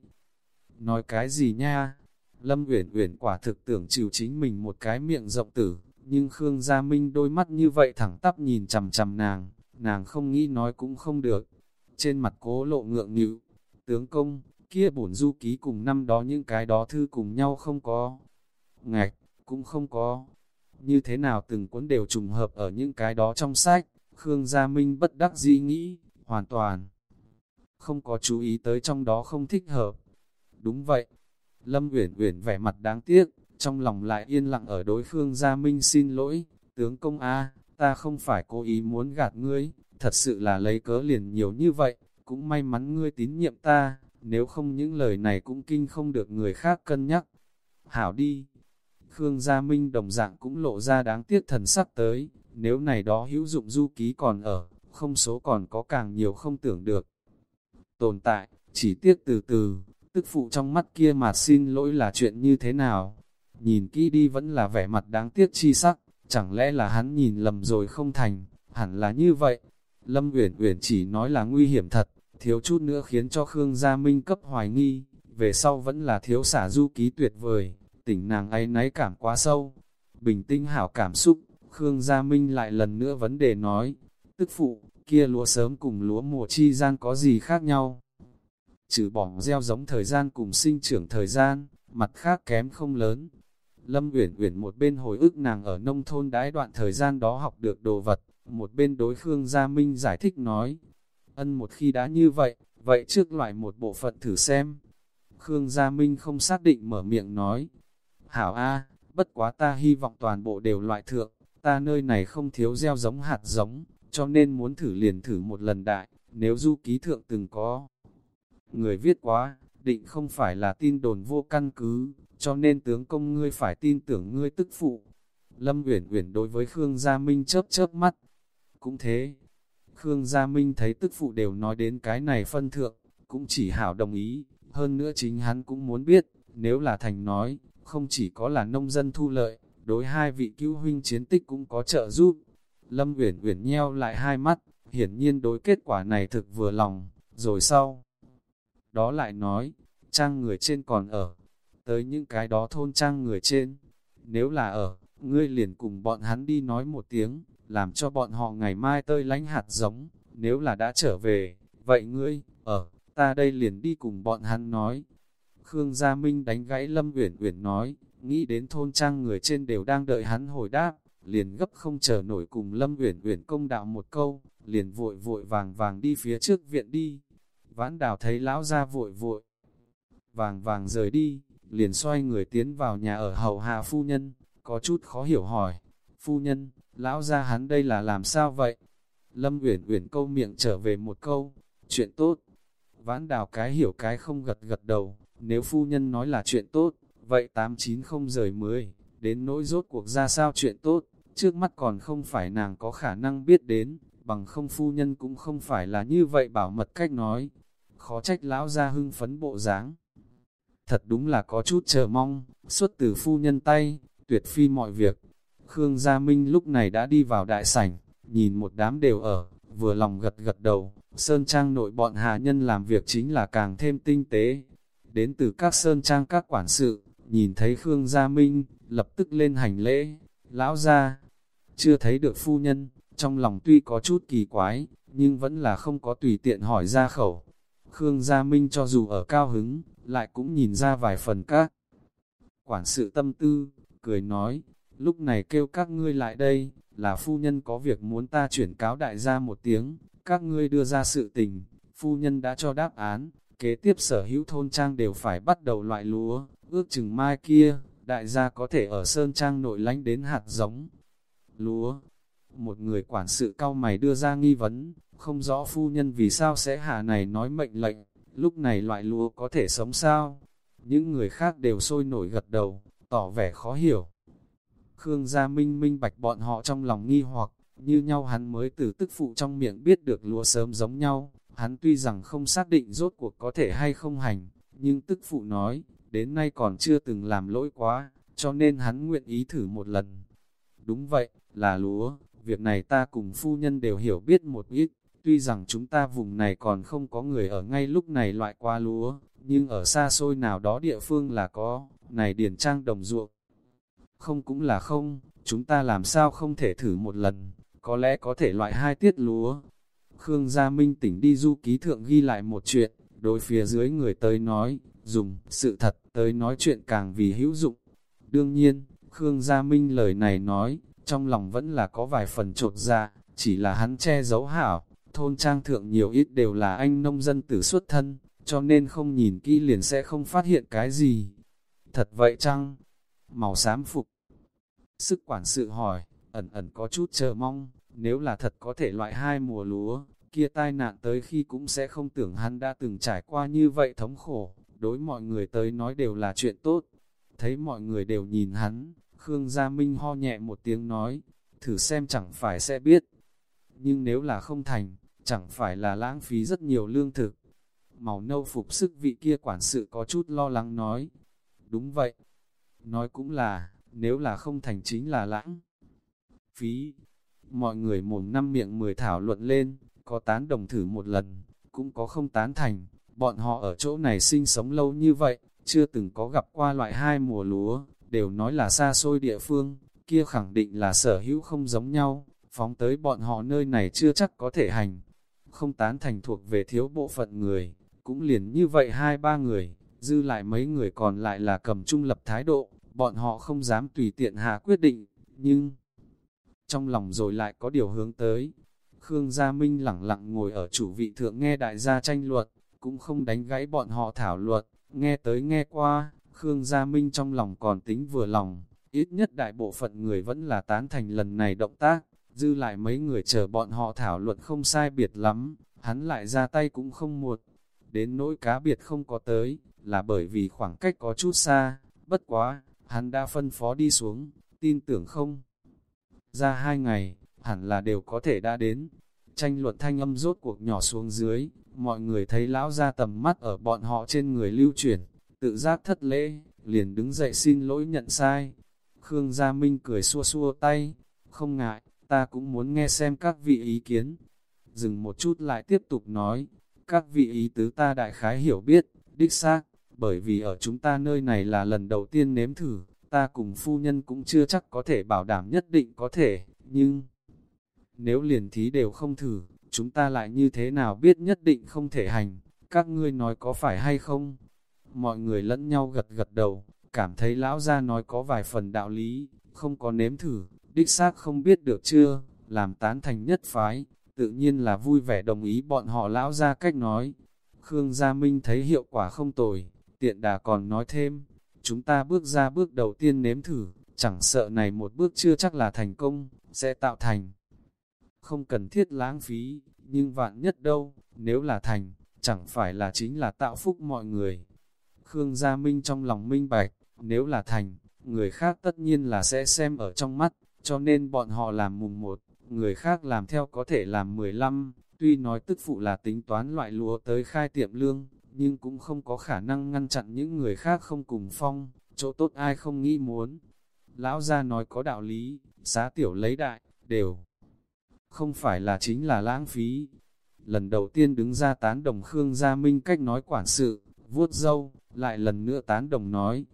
Nói cái gì nha? Lâm Uyển Uyển quả thực tưởng chịu chính mình một cái miệng rộng tử, nhưng Khương Gia Minh đôi mắt như vậy thẳng tắp nhìn chằm chằm nàng, nàng không nghĩ nói cũng không được. Trên mặt cố lộ ngượng nghịu, tướng công, kia bổn du ký cùng năm đó những cái đó thư cùng nhau không có. Ngạch, cũng không có. Như thế nào từng cuốn đều trùng hợp ở những cái đó trong sách, Khương Gia Minh bất đắc dĩ nghĩ, hoàn toàn không có chú ý tới trong đó không thích hợp. Đúng vậy, Lâm Uyển Uyển vẻ mặt đáng tiếc, trong lòng lại yên lặng ở đối phương Gia Minh xin lỗi, tướng công A, ta không phải cố ý muốn gạt ngươi, thật sự là lấy cớ liền nhiều như vậy, cũng may mắn ngươi tín nhiệm ta, nếu không những lời này cũng kinh không được người khác cân nhắc. Hảo đi! Khương Gia Minh đồng dạng cũng lộ ra đáng tiếc thần sắc tới, nếu này đó hữu dụng du ký còn ở, không số còn có càng nhiều không tưởng được. Tồn tại, chỉ tiếc từ từ, tức phụ trong mắt kia mà xin lỗi là chuyện như thế nào. Nhìn kỹ đi vẫn là vẻ mặt đáng tiếc chi sắc, chẳng lẽ là hắn nhìn lầm rồi không thành, hẳn là như vậy. Lâm Uyển Uyển chỉ nói là nguy hiểm thật, thiếu chút nữa khiến cho Khương Gia Minh cấp hoài nghi, về sau vẫn là thiếu xả du ký tuyệt vời, tỉnh nàng ấy náy cảm quá sâu. Bình tĩnh hảo cảm xúc, Khương Gia Minh lại lần nữa vấn đề nói, tức phụ, kia lúa sớm cùng lúa mùa chi gian có gì khác nhau? Trừ bỏ gieo giống thời gian cùng sinh trưởng thời gian, mặt khác kém không lớn. Lâm Uyển Uyển một bên hồi ức nàng ở nông thôn đãi đoạn thời gian đó học được đồ vật, một bên đối Khương Gia Minh giải thích nói, ân một khi đã như vậy, vậy trước loại một bộ phận thử xem. Khương Gia Minh không xác định mở miệng nói, Hảo A, bất quá ta hy vọng toàn bộ đều loại thượng, ta nơi này không thiếu gieo giống hạt giống, cho nên muốn thử liền thử một lần đại, nếu du ký thượng từng có. Người viết quá, định không phải là tin đồn vô căn cứ, cho nên tướng công ngươi phải tin tưởng ngươi tức phụ. Lâm Uyển Uyển đối với Khương Gia Minh chớp chớp mắt. Cũng thế, Khương Gia Minh thấy tức phụ đều nói đến cái này phân thượng, cũng chỉ hảo đồng ý, hơn nữa chính hắn cũng muốn biết, nếu là thành nói, không chỉ có là nông dân thu lợi, đối hai vị cứu huynh chiến tích cũng có trợ giúp. Lâm Uyển Uyển nheo lại hai mắt, hiển nhiên đối kết quả này thực vừa lòng, rồi sau. Đó lại nói, trang người trên còn ở, tới những cái đó thôn trang người trên. Nếu là ở, ngươi liền cùng bọn hắn đi nói một tiếng, làm cho bọn họ ngày mai tơi lánh hạt giống, nếu là đã trở về, vậy ngươi, ở, ta đây liền đi cùng bọn hắn nói. Khương Gia Minh đánh gãy Lâm Uyển Uyển nói, nghĩ đến thôn trang người trên đều đang đợi hắn hồi đáp, liền gấp không chờ nổi cùng Lâm Uyển Uyển công đạo một câu, liền vội vội vàng vàng đi phía trước viện đi. Vãn đào thấy lão ra vội vội, vàng vàng rời đi, liền xoay người tiến vào nhà ở hầu hạ phu nhân, có chút khó hiểu hỏi, phu nhân, lão ra hắn đây là làm sao vậy? Lâm Uyển Uyển câu miệng trở về một câu, chuyện tốt. Vãn đào cái hiểu cái không gật gật đầu, nếu phu nhân nói là chuyện tốt, vậy tám chín không rời mới, đến nỗi rốt cuộc ra sao chuyện tốt, trước mắt còn không phải nàng có khả năng biết đến, bằng không phu nhân cũng không phải là như vậy bảo mật cách nói. Khó trách lão ra hưng phấn bộ dáng Thật đúng là có chút chờ mong, xuất từ phu nhân tay, tuyệt phi mọi việc. Khương Gia Minh lúc này đã đi vào đại sảnh, nhìn một đám đều ở, vừa lòng gật gật đầu, Sơn Trang nội bọn hạ nhân làm việc chính là càng thêm tinh tế. Đến từ các Sơn Trang các quản sự, nhìn thấy Khương Gia Minh, lập tức lên hành lễ, lão gia chưa thấy được phu nhân, trong lòng tuy có chút kỳ quái, nhưng vẫn là không có tùy tiện hỏi ra khẩu. Khương Gia Minh cho dù ở cao hứng, lại cũng nhìn ra vài phần các. Quản sự tâm tư, cười nói, lúc này kêu các ngươi lại đây, là phu nhân có việc muốn ta chuyển cáo đại gia một tiếng, các ngươi đưa ra sự tình, phu nhân đã cho đáp án, kế tiếp sở hữu thôn trang đều phải bắt đầu loại lúa, ước chừng mai kia, đại gia có thể ở sơn trang nội lánh đến hạt giống. Lúa, một người quản sự cao mày đưa ra nghi vấn, không rõ phu nhân vì sao sẽ hạ này nói mệnh lệnh, lúc này loại lúa có thể sống sao? Những người khác đều sôi nổi gật đầu, tỏ vẻ khó hiểu. Khương Gia Minh minh bạch bọn họ trong lòng nghi hoặc, như nhau hắn mới từ tức phụ trong miệng biết được lúa sớm giống nhau, hắn tuy rằng không xác định rốt cuộc có thể hay không hành, nhưng tức phụ nói, đến nay còn chưa từng làm lỗi quá, cho nên hắn nguyện ý thử một lần. Đúng vậy, là lúa, việc này ta cùng phu nhân đều hiểu biết một ít, tuy rằng chúng ta vùng này còn không có người ở ngay lúc này loại qua lúa, nhưng ở xa xôi nào đó địa phương là có, này điển trang đồng ruộng. Không cũng là không, chúng ta làm sao không thể thử một lần, có lẽ có thể loại hai tiết lúa. Khương Gia Minh tỉnh đi du ký thượng ghi lại một chuyện, đối phía dưới người tới nói, dùng sự thật tới nói chuyện càng vì hữu dụng. Đương nhiên, Khương Gia Minh lời này nói, trong lòng vẫn là có vài phần trột dạ, chỉ là hắn che giấu hảo, thôn trang thượng nhiều ít đều là anh nông dân tử xuất thân, cho nên không nhìn kỹ liền sẽ không phát hiện cái gì. Thật vậy chăng? Màu xám phục. Sức quản sự hỏi, ẩn ẩn có chút chờ mong, nếu là thật có thể loại hai mùa lúa, kia tai nạn tới khi cũng sẽ không tưởng hắn đã từng trải qua như vậy thống khổ, đối mọi người tới nói đều là chuyện tốt. Thấy mọi người đều nhìn hắn, Khương Gia Minh ho nhẹ một tiếng nói, thử xem chẳng phải sẽ biết. Nhưng nếu là không thành, chẳng phải là lãng phí rất nhiều lương thực. Màu nâu phục sức vị kia quản sự có chút lo lắng nói. Đúng vậy. Nói cũng là, nếu là không thành chính là lãng phí. Mọi người mồm năm miệng mười thảo luận lên, có tán đồng thử một lần, cũng có không tán thành. Bọn họ ở chỗ này sinh sống lâu như vậy, chưa từng có gặp qua loại hai mùa lúa, đều nói là xa xôi địa phương, kia khẳng định là sở hữu không giống nhau, phóng tới bọn họ nơi này chưa chắc có thể hành. Không tán thành thuộc về thiếu bộ phận người, cũng liền như vậy hai ba người, dư lại mấy người còn lại là cầm trung lập thái độ, bọn họ không dám tùy tiện hạ quyết định, nhưng trong lòng rồi lại có điều hướng tới. Khương Gia Minh lẳng lặng ngồi ở chủ vị thượng nghe đại gia tranh luận, cũng không đánh gãy bọn họ thảo luận, nghe tới nghe qua, Khương Gia Minh trong lòng còn tính vừa lòng, ít nhất đại bộ phận người vẫn là tán thành lần này động tác, dư lại mấy người chờ bọn họ thảo luận không sai biệt lắm, hắn lại ra tay cũng không muộn. Đến nỗi cá biệt không có tới, là bởi vì khoảng cách có chút xa, bất quá, hắn đã phân phó đi xuống, tin tưởng không. Ra hai ngày, hẳn là đều có thể đã đến. Tranh luận thanh âm rốt cuộc nhỏ xuống dưới, mọi người thấy lão ra tầm mắt ở bọn họ trên người lưu chuyển, tự giác thất lễ, liền đứng dậy xin lỗi nhận sai. Khương Gia Minh cười xua xua tay, không ngại, ta cũng muốn nghe xem các vị ý kiến. Dừng một chút lại tiếp tục nói, các vị ý tứ ta đại khái hiểu biết, đích xác, bởi vì ở chúng ta nơi này là lần đầu tiên nếm thử, ta cùng phu nhân cũng chưa chắc có thể bảo đảm nhất định có thể, nhưng nếu liền thí đều không thử, chúng ta lại như thế nào biết nhất định không thể hành, các ngươi nói có phải hay không? Mọi người lẫn nhau gật gật đầu, cảm thấy lão gia nói có vài phần đạo lý, không có nếm thử, đích xác không biết được chưa, làm tán thành nhất phái, tự nhiên là vui vẻ đồng ý bọn họ lão ra cách nói. Khương Gia Minh thấy hiệu quả không tồi, tiện đà còn nói thêm, chúng ta bước ra bước đầu tiên nếm thử, chẳng sợ này một bước chưa chắc là thành công, sẽ tạo thành. Không cần thiết lãng phí, nhưng vạn nhất đâu, nếu là thành, chẳng phải là chính là tạo phúc mọi người. Khương Gia Minh trong lòng minh bạch, nếu là thành, người khác tất nhiên là sẽ xem ở trong mắt, cho nên bọn họ làm mùng một, người khác làm theo có thể làm 15, tuy nói tức phụ là tính toán loại lúa tới khai tiệm lương, nhưng cũng không có khả năng ngăn chặn những người khác không cùng phong, chỗ tốt ai không nghĩ muốn. Lão gia nói có đạo lý, xá tiểu lấy đại, đều không phải là chính là lãng phí. Lần đầu tiên đứng ra tán đồng Khương Gia Minh cách nói quản sự, vuốt dâu, lại lần nữa tán đồng nói,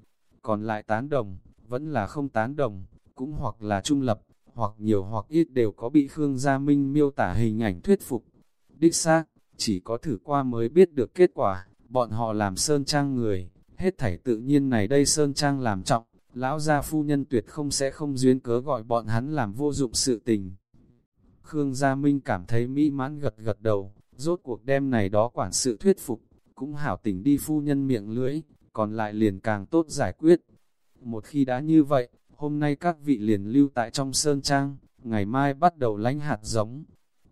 còn lại tán đồng, vẫn là không tán đồng, cũng hoặc là trung lập, hoặc nhiều hoặc ít đều có bị Khương Gia Minh miêu tả hình ảnh thuyết phục. Đích xác, chỉ có thử qua mới biết được kết quả, bọn họ làm sơn trang người, hết thảy tự nhiên này đây sơn trang làm trọng, lão gia phu nhân tuyệt không sẽ không duyên cớ gọi bọn hắn làm vô dụng sự tình. Khương Gia Minh cảm thấy mỹ mãn gật gật đầu, rốt cuộc đêm này đó quản sự thuyết phục, cũng hảo tỉnh đi phu nhân miệng lưỡi, còn lại liền càng tốt giải quyết. Một khi đã như vậy, hôm nay các vị liền lưu tại trong sơn trang, ngày mai bắt đầu lánh hạt giống.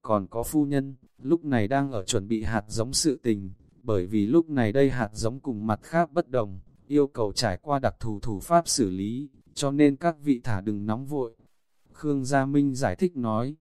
Còn có phu nhân, lúc này đang ở chuẩn bị hạt giống sự tình, bởi vì lúc này đây hạt giống cùng mặt khác bất đồng, yêu cầu trải qua đặc thù thủ pháp xử lý, cho nên các vị thả đừng nóng vội. Khương Gia Minh giải thích nói,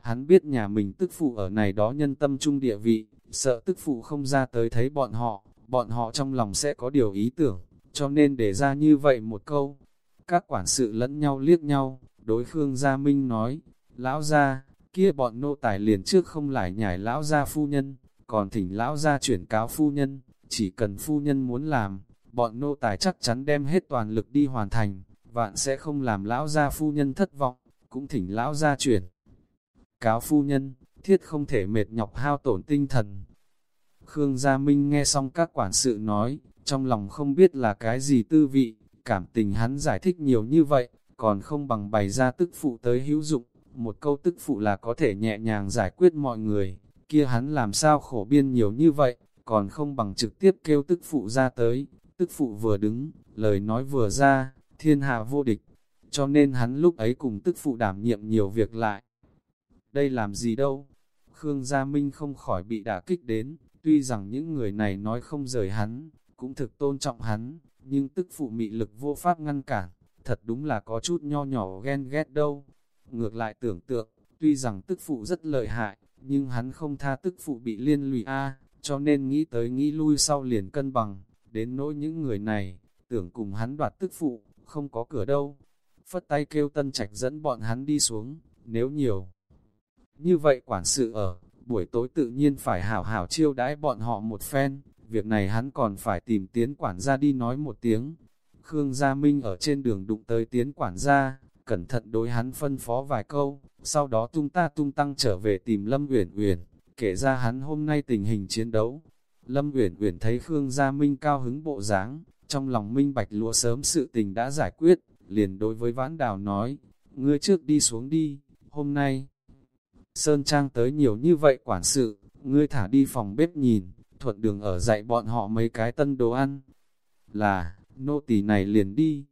hắn biết nhà mình tức phụ ở này đó nhân tâm trung địa vị, sợ tức phụ không ra tới thấy bọn họ, bọn họ trong lòng sẽ có điều ý tưởng, cho nên để ra như vậy một câu. Các quản sự lẫn nhau liếc nhau, đối Khương Gia Minh nói, lão gia, kia bọn nô tài liền trước không lại nhảy lão gia phu nhân, còn thỉnh lão gia chuyển cáo phu nhân, chỉ cần phu nhân muốn làm, bọn nô tài chắc chắn đem hết toàn lực đi hoàn thành, vạn sẽ không làm lão gia phu nhân thất vọng, cũng thỉnh lão gia chuyển. Cáo phu nhân, thiết không thể mệt nhọc hao tổn tinh thần. Khương Gia Minh nghe xong các quản sự nói, trong lòng không biết là cái gì tư vị, cảm tình hắn giải thích nhiều như vậy, còn không bằng bày ra tức phụ tới hữu dụng, một câu tức phụ là có thể nhẹ nhàng giải quyết mọi người, kia hắn làm sao khổ biên nhiều như vậy, còn không bằng trực tiếp kêu tức phụ ra tới, tức phụ vừa đứng, lời nói vừa ra, thiên hạ vô địch, cho nên hắn lúc ấy cùng tức phụ đảm nhiệm nhiều việc lại. Đây làm gì đâu? Khương Gia Minh không khỏi bị đả kích đến, tuy rằng những người này nói không rời hắn, cũng thực tôn trọng hắn, nhưng tức phụ mị lực vô pháp ngăn cản, thật đúng là có chút nho nhỏ ghen ghét đâu. Ngược lại tưởng tượng, tuy rằng tức phụ rất lợi hại, nhưng hắn không tha tức phụ bị liên lụy A, cho nên nghĩ tới nghĩ lui sau liền cân bằng, đến nỗi những người này, tưởng cùng hắn đoạt tức phụ, không có cửa đâu. Phất tay kêu tân trạch dẫn bọn hắn đi xuống, nếu nhiều. Như vậy quản sự ở, buổi tối tự nhiên phải hảo hảo chiêu đãi bọn họ một phen, việc này hắn còn phải tìm tiến quản gia đi nói một tiếng. Khương Gia Minh ở trên đường đụng tới tiến quản gia, cẩn thận đối hắn phân phó vài câu, sau đó tung ta tung tăng trở về tìm Lâm Uyển Uyển, kể ra hắn hôm nay tình hình chiến đấu. Lâm Uyển Uyển thấy Khương Gia Minh cao hứng bộ dáng, trong lòng minh bạch lúa sớm sự tình đã giải quyết, liền đối với Vãn Đào nói, ngươi trước đi xuống đi, hôm nay Sơn Trang tới nhiều như vậy quản sự, ngươi thả đi phòng bếp nhìn, thuận đường ở dạy bọn họ mấy cái tân đồ ăn. Là, nô tỳ này liền đi.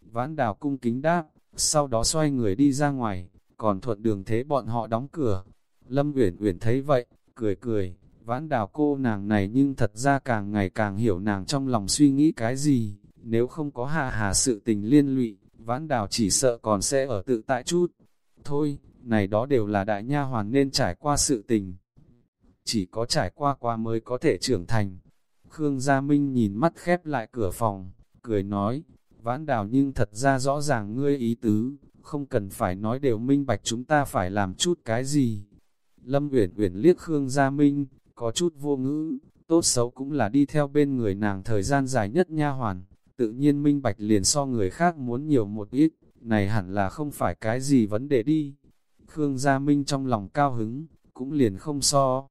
Vãn đào cung kính đáp, sau đó xoay người đi ra ngoài, còn thuận đường thế bọn họ đóng cửa. Lâm Uyển Uyển thấy vậy, cười cười, vãn đào cô nàng này nhưng thật ra càng ngày càng hiểu nàng trong lòng suy nghĩ cái gì. Nếu không có hà hà sự tình liên lụy, vãn đào chỉ sợ còn sẽ ở tự tại chút. Thôi, này đó đều là đại nha hoàn nên trải qua sự tình. Chỉ có trải qua qua mới có thể trưởng thành. Khương Gia Minh nhìn mắt khép lại cửa phòng, cười nói, vãn đào nhưng thật ra rõ ràng ngươi ý tứ, không cần phải nói đều minh bạch chúng ta phải làm chút cái gì. Lâm Uyển Uyển liếc Khương Gia Minh, có chút vô ngữ, tốt xấu cũng là đi theo bên người nàng thời gian dài nhất nha hoàn, tự nhiên minh bạch liền so người khác muốn nhiều một ít, này hẳn là không phải cái gì vấn đề đi. Khương Gia Minh trong lòng cao hứng, cũng liền không so.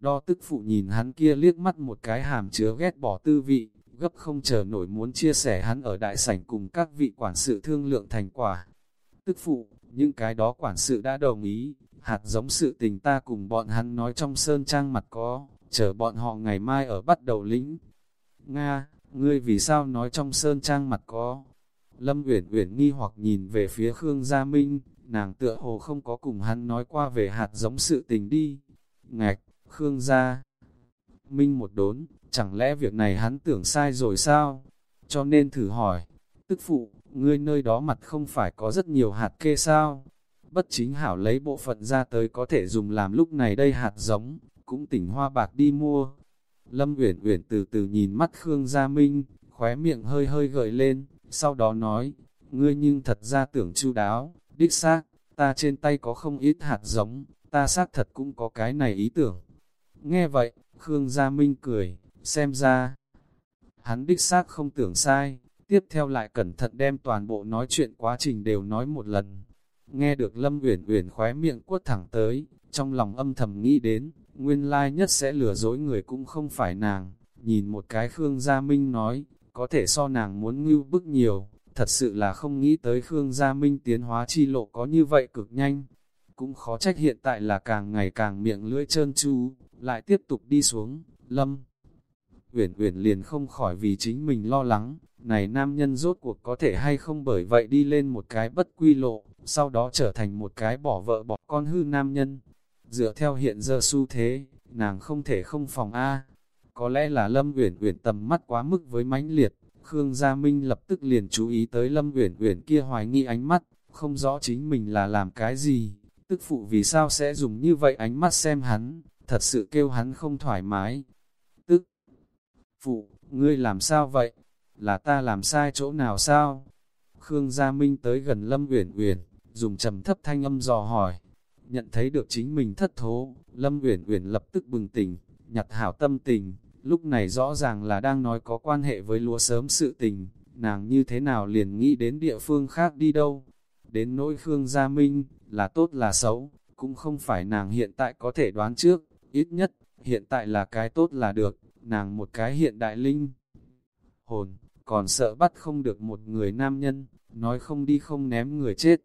Đo tức phụ nhìn hắn kia liếc mắt một cái hàm chứa ghét bỏ tư vị, gấp không chờ nổi muốn chia sẻ hắn ở đại sảnh cùng các vị quản sự thương lượng thành quả. Tức phụ, những cái đó quản sự đã đồng ý, hạt giống sự tình ta cùng bọn hắn nói trong sơn trang mặt có, chờ bọn họ ngày mai ở bắt đầu lĩnh. Nga, ngươi vì sao nói trong sơn trang mặt có? Lâm Uyển Uyển nghi hoặc nhìn về phía Khương Gia Minh, nàng tựa hồ không có cùng hắn nói qua về hạt giống sự tình đi. Ngạch, Khương gia. Minh một đốn, chẳng lẽ việc này hắn tưởng sai rồi sao? Cho nên thử hỏi, tức phụ, ngươi nơi đó mặt không phải có rất nhiều hạt kê sao? Bất chính hảo lấy bộ phận ra tới có thể dùng làm lúc này đây hạt giống, cũng tỉnh hoa bạc đi mua. Lâm Uyển Uyển từ từ nhìn mắt Khương Gia Minh, khóe miệng hơi hơi gợi lên, sau đó nói, ngươi nhưng thật ra tưởng chu đáo, đích xác, ta trên tay có không ít hạt giống, ta xác thật cũng có cái này ý tưởng. Nghe vậy, Khương Gia Minh cười, xem ra, hắn đích xác không tưởng sai, tiếp theo lại cẩn thận đem toàn bộ nói chuyện quá trình đều nói một lần. Nghe được Lâm Uyển Uyển khóe miệng quất thẳng tới, trong lòng âm thầm nghĩ đến, nguyên lai nhất sẽ lừa dối người cũng không phải nàng. Nhìn một cái Khương Gia Minh nói, có thể so nàng muốn ngưu bức nhiều, Thật sự là không nghĩ tới Khương Gia Minh tiến hóa chi lộ có như vậy cực nhanh. Cũng khó trách hiện tại là càng ngày càng miệng lưỡi trơn tru lại tiếp tục đi xuống, lâm. Uyển Uyển liền không khỏi vì chính mình lo lắng, này nam nhân rốt cuộc có thể hay không bởi vậy đi lên một cái bất quy lộ, sau đó trở thành một cái bỏ vợ bỏ con hư nam nhân. Dựa theo hiện giờ xu thế, nàng không thể không phòng A. Có lẽ là Lâm Uyển Uyển tầm mắt quá mức với mãnh liệt, Khương Gia Minh lập tức liền chú ý tới Lâm Uyển Uyển kia hoài nghi ánh mắt, không rõ chính mình là làm cái gì, tức phụ vì sao sẽ dùng như vậy ánh mắt xem hắn, thật sự kêu hắn không thoải mái. Tức phụ, ngươi làm sao vậy? Là ta làm sai chỗ nào sao? Khương Gia Minh tới gần Lâm Uyển Uyển, dùng trầm thấp thanh âm dò hỏi. Nhận thấy được chính mình thất thố, Lâm Uyển Uyển lập tức bừng tỉnh, nhặt hảo tâm tình, lúc này rõ ràng là đang nói có quan hệ với lúa sớm sự tình, nàng như thế nào liền nghĩ đến địa phương khác đi đâu. Đến nỗi Khương Gia Minh, là tốt là xấu, cũng không phải nàng hiện tại có thể đoán trước, ít nhất, hiện tại là cái tốt là được, nàng một cái hiện đại linh. Hồn, còn sợ bắt không được một người nam nhân, nói không đi không ném người chết.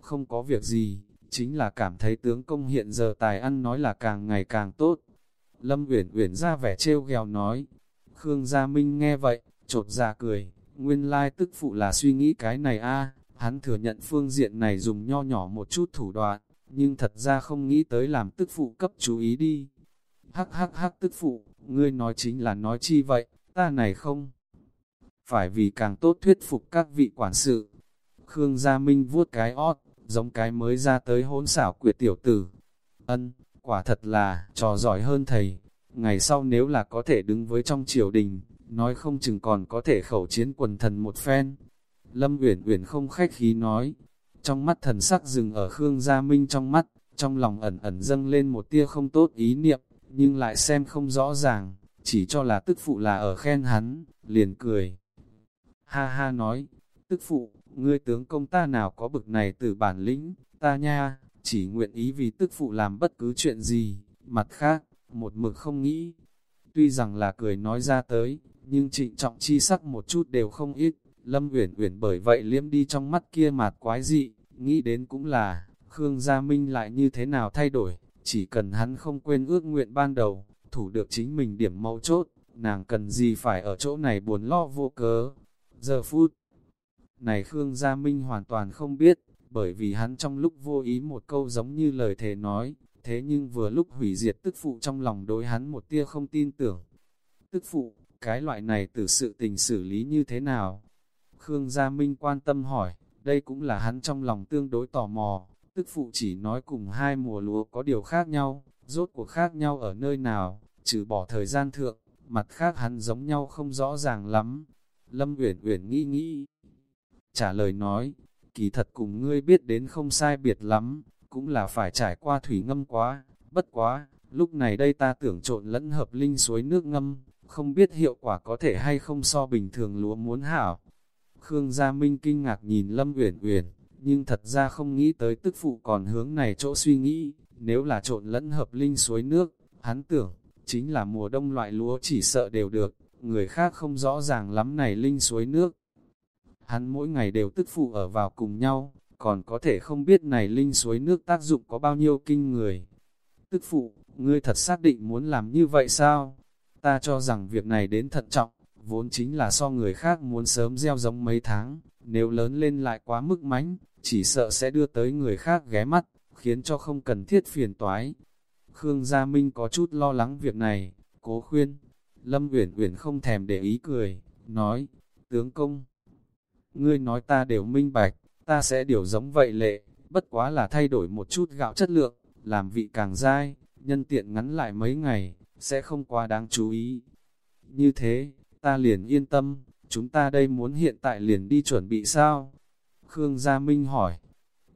Không có việc gì, chính là cảm thấy tướng công hiện giờ tài ăn nói là càng ngày càng tốt. Lâm Uyển Uyển ra vẻ trêu ghẹo nói. Khương Gia Minh nghe vậy, trột ra dạ cười, nguyên lai tức phụ là suy nghĩ cái này a hắn thừa nhận phương diện này dùng nho nhỏ một chút thủ đoạn, nhưng thật ra không nghĩ tới làm tức phụ cấp chú ý đi. Hắc hắc hắc tức phụ, ngươi nói chính là nói chi vậy, ta này không. Phải vì càng tốt thuyết phục các vị quản sự. Khương Gia Minh vuốt cái ót, giống cái mới ra tới hỗn xảo quyệt tiểu tử. Ân, quả thật là, trò giỏi hơn thầy. Ngày sau nếu là có thể đứng với trong triều đình, nói không chừng còn có thể khẩu chiến quần thần một phen. Lâm Uyển Uyển không khách khí nói, trong mắt thần sắc dừng ở Khương Gia Minh trong mắt, trong lòng ẩn ẩn dâng lên một tia không tốt ý niệm, nhưng lại xem không rõ ràng, chỉ cho là tức phụ là ở khen hắn, liền cười. Ha ha nói, tức phụ, ngươi tướng công ta nào có bực này từ bản lĩnh, ta nha, chỉ nguyện ý vì tức phụ làm bất cứ chuyện gì, mặt khác, một mực không nghĩ. Tuy rằng là cười nói ra tới, nhưng trịnh trọng chi sắc một chút đều không ít, Lâm Uyển Uyển bởi vậy liếm đi trong mắt kia mạt quái dị, nghĩ đến cũng là, Khương Gia Minh lại như thế nào thay đổi, chỉ cần hắn không quên ước nguyện ban đầu, thủ được chính mình điểm mấu chốt, nàng cần gì phải ở chỗ này buồn lo vô cớ. Giờ phút này Khương Gia Minh hoàn toàn không biết, bởi vì hắn trong lúc vô ý một câu giống như lời thề nói, thế nhưng vừa lúc hủy diệt tức phụ trong lòng đối hắn một tia không tin tưởng. Tức phụ, cái loại này từ sự tình xử lý như thế nào? Khương Gia Minh quan tâm hỏi, đây cũng là hắn trong lòng tương đối tò mò, tức phụ chỉ nói cùng hai mùa lúa có điều khác nhau, rốt cuộc khác nhau ở nơi nào, trừ bỏ thời gian thượng, mặt khác hắn giống nhau không rõ ràng lắm. Lâm Uyển Uyển nghĩ nghĩ, trả lời nói, kỳ thật cùng ngươi biết đến không sai biệt lắm, cũng là phải trải qua thủy ngâm quá, bất quá, lúc này đây ta tưởng trộn lẫn hợp linh suối nước ngâm, không biết hiệu quả có thể hay không so bình thường lúa muốn hảo. Khương Gia Minh kinh ngạc nhìn Lâm Uyển Uyển, nhưng thật ra không nghĩ tới tức phụ còn hướng này chỗ suy nghĩ, nếu là trộn lẫn hợp linh suối nước, hắn tưởng, chính là mùa đông loại lúa chỉ sợ đều được, người khác không rõ ràng lắm này linh suối nước. Hắn mỗi ngày đều tức phụ ở vào cùng nhau, còn có thể không biết này linh suối nước tác dụng có bao nhiêu kinh người. Tức phụ, ngươi thật xác định muốn làm như vậy sao? Ta cho rằng việc này đến thận trọng, vốn chính là so người khác muốn sớm gieo giống mấy tháng, nếu lớn lên lại quá mức mánh, chỉ sợ sẽ đưa tới người khác ghé mắt, khiến cho không cần thiết phiền toái. Khương Gia Minh có chút lo lắng việc này, cố khuyên. Lâm Uyển Uyển không thèm để ý cười, nói, tướng công, ngươi nói ta đều minh bạch, ta sẽ điều giống vậy lệ, bất quá là thay đổi một chút gạo chất lượng, làm vị càng dai, nhân tiện ngắn lại mấy ngày, sẽ không quá đáng chú ý. Như thế, ta liền yên tâm, chúng ta đây muốn hiện tại liền đi chuẩn bị sao? Khương Gia Minh hỏi,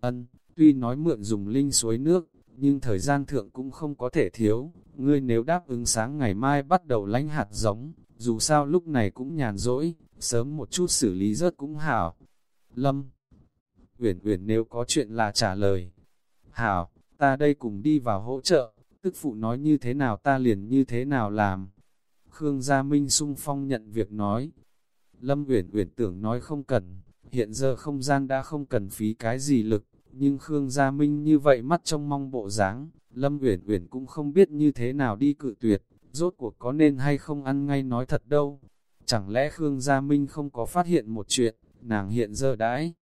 ân, tuy nói mượn dùng linh suối nước, nhưng thời gian thượng cũng không có thể thiếu, ngươi nếu đáp ứng sáng ngày mai bắt đầu lánh hạt giống, dù sao lúc này cũng nhàn rỗi, sớm một chút xử lý rớt cũng hảo. Lâm Uyển Uyển nếu có chuyện là trả lời. Hảo, ta đây cùng đi vào hỗ trợ, tức phụ nói như thế nào ta liền như thế nào làm. Khương Gia Minh sung phong nhận việc nói. Lâm Uyển Uyển tưởng nói không cần, hiện giờ không gian đã không cần phí cái gì lực, nhưng Khương Gia Minh như vậy mắt trong mong bộ dáng, Lâm Uyển Uyển cũng không biết như thế nào đi cự tuyệt, rốt cuộc có nên hay không ăn ngay nói thật đâu. Chẳng lẽ Khương Gia Minh không có phát hiện một chuyện, nàng hiện giờ đãi.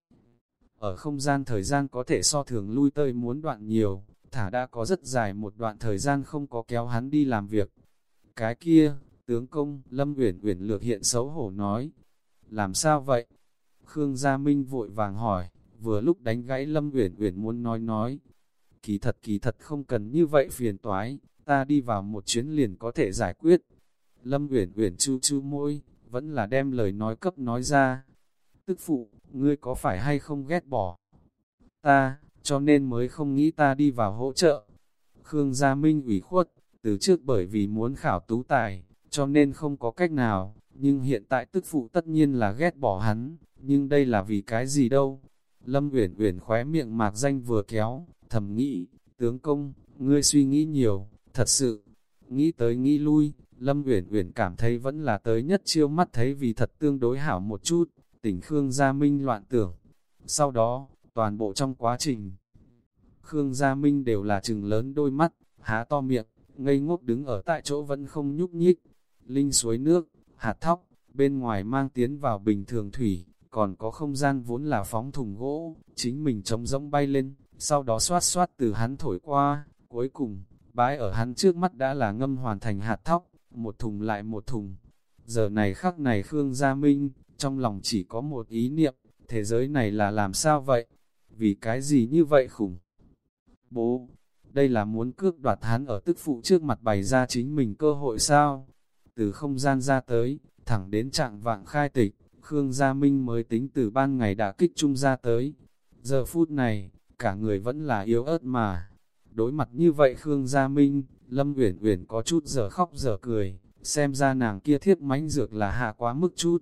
Ở không gian thời gian có thể so thường lui tơi muốn đoạn nhiều, thả đã có rất dài một đoạn thời gian không có kéo hắn đi làm việc. Cái kia, tướng công, Lâm Uyển Uyển lược hiện xấu hổ nói. Làm sao vậy? Khương Gia Minh vội vàng hỏi, vừa lúc đánh gãy Lâm Uyển Uyển muốn nói nói. Kỳ thật kỳ thật không cần như vậy phiền toái, ta đi vào một chuyến liền có thể giải quyết. Lâm Uyển Uyển chu chu môi, vẫn là đem lời nói cấp nói ra. Tức phụ, ngươi có phải hay không ghét bỏ? Ta, cho nên mới không nghĩ ta đi vào hỗ trợ. Khương Gia Minh ủy khuất, từ trước bởi vì muốn khảo tú tài, cho nên không có cách nào, nhưng hiện tại tức phụ tất nhiên là ghét bỏ hắn, nhưng đây là vì cái gì đâu. Lâm Uyển Uyển khóe miệng mạc danh vừa kéo, thầm nghĩ, tướng công, ngươi suy nghĩ nhiều, thật sự, nghĩ tới nghĩ lui, Lâm Uyển Uyển cảm thấy vẫn là tới nhất chiêu mắt thấy vì thật tương đối hảo một chút, tỉnh Khương Gia Minh loạn tưởng. Sau đó, toàn bộ trong quá trình, Khương Gia Minh đều là trừng lớn đôi mắt, há to miệng, ngây ngốc đứng ở tại chỗ vẫn không nhúc nhích. Linh suối nước, hạt thóc, bên ngoài mang tiến vào bình thường thủy, còn có không gian vốn là phóng thùng gỗ, chính mình trống rỗng bay lên, sau đó xoát xoát từ hắn thổi qua, cuối cùng, bái ở hắn trước mắt đã là ngâm hoàn thành hạt thóc, một thùng lại một thùng. Giờ này khắc này Khương Gia Minh, trong lòng chỉ có một ý niệm, thế giới này là làm sao vậy? Vì cái gì như vậy khủng? Bố, đây là muốn cước đoạt hắn ở tức phụ trước mặt bày ra chính mình cơ hội sao? Từ không gian ra tới, thẳng đến trạng vạng khai tịch, Khương Gia Minh mới tính từ ban ngày đã kích trung ra tới. Giờ phút này, cả người vẫn là yếu ớt mà. Đối mặt như vậy Khương Gia Minh, Lâm Uyển Uyển có chút giờ khóc giờ cười, xem ra nàng kia thiết mánh dược là hạ quá mức chút.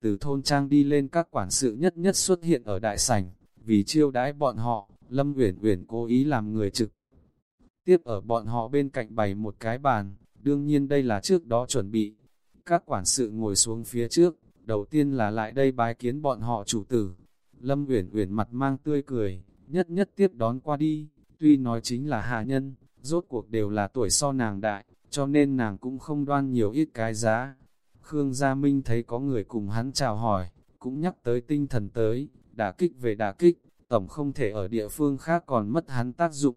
Từ thôn trang đi lên các quản sự nhất nhất xuất hiện ở đại sảnh, vì chiêu đãi bọn họ, Lâm Uyển Uyển cố ý làm người trực. Tiếp ở bọn họ bên cạnh bày một cái bàn, đương nhiên đây là trước đó chuẩn bị. Các quản sự ngồi xuống phía trước, đầu tiên là lại đây bái kiến bọn họ chủ tử. Lâm Uyển Uyển mặt mang tươi cười, nhất nhất tiếp đón qua đi, tuy nói chính là hạ nhân, rốt cuộc đều là tuổi so nàng đại, cho nên nàng cũng không đoan nhiều ít cái giá. Khương Gia Minh thấy có người cùng hắn chào hỏi, cũng nhắc tới tinh thần tới, đả kích về đả kích, tổng không thể ở địa phương khác còn mất hắn tác dụng.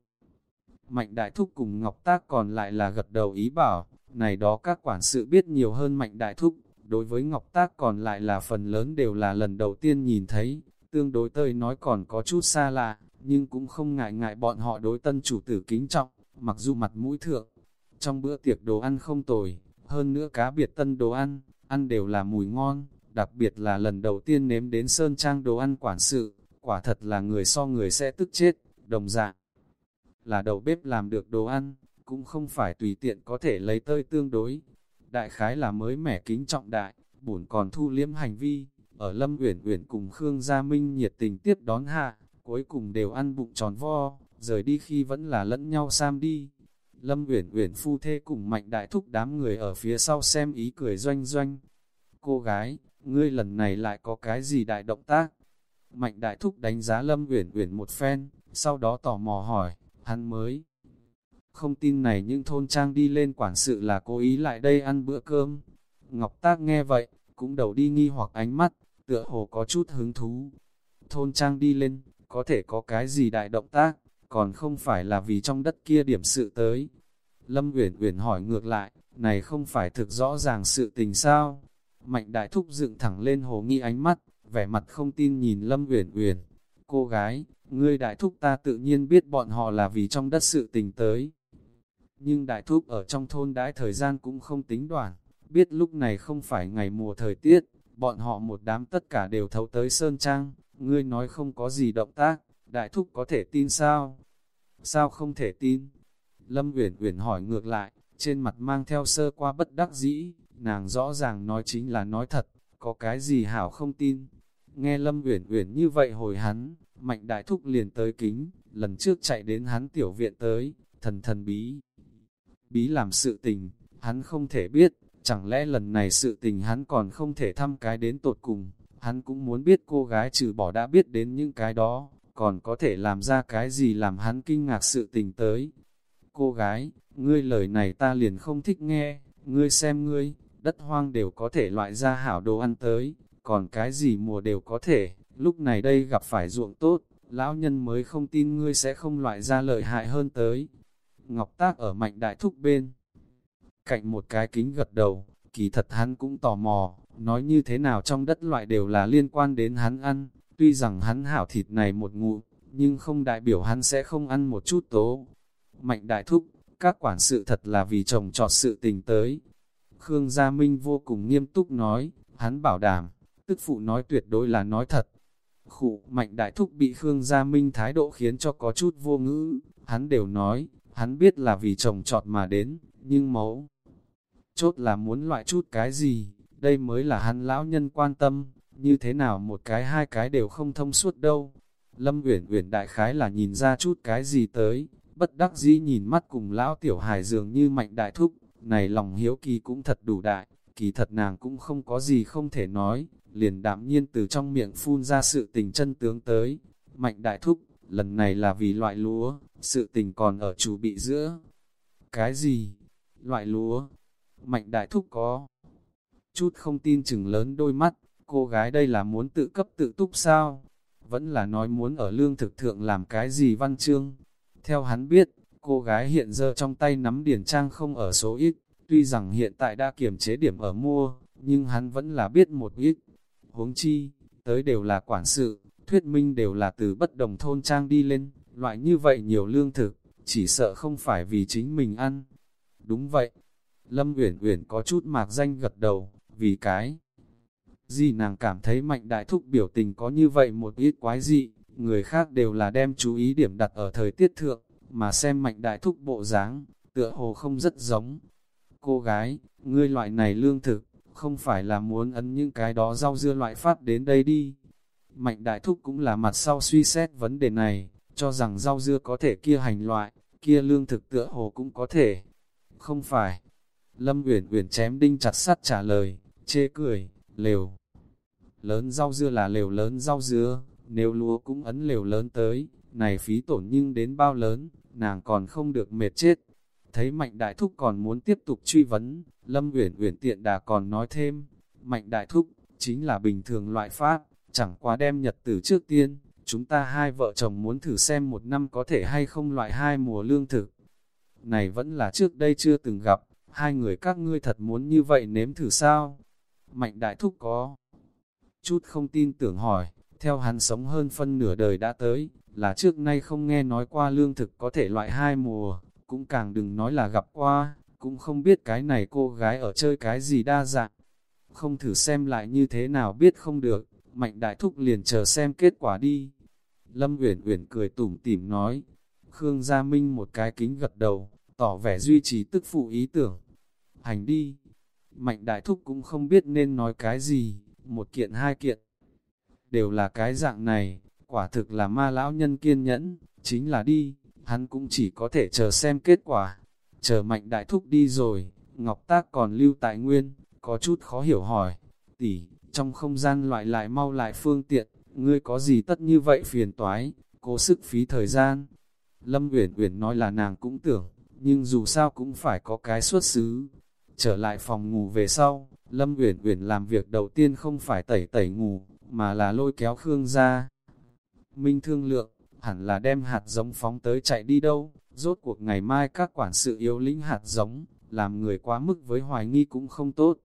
Mạnh Đại Thúc cùng Ngọc Tác còn lại là gật đầu ý bảo, này đó các quản sự biết nhiều hơn Mạnh Đại Thúc, đối với Ngọc Tác còn lại là phần lớn đều là lần đầu tiên nhìn thấy, tương đối tơi nói còn có chút xa lạ, nhưng cũng không ngại ngại bọn họ đối tân chủ tử kính trọng, mặc dù mặt mũi thượng. Trong bữa tiệc đồ ăn không tồi, hơn nữa cá biệt tân đồ ăn, ăn đều là mùi ngon, đặc biệt là lần đầu tiên nếm đến sơn trang đồ ăn quản sự, quả thật là người so người sẽ tức chết, đồng dạng. Là đầu bếp làm được đồ ăn, cũng không phải tùy tiện có thể lấy tơi tương đối. Đại khái là mới mẻ kính trọng đại, bổn còn thu liếm hành vi, ở Lâm Uyển Uyển cùng Khương Gia Minh nhiệt tình tiếp đón hạ, cuối cùng đều ăn bụng tròn vo, rời đi khi vẫn là lẫn nhau sam đi. Lâm Uyển Uyển phu thê cùng Mạnh Đại Thúc đám người ở phía sau xem ý cười doanh doanh. Cô gái, ngươi lần này lại có cái gì đại động tác? Mạnh Đại Thúc đánh giá Lâm Uyển Uyển một phen, sau đó tò mò hỏi, hắn mới không tin này nhưng thôn trang đi lên quản sự là cố ý lại đây ăn bữa cơm. Ngọc Tác nghe vậy, cũng đầu đi nghi hoặc ánh mắt, tựa hồ có chút hứng thú. Thôn trang đi lên, có thể có cái gì đại động tác, còn không phải là vì trong đất kia điểm sự tới. Lâm Uyển Uyển hỏi ngược lại, này không phải thực rõ ràng sự tình sao? Mạnh đại thúc dựng thẳng lên hồ nghi ánh mắt, vẻ mặt không tin nhìn Lâm Uyển Uyển. Cô gái, ngươi đại thúc ta tự nhiên biết bọn họ là vì trong đất sự tình tới. Nhưng đại thúc ở trong thôn đãi thời gian cũng không tính đoạn, biết lúc này không phải ngày mùa thời tiết, bọn họ một đám tất cả đều thấu tới Sơn Trang, ngươi nói không có gì động tác, đại thúc có thể tin sao? Sao không thể tin? Lâm Uyển Uyển hỏi ngược lại, trên mặt mang theo sơ qua bất đắc dĩ, nàng rõ ràng nói chính là nói thật, có cái gì hảo không tin. Nghe Lâm Uyển Uyển như vậy hồi hắn, Mạnh Đại Thúc liền tới kính, lần trước chạy đến hắn tiểu viện tới, thần thần bí. Bí làm sự tình, hắn không thể biết, chẳng lẽ lần này sự tình hắn còn không thể thăm cái đến tột cùng, hắn cũng muốn biết cô gái trừ bỏ đã biết đến những cái đó, còn có thể làm ra cái gì làm hắn kinh ngạc sự tình tới. Cô gái, ngươi lời này ta liền không thích nghe, ngươi xem ngươi, đất hoang đều có thể loại ra hảo đồ ăn tới, còn cái gì mùa đều có thể, lúc này đây gặp phải ruộng tốt, lão nhân mới không tin ngươi sẽ không loại ra lợi hại hơn tới. Ngọc Tác ở mạnh đại thúc bên, cạnh một cái kính gật đầu, kỳ thật hắn cũng tò mò, nói như thế nào trong đất loại đều là liên quan đến hắn ăn, tuy rằng hắn hảo thịt này một ngụ, nhưng không đại biểu hắn sẽ không ăn một chút tố. Mạnh đại thúc, các quản sự thật là vì chồng trọt sự tình tới. Khương Gia Minh vô cùng nghiêm túc nói, hắn bảo đảm, tức phụ nói tuyệt đối là nói thật. Khụ mạnh đại thúc bị Khương Gia Minh thái độ khiến cho có chút vô ngữ, hắn đều nói, hắn biết là vì chồng trọt mà đến, nhưng mẫu chốt là muốn loại chút cái gì, đây mới là hắn lão nhân quan tâm, như thế nào một cái hai cái đều không thông suốt đâu. Lâm Uyển Uyển đại khái là nhìn ra chút cái gì tới, bất đắc dĩ nhìn mắt cùng lão tiểu hài dường như mạnh đại thúc, này lòng hiếu kỳ cũng thật đủ đại, kỳ thật nàng cũng không có gì không thể nói, liền đạm nhiên từ trong miệng phun ra sự tình chân tướng tới. Mạnh đại thúc, lần này là vì loại lúa, sự tình còn ở chủ bị giữa. Cái gì? Loại lúa? Mạnh đại thúc có. Chút không tin chừng lớn đôi mắt, cô gái đây là muốn tự cấp tự túc sao? Vẫn là nói muốn ở lương thực thượng làm cái gì văn chương? Theo hắn biết, cô gái hiện giờ trong tay nắm điển trang không ở số ít, tuy rằng hiện tại đã kiểm chế điểm ở mua, nhưng hắn vẫn là biết một ít. Huống chi, tới đều là quản sự, thuyết minh đều là từ bất đồng thôn trang đi lên, loại như vậy nhiều lương thực, chỉ sợ không phải vì chính mình ăn. Đúng vậy, Lâm Uyển Uyển có chút mạc danh gật đầu, vì cái gì nàng cảm thấy mạnh đại thúc biểu tình có như vậy một ít quái dị, người khác đều là đem chú ý điểm đặt ở thời tiết thượng, mà xem mạnh đại thúc bộ dáng, tựa hồ không rất giống. Cô gái, ngươi loại này lương thực, không phải là muốn ấn những cái đó rau dưa loại phát đến đây đi. Mạnh đại thúc cũng là mặt sau suy xét vấn đề này, cho rằng rau dưa có thể kia hành loại, kia lương thực tựa hồ cũng có thể. Không phải. Lâm Uyển Uyển chém đinh chặt sắt trả lời, chê cười, lều. Lớn rau dưa là lều lớn rau dưa, nếu lúa cũng ấn lều lớn tới, này phí tổn nhưng đến bao lớn, nàng còn không được mệt chết. Thấy Mạnh Đại Thúc còn muốn tiếp tục truy vấn, Lâm Uyển Uyển tiện đà còn nói thêm, Mạnh Đại Thúc, chính là bình thường loại pháp, chẳng qua đem nhật tử trước tiên, chúng ta hai vợ chồng muốn thử xem một năm có thể hay không loại hai mùa lương thực. Này vẫn là trước đây chưa từng gặp, hai người các ngươi thật muốn như vậy nếm thử sao? Mạnh Đại Thúc có chút không tin tưởng hỏi, theo hắn sống hơn phân nửa đời đã tới, là trước nay không nghe nói qua lương thực có thể loại hai mùa, cũng càng đừng nói là gặp qua, cũng không biết cái này cô gái ở chơi cái gì đa dạng. Không thử xem lại như thế nào biết không được, mạnh đại thúc liền chờ xem kết quả đi. Lâm Uyển Uyển cười tủm tỉm nói, Khương Gia Minh một cái kính gật đầu, tỏ vẻ duy trì tức phụ ý tưởng. Hành đi, mạnh đại thúc cũng không biết nên nói cái gì, một kiện hai kiện. Đều là cái dạng này, quả thực là ma lão nhân kiên nhẫn, chính là đi, hắn cũng chỉ có thể chờ xem kết quả. Chờ mạnh đại thúc đi rồi, Ngọc Tác còn lưu tại nguyên, có chút khó hiểu hỏi, tỷ, trong không gian loại lại mau lại phương tiện, ngươi có gì tất như vậy phiền toái, cố sức phí thời gian. Lâm Uyển Uyển nói là nàng cũng tưởng, nhưng dù sao cũng phải có cái xuất xứ. Trở lại phòng ngủ về sau, Lâm Uyển Uyển làm việc đầu tiên không phải tẩy tẩy ngủ, mà là lôi kéo Khương ra. Minh thương lượng, hẳn là đem hạt giống phóng tới chạy đi đâu, rốt cuộc ngày mai các quản sự yếu lĩnh hạt giống, làm người quá mức với hoài nghi cũng không tốt.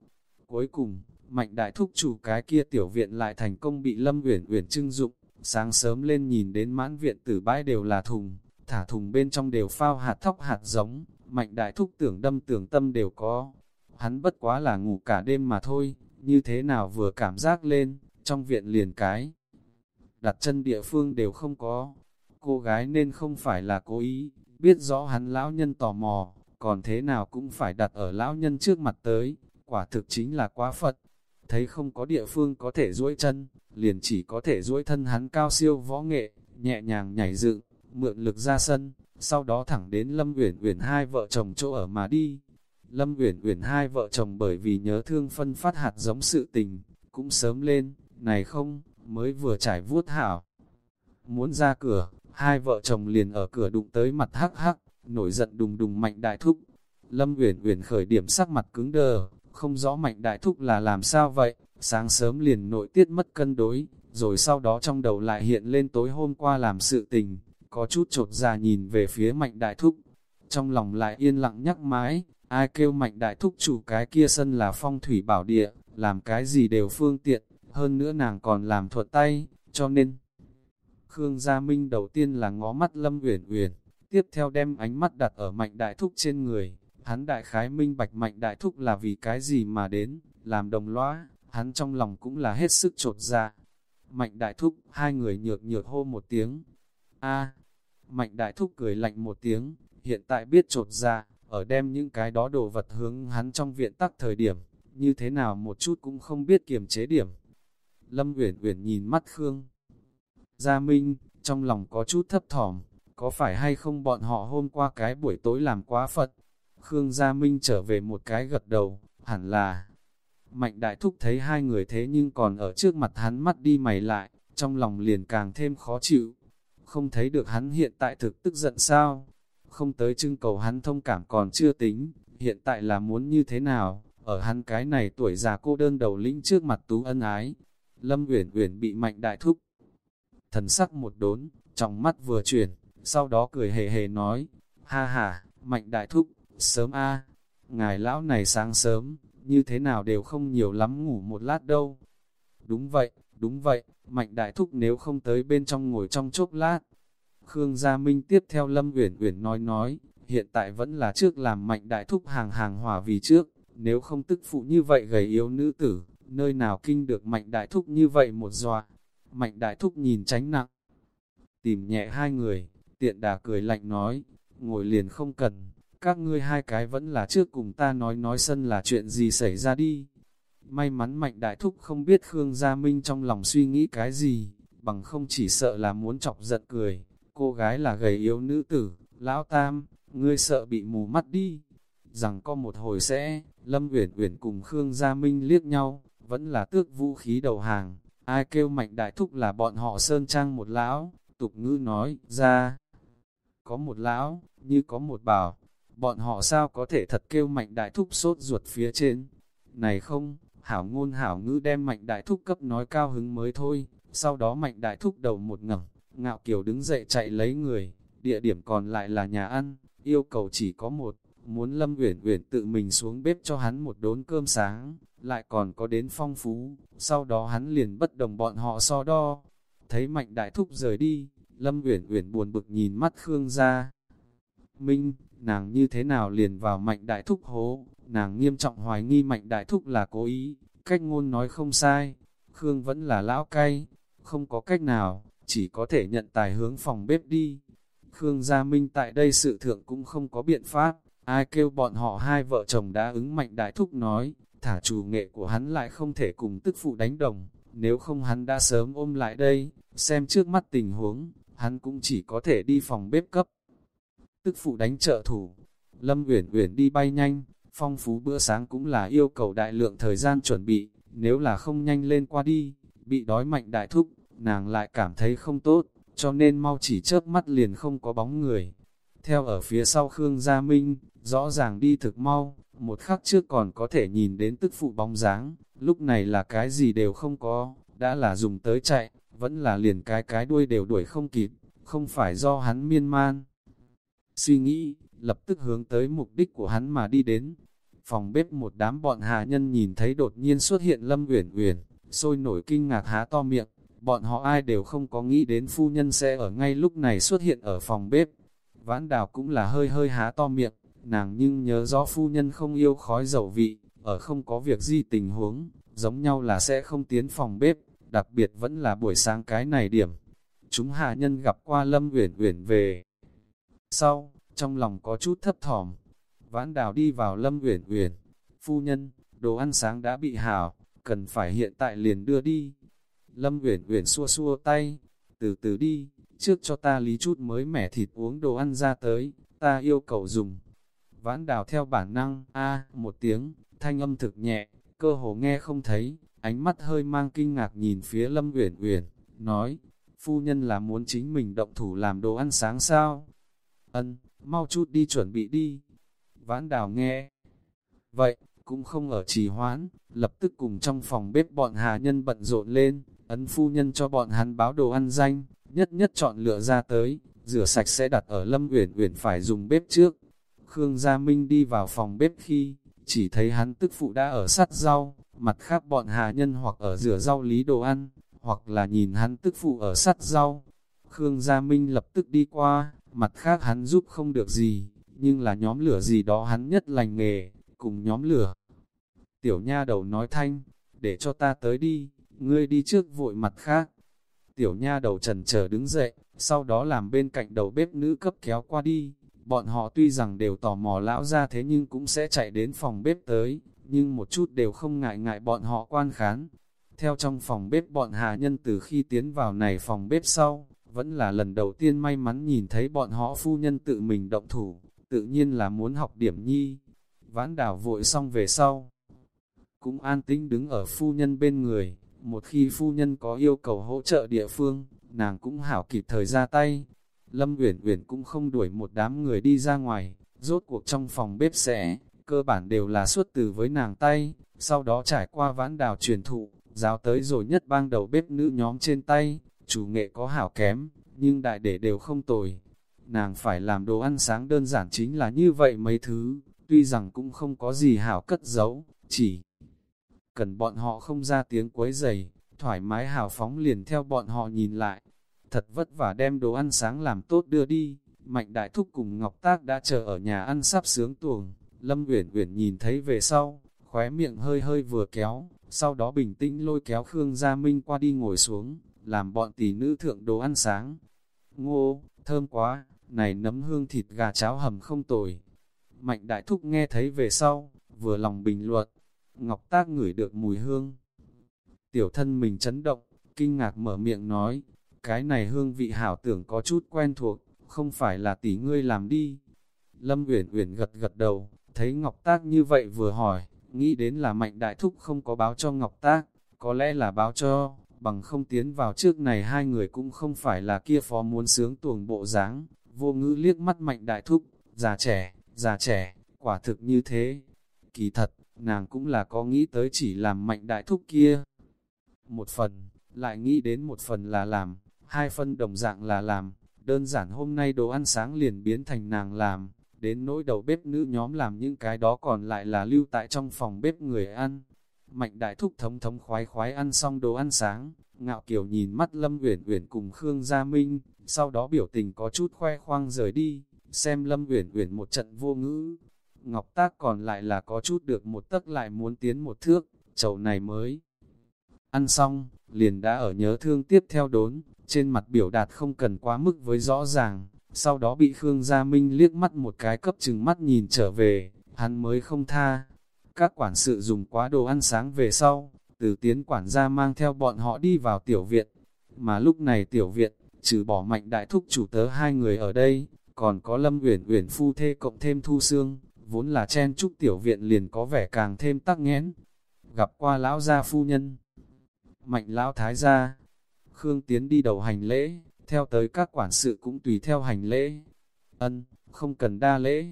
Cuối cùng, mạnh đại thúc chủ cái kia tiểu viện lại thành công bị Lâm Uyển Uyển trưng dụng, sáng sớm lên nhìn đến mãn viện tử bãi đều là thùng, thả thùng bên trong đều phao hạt thóc hạt giống, mạnh đại thúc tưởng đâm tưởng tâm đều có. Hắn bất quá là ngủ cả đêm mà thôi, như thế nào vừa cảm giác lên, trong viện liền cái. Đặt chân địa phương đều không có, cô gái nên không phải là cố ý, biết rõ hắn lão nhân tò mò, còn thế nào cũng phải đặt ở lão nhân trước mặt tới, quả thực chính là quá Phật. Thấy không có địa phương có thể duỗi chân, liền chỉ có thể duỗi thân hắn cao siêu võ nghệ, nhẹ nhàng nhảy dựng, mượn lực ra sân, sau đó thẳng đến Lâm Uyển Uyển hai vợ chồng chỗ ở mà đi. Lâm Uyển Uyển hai vợ chồng bởi vì nhớ thương phân phát hạt giống sự tình, cũng sớm lên, này không, mới vừa trải vuốt hảo. Muốn ra cửa, hai vợ chồng liền ở cửa đụng tới mặt hắc hắc, nổi giận đùng đùng mạnh đại thúc. Lâm Uyển Uyển khởi điểm sắc mặt cứng đờ, không rõ mạnh đại thúc là làm sao vậy, sáng sớm liền nội tiết mất cân đối, rồi sau đó trong đầu lại hiện lên tối hôm qua làm sự tình, có chút trột ra dạ nhìn về phía mạnh đại thúc. Trong lòng lại yên lặng nhắc mãi, ai kêu mạnh đại thúc chủ cái kia sân là phong thủy bảo địa, làm cái gì đều phương tiện, hơn nữa nàng còn làm thuật tay, cho nên Khương Gia Minh đầu tiên là ngó mắt Lâm Uyển Uyển, tiếp theo đem ánh mắt đặt ở Mạnh Đại Thúc trên người. Hắn đại khái minh bạch Mạnh Đại Thúc là vì cái gì mà đến, làm đồng lõa, hắn trong lòng cũng là hết sức trột dạ. Mạnh Đại Thúc, hai người nhược nhược hô một tiếng. A. Mạnh Đại Thúc cười lạnh một tiếng, hiện tại biết trột dạ, ở đem những cái đó đồ vật hướng hắn trong viện tắc thời điểm, như thế nào một chút cũng không biết kiềm chế điểm. Lâm Uyển Uyển nhìn mắt Khương Gia Minh, trong lòng có chút thấp thỏm, có phải hay không bọn họ hôm qua cái buổi tối làm quá phật. Khương Gia Minh trở về một cái gật đầu, hẳn là. Mạnh đại thúc thấy hai người thế nhưng còn ở trước mặt hắn mắt đi mày lại, trong lòng liền càng thêm khó chịu. Không thấy được hắn hiện tại thực tức giận sao? Không tới trưng cầu hắn thông cảm còn chưa tính, hiện tại là muốn như thế nào? Ở hắn cái này tuổi già cô đơn đầu lĩnh trước mặt tú ân ái. Lâm Uyển Uyển bị mạnh đại thúc. Thần sắc một đốn, trong mắt vừa chuyển, sau đó cười hề hề nói, ha ha, mạnh đại thúc, sớm a ngài lão này sáng sớm, như thế nào đều không nhiều lắm ngủ một lát đâu. Đúng vậy, đúng vậy, mạnh đại thúc nếu không tới bên trong ngồi trong chốc lát. Khương Gia Minh tiếp theo Lâm Uyển Uyển nói nói, hiện tại vẫn là trước làm mạnh đại thúc hàng hàng hòa vì trước, nếu không tức phụ như vậy gầy yếu nữ tử, nơi nào kinh được mạnh đại thúc như vậy một dọa. Mạnh đại thúc nhìn tránh nặng, tìm nhẹ hai người, tiện đà cười lạnh nói, ngồi liền không cần, các ngươi hai cái vẫn là trước cùng ta nói nói sân là chuyện gì xảy ra đi. May mắn mạnh đại thúc không biết Khương Gia Minh trong lòng suy nghĩ cái gì, bằng không chỉ sợ là muốn chọc giận cười. Cô gái là gầy yếu nữ tử, lão tam, ngươi sợ bị mù mắt đi. Rằng có một hồi sẽ, Lâm Uyển Uyển cùng Khương Gia Minh liếc nhau, vẫn là tước vũ khí đầu hàng. Ai kêu mạnh đại thúc là bọn họ sơn trang một lão, tục ngữ nói, ra. Có một lão, như có một bảo, bọn họ sao có thể thật kêu mạnh đại thúc sốt ruột phía trên. Này không, hảo ngôn hảo ngữ đem mạnh đại thúc cấp nói cao hứng mới thôi, sau đó mạnh đại thúc đầu một ngẩng, ngạo kiều đứng dậy chạy lấy người, địa điểm còn lại là nhà ăn, yêu cầu chỉ có một, muốn Lâm Uyển Uyển tự mình xuống bếp cho hắn một đốn cơm sáng, lại còn có đến phong phú, sau đó hắn liền bất đồng bọn họ so đo. Thấy Mạnh Đại Thúc rời đi, Lâm Uyển Uyển buồn bực nhìn mắt Khương gia. Minh, nàng như thế nào liền vào Mạnh Đại Thúc hố, nàng nghiêm trọng hoài nghi Mạnh Đại Thúc là cố ý, cách ngôn nói không sai, Khương vẫn là lão cay, không có cách nào, chỉ có thể nhận tài hướng phòng bếp đi. Khương Gia Minh tại đây sự thượng cũng không có biện pháp, ai kêu bọn họ hai vợ chồng đã ứng Mạnh Đại Thúc nói, thả chủ nghệ của hắn lại không thể cùng tức phụ đánh đồng, nếu không hắn đã sớm ôm lại đây, xem trước mắt tình huống, hắn cũng chỉ có thể đi phòng bếp cấp. Tức phụ đánh trợ thủ, Lâm Uyển Uyển đi bay nhanh, phong phú bữa sáng cũng là yêu cầu đại lượng thời gian chuẩn bị, nếu là không nhanh lên qua đi, bị đói mạnh đại thúc, nàng lại cảm thấy không tốt, cho nên mau chỉ chớp mắt liền không có bóng người. Theo ở phía sau Khương Gia Minh, rõ ràng đi thực mau, một khắc trước còn có thể nhìn đến tức phụ bóng dáng, lúc này là cái gì đều không có, đã là dùng tới chạy, vẫn là liền cái cái đuôi đều đuổi không kịp, không phải do hắn miên man. Suy nghĩ, lập tức hướng tới mục đích của hắn mà đi đến. Phòng bếp một đám bọn hạ nhân nhìn thấy đột nhiên xuất hiện Lâm Uyển Uyển, sôi nổi kinh ngạc há to miệng, bọn họ ai đều không có nghĩ đến phu nhân sẽ ở ngay lúc này xuất hiện ở phòng bếp. Vãn đào cũng là hơi hơi há to miệng, nàng nhưng nhớ rõ phu nhân không yêu khói dầu vị, ở không có việc gì tình huống, giống nhau là sẽ không tiến phòng bếp, đặc biệt vẫn là buổi sáng cái này điểm. Chúng hạ nhân gặp qua Lâm Uyển Uyển về. Sau, trong lòng có chút thấp thỏm, vãn đào đi vào Lâm Uyển Uyển, phu nhân, đồ ăn sáng đã bị hảo, cần phải hiện tại liền đưa đi. Lâm Uyển Uyển xua xua tay, từ từ đi, trước cho ta lý chút mới mẻ thịt uống đồ ăn ra tới, ta yêu cầu dùng. Vãn đào theo bản năng, a một tiếng, thanh âm thực nhẹ, cơ hồ nghe không thấy, ánh mắt hơi mang kinh ngạc nhìn phía Lâm Uyển Uyển, nói, phu nhân là muốn chính mình động thủ làm đồ ăn sáng sao? Ân, mau chút đi chuẩn bị đi. Vãn đào nghe. Vậy, cũng không ở trì hoãn, lập tức cùng trong phòng bếp bọn hà nhân bận rộn lên, ấn phu nhân cho bọn hắn báo đồ ăn danh, nhất nhất chọn lựa ra tới, rửa sạch sẽ đặt ở Lâm Uyển Uyển phải dùng bếp trước. Khương Gia Minh đi vào phòng bếp khi, chỉ thấy hắn tức phụ đã ở sắt rau, mặt khác bọn hà nhân hoặc ở rửa rau lý đồ ăn, hoặc là nhìn hắn tức phụ ở sắt rau. Khương Gia Minh lập tức đi qua, mặt khác hắn giúp không được gì, nhưng là nhóm lửa gì đó hắn nhất lành nghề, cùng nhóm lửa. Tiểu nha đầu nói thanh, để cho ta tới đi, ngươi đi trước vội mặt khác. Tiểu nha đầu trần chờ đứng dậy, sau đó làm bên cạnh đầu bếp nữ cấp kéo qua đi. Bọn họ tuy rằng đều tò mò lão ra thế nhưng cũng sẽ chạy đến phòng bếp tới, nhưng một chút đều không ngại ngại bọn họ quan khán. Theo trong phòng bếp bọn hạ nhân từ khi tiến vào này phòng bếp sau, vẫn là lần đầu tiên may mắn nhìn thấy bọn họ phu nhân tự mình động thủ, tự nhiên là muốn học điểm nhi. Vãn đảo vội xong về sau, cũng an tĩnh đứng ở phu nhân bên người, một khi phu nhân có yêu cầu hỗ trợ địa phương, nàng cũng hảo kịp thời ra tay. Lâm Uyển Uyển cũng không đuổi một đám người đi ra ngoài, rốt cuộc trong phòng bếp sẽ, cơ bản đều là xuất từ với nàng tay, sau đó trải qua vãn đào truyền thụ, giáo tới rồi nhất bang đầu bếp nữ nhóm trên tay, chủ nghệ có hảo kém, nhưng đại để đều không tồi. Nàng phải làm đồ ăn sáng đơn giản chính là như vậy mấy thứ, tuy rằng cũng không có gì hảo cất giấu, chỉ cần bọn họ không ra tiếng quấy giày, thoải mái hào phóng liền theo bọn họ nhìn lại. Thật vất vả đem đồ ăn sáng làm tốt đưa đi, Mạnh Đại Thúc cùng Ngọc Tác đã chờ ở nhà ăn sắp sướng tuồng. Lâm Uyển Uyển nhìn thấy về sau, khóe miệng hơi hơi vừa kéo, sau đó bình tĩnh lôi kéo Khương Gia Minh qua đi ngồi xuống, làm bọn tỷ nữ thượng đồ ăn sáng. Ngô, thơm quá, này nấm hương thịt gà cháo hầm không tồi. Mạnh Đại Thúc nghe thấy về sau, vừa lòng bình luận, Ngọc Tác ngửi được mùi hương. Tiểu thân mình chấn động, kinh ngạc mở miệng nói, cái này hương vị hảo tưởng có chút quen thuộc, không phải là tỷ ngươi làm đi. Lâm Uyển Uyển gật gật đầu, thấy Ngọc Tác như vậy vừa hỏi, nghĩ đến là Mạnh Đại Thúc không có báo cho Ngọc Tác, có lẽ là báo cho, bằng không tiến vào trước này hai người cũng không phải là kia phó muốn sướng tuồng bộ dáng vô ngữ liếc mắt Mạnh Đại Thúc, già trẻ, già trẻ, quả thực như thế. Kỳ thật, nàng cũng là có nghĩ tới chỉ làm Mạnh Đại Thúc kia. Một phần, lại nghĩ đến một phần là làm, hai phân đồng dạng là làm, đơn giản hôm nay đồ ăn sáng liền biến thành nàng làm, đến nỗi đầu bếp nữ nhóm làm những cái đó còn lại là lưu tại trong phòng bếp người ăn. Mạnh đại thúc thống thống khoái khoái ăn xong đồ ăn sáng, ngạo kiều nhìn mắt Lâm Uyển Uyển cùng Khương Gia Minh, sau đó biểu tình có chút khoe khoang rời đi, xem Lâm Uyển Uyển một trận vô ngữ. Ngọc Tác còn lại là có chút được một tấc lại muốn tiến một thước, chầu này mới. Ăn xong, liền đã ở nhớ thương tiếp theo đốn, trên mặt biểu đạt không cần quá mức với rõ ràng, sau đó bị Khương Gia Minh liếc mắt một cái cấp chừng mắt nhìn trở về, hắn mới không tha. Các quản sự dùng quá đồ ăn sáng về sau, từ tiến quản gia mang theo bọn họ đi vào tiểu viện. Mà lúc này tiểu viện, trừ bỏ mạnh đại thúc chủ tớ hai người ở đây, còn có Lâm Uyển Uyển phu thê cộng thêm thu xương, vốn là chen chúc tiểu viện liền có vẻ càng thêm tắc nghẽn. Gặp qua lão gia phu nhân, mạnh lão thái gia, Khương Tiến đi đầu hành lễ, theo tới các quản sự cũng tùy theo hành lễ. Ân, không cần đa lễ.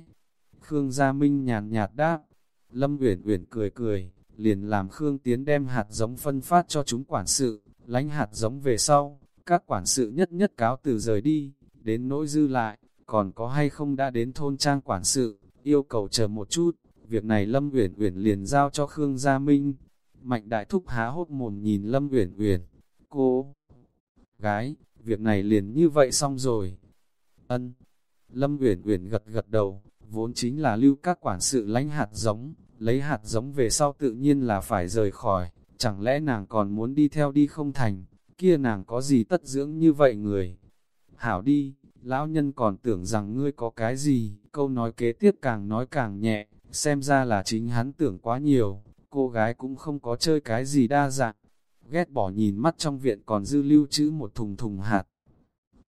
Khương Gia Minh nhàn nhạt đáp. Lâm Uyển Uyển cười cười, liền làm Khương Tiến đem hạt giống phân phát cho chúng quản sự, lánh hạt giống về sau, các quản sự nhất nhất cáo từ rời đi, đến nỗi dư lại, còn có hay không đã đến thôn trang quản sự, yêu cầu chờ một chút, việc này Lâm Uyển Uyển liền giao cho Khương Gia Minh. Mạnh đại thúc há hốt mồm nhìn Lâm Uyển Uyển, cô gái, việc này liền như vậy xong rồi. Ân. Lâm Uyển Uyển gật gật đầu, vốn chính là lưu các quản sự lãnh hạt giống, lấy hạt giống về sau tự nhiên là phải rời khỏi, chẳng lẽ nàng còn muốn đi theo đi không thành, kia nàng có gì tất dưỡng như vậy người. Hảo đi, lão nhân còn tưởng rằng ngươi có cái gì, câu nói kế tiếp càng nói càng nhẹ, xem ra là chính hắn tưởng quá nhiều, cô gái cũng không có chơi cái gì đa dạng, ghét bỏ nhìn mắt trong viện còn dư lưu trữ một thùng thùng hạt.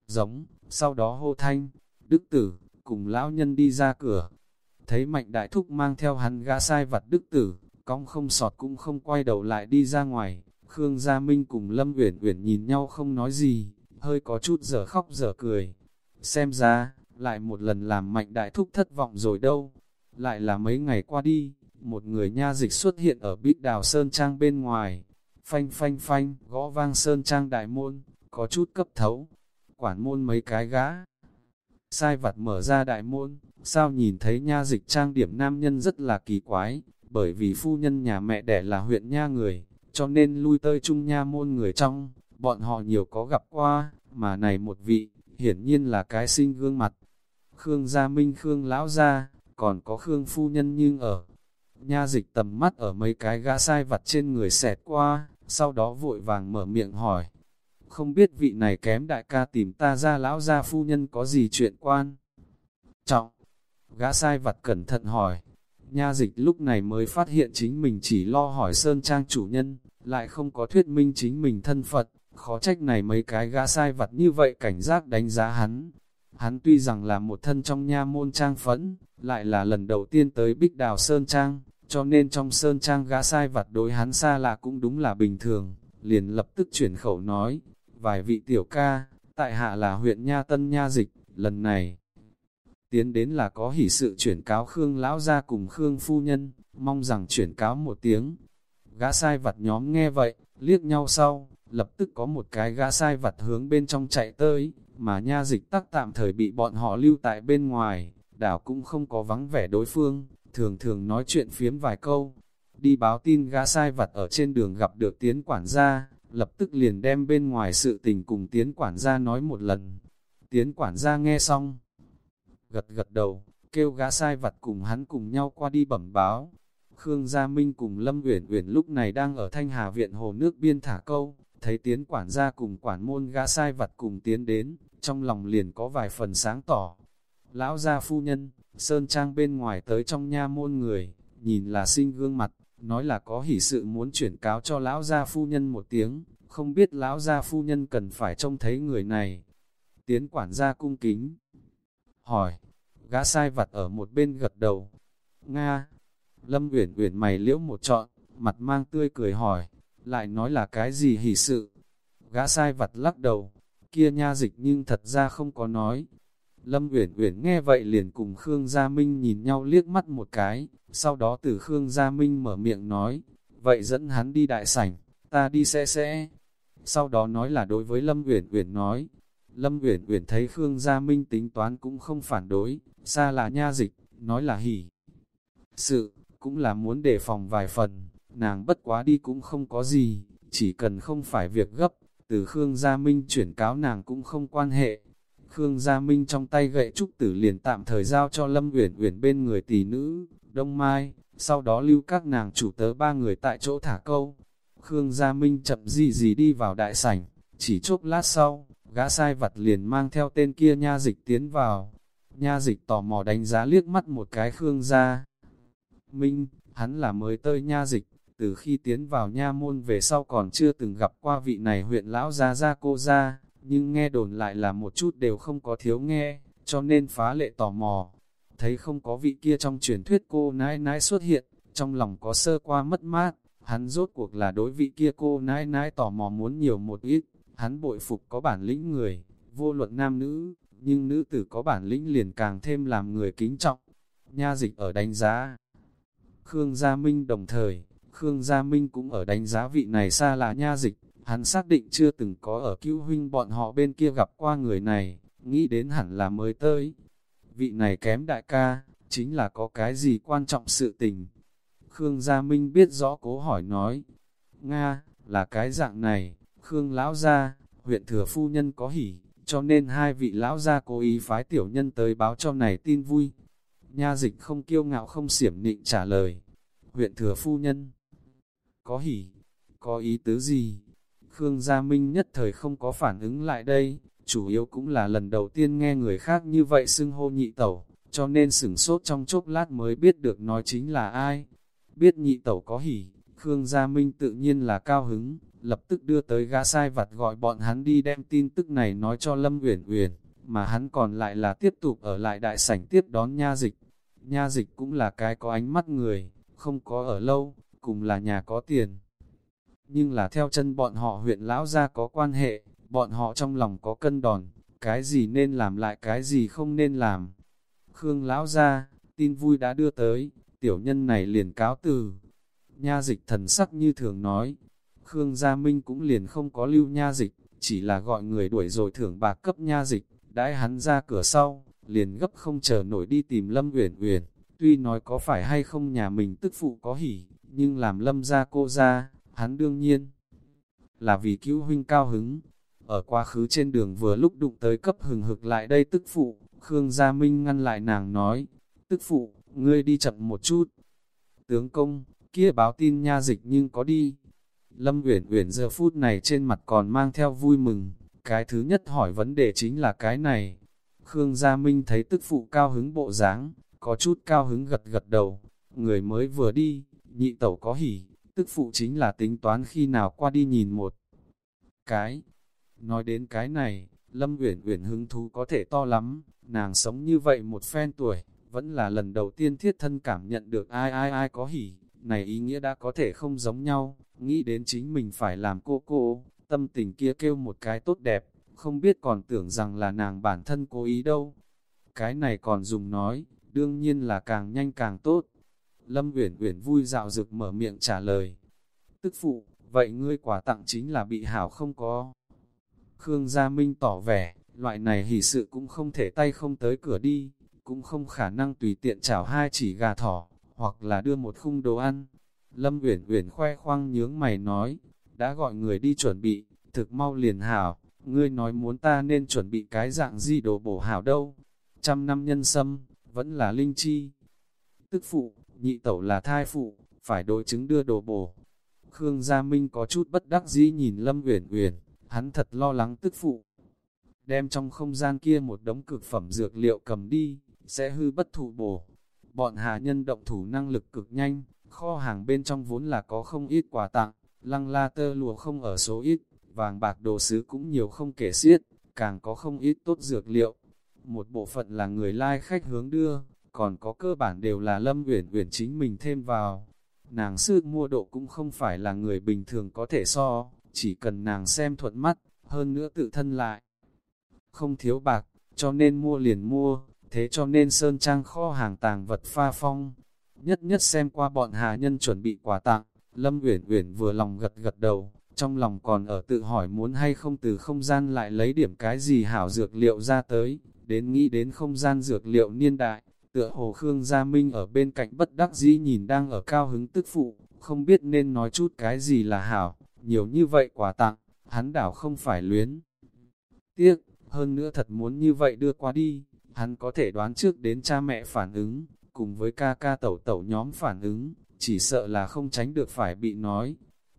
Giống, sau đó hô thanh, đức tử, cùng lão nhân đi ra cửa. Thấy mạnh đại thúc mang theo hắn gã sai vặt đức tử, cong không sọt cũng không quay đầu lại đi ra ngoài. Khương Gia Minh cùng Lâm Uyển Uyển nhìn nhau không nói gì, hơi có chút giờ khóc giờ cười. Xem ra, lại một lần làm mạnh đại thúc thất vọng rồi đâu. Lại là mấy ngày qua đi, một người nha dịch xuất hiện ở bít đào sơn trang bên ngoài, phanh phanh phanh, gõ vang sơn trang đại môn, có chút cấp thấu, quản môn mấy cái gã. Sai vặt mở ra đại môn, sao nhìn thấy nha dịch trang điểm nam nhân rất là kỳ quái, bởi vì phu nhân nhà mẹ đẻ là huyện nha người, cho nên lui tơi chung nha môn người trong, bọn họ nhiều có gặp qua, mà này một vị, hiển nhiên là cái sinh gương mặt. Khương Gia Minh Khương Lão Gia, còn có Khương Phu Nhân nhưng ở. Nha dịch tầm mắt ở mấy cái gã sai vặt trên người xẹt qua, sau đó vội vàng mở miệng hỏi. Không biết vị này kém đại ca tìm ta ra lão gia phu nhân có gì chuyện quan? Trọng, gã sai vặt cẩn thận hỏi. Nha dịch lúc này mới phát hiện chính mình chỉ lo hỏi Sơn Trang chủ nhân, lại không có thuyết minh chính mình thân Phật, khó trách này mấy cái gã sai vặt như vậy cảnh giác đánh giá hắn. Hắn tuy rằng là một thân trong nha môn trang phẫn, lại là lần đầu tiên tới Bích Đào Sơn Trang, cho nên trong Sơn Trang gã sai vặt đối hắn xa lạ cũng đúng là bình thường, liền lập tức chuyển khẩu nói, vài vị tiểu ca, tại hạ là huyện Nha Tân Nha Dịch, lần này tiến đến là có hỷ sự chuyển cáo Khương Lão ra cùng Khương Phu Nhân, mong rằng chuyển cáo một tiếng. Gã sai vặt nhóm nghe vậy, liếc nhau sau, lập tức có một cái gã sai vặt hướng bên trong chạy tới, mà nha dịch tắc tạm thời bị bọn họ lưu tại bên ngoài, đảo cũng không có vắng vẻ đối phương, thường thường nói chuyện phiếm vài câu. Đi báo tin gã sai vặt ở trên đường gặp được tiến quản gia, lập tức liền đem bên ngoài sự tình cùng tiến quản gia nói một lần. Tiến quản gia nghe xong, gật gật đầu, kêu gã sai vặt cùng hắn cùng nhau qua đi bẩm báo. Khương Gia Minh cùng Lâm Uyển Uyển lúc này đang ở Thanh Hà Viện hồ nước biên thả câu, thấy tiến quản gia cùng quản môn gã sai vặt cùng tiến đến, trong lòng liền có vài phần sáng tỏ. Lão gia phu nhân, Sơn Trang bên ngoài tới trong nha môn người, nhìn là sinh gương mặt, nói là có hỷ sự muốn chuyển cáo cho lão gia phu nhân một tiếng, không biết lão gia phu nhân cần phải trông thấy người này. Tiến quản gia cung kính, hỏi, gã sai vặt ở một bên gật đầu. Nga, Lâm Uyển Uyển mày liễu một trọn, mặt mang tươi cười hỏi, lại nói là cái gì hỷ sự. Gã sai vặt lắc đầu, kia nha dịch nhưng thật ra không có nói. Lâm Uyển Uyển nghe vậy liền cùng Khương Gia Minh nhìn nhau liếc mắt một cái, sau đó từ Khương Gia Minh mở miệng nói, vậy dẫn hắn đi đại sảnh, ta đi xe xe. Sau đó nói là đối với Lâm Uyển Uyển nói, Lâm Uyển Uyển thấy Khương Gia Minh tính toán cũng không phản đối, xa là nha dịch, nói là hỉ. Sự, cũng là muốn đề phòng vài phần, nàng bất quá đi cũng không có gì, chỉ cần không phải việc gấp, từ Khương Gia Minh chuyển cáo nàng cũng không quan hệ. Khương Gia Minh trong tay gậy trúc tử liền tạm thời giao cho Lâm Uyển Uyển bên người tỷ nữ, Đông Mai, sau đó lưu các nàng chủ tớ ba người tại chỗ thả câu. Khương Gia Minh chậm gì gì đi vào đại sảnh, chỉ chốc lát sau, gã sai vặt liền mang theo tên kia nha dịch tiến vào. Nha dịch tò mò đánh giá liếc mắt một cái Khương Gia. Minh, hắn là mới tơi nha dịch, từ khi tiến vào nha môn về sau còn chưa từng gặp qua vị này huyện lão gia gia cô gia, nhưng nghe đồn lại là một chút đều không có thiếu nghe, cho nên phá lệ tò mò. Thấy không có vị kia trong truyền thuyết cô nãi nãi xuất hiện, trong lòng có sơ qua mất mát, hắn rốt cuộc là đối vị kia cô nãi nãi tò mò muốn nhiều một ít, hắn bội phục có bản lĩnh người, vô luận nam nữ, nhưng nữ tử có bản lĩnh liền càng thêm làm người kính trọng. Nha dịch ở đánh giá. Khương Gia Minh đồng thời, Khương Gia Minh cũng ở đánh giá vị này xa là nha dịch, hắn xác định chưa từng có ở cứu huynh bọn họ bên kia gặp qua người này, nghĩ đến hẳn là mới tới. Vị này kém đại ca, chính là có cái gì quan trọng sự tình. Khương Gia Minh biết rõ cố hỏi nói, Nga, là cái dạng này, Khương Lão Gia, huyện thừa phu nhân có hỉ, cho nên hai vị Lão Gia cố ý phái tiểu nhân tới báo cho này tin vui. Nha dịch không kiêu ngạo không xiểm nịnh trả lời, huyện thừa phu nhân có hỉ, có ý tứ gì? Khương Gia Minh nhất thời không có phản ứng lại đây, chủ yếu cũng là lần đầu tiên nghe người khác như vậy xưng hô nhị tẩu, cho nên sửng sốt trong chốc lát mới biết được nói chính là ai. Biết nhị tẩu có hỉ, Khương Gia Minh tự nhiên là cao hứng, lập tức đưa tới gã sai vặt gọi bọn hắn đi đem tin tức này nói cho Lâm Uyển Uyển, mà hắn còn lại là tiếp tục ở lại đại sảnh tiếp đón nha dịch. Nha dịch cũng là cái có ánh mắt người, không có ở lâu, cùng là nhà có tiền. Nhưng là theo chân bọn họ huyện lão gia có quan hệ, bọn họ trong lòng có cân đòn, cái gì nên làm lại cái gì không nên làm. Khương lão gia, tin vui đã đưa tới, tiểu nhân này liền cáo từ. Nha dịch thần sắc như thường nói, Khương Gia Minh cũng liền không có lưu nha dịch, chỉ là gọi người đuổi rồi thưởng bạc cấp nha dịch, đãi hắn ra cửa sau, liền gấp không chờ nổi đi tìm Lâm Uyển Uyển, tuy nói có phải hay không nhà mình tức phụ có hỉ, nhưng làm lâm ra cô ra, hắn đương nhiên là vì cứu huynh cao hứng. Ở quá khứ trên đường vừa lúc đụng tới cấp hừng hực lại đây tức phụ, Khương Gia Minh ngăn lại nàng nói, tức phụ, ngươi đi chậm một chút. Tướng công, kia báo tin nha dịch nhưng có đi. Lâm Uyển Uyển giờ phút này trên mặt còn mang theo vui mừng, cái thứ nhất hỏi vấn đề chính là cái này. Khương Gia Minh thấy tức phụ cao hứng bộ dáng, có chút cao hứng gật gật đầu, người mới vừa đi, nhị tẩu có hỉ, tức phụ chính là tính toán khi nào qua đi nhìn một cái. Nói đến cái này, Lâm Uyển Uyển hứng thú có thể to lắm, nàng sống như vậy một phen tuổi, vẫn là lần đầu tiên thiết thân cảm nhận được ai ai ai có hỉ, này ý nghĩa đã có thể không giống nhau, nghĩ đến chính mình phải làm cô cô, tâm tình kia kêu một cái tốt đẹp, không biết còn tưởng rằng là nàng bản thân cố ý đâu. Cái này còn dùng nói, đương nhiên là càng nhanh càng tốt. Lâm Uyển Uyển vui dạo dực mở miệng trả lời. Tức phụ, vậy ngươi quà tặng chính là bị hảo không có. Khương Gia Minh tỏ vẻ, loại này hỷ sự cũng không thể tay không tới cửa đi, cũng không khả năng tùy tiện chảo hai chỉ gà thỏ, hoặc là đưa một khung đồ ăn. Lâm Uyển Uyển khoe khoang nhướng mày nói, đã gọi người đi chuẩn bị, thực mau liền hảo, ngươi nói muốn ta nên chuẩn bị cái dạng gì đồ bổ hảo đâu. Trăm năm nhân sâm, vẫn là linh chi. Tức phụ, nhị tẩu là thai phụ, phải đối chứng đưa đồ bổ. Khương Gia Minh có chút bất đắc dĩ nhìn Lâm Uyển Uyển, hắn thật lo lắng tức phụ. Đem trong không gian kia một đống cực phẩm dược liệu cầm đi, sẽ hư bất thụ bổ. Bọn hạ nhân động thủ năng lực cực nhanh, kho hàng bên trong vốn là có không ít quà tặng, lăng la tơ lùa không ở số ít, vàng bạc đồ sứ cũng nhiều không kể xiết, càng có không ít tốt dược liệu. Một bộ phận là người lai like khách hướng đưa, còn có cơ bản đều là Lâm Uyển Uyển chính mình thêm vào. Nàng sư mua độ cũng không phải là người bình thường có thể so, chỉ cần nàng xem thuận mắt, hơn nữa tự thân lại. Không thiếu bạc, cho nên mua liền mua, thế cho nên Sơn Trang kho hàng tàng vật pha phong. Nhất nhất xem qua bọn hà nhân chuẩn bị quà tặng, Lâm Uyển Uyển vừa lòng gật gật đầu, trong lòng còn ở tự hỏi muốn hay không từ không gian lại lấy điểm cái gì hảo dược liệu ra tới, đến nghĩ đến không gian dược liệu niên đại, tựa hồ Khương Gia Minh ở bên cạnh bất đắc dĩ nhìn đang ở cao hứng tức phụ, không biết nên nói chút cái gì là hảo, nhiều như vậy quà tặng, hắn đảo không phải luyến. Tiếc, hơn nữa thật muốn như vậy đưa qua đi, hắn có thể đoán trước đến cha mẹ phản ứng, cùng với ca ca tẩu tẩu nhóm phản ứng, chỉ sợ là không tránh được phải bị nói.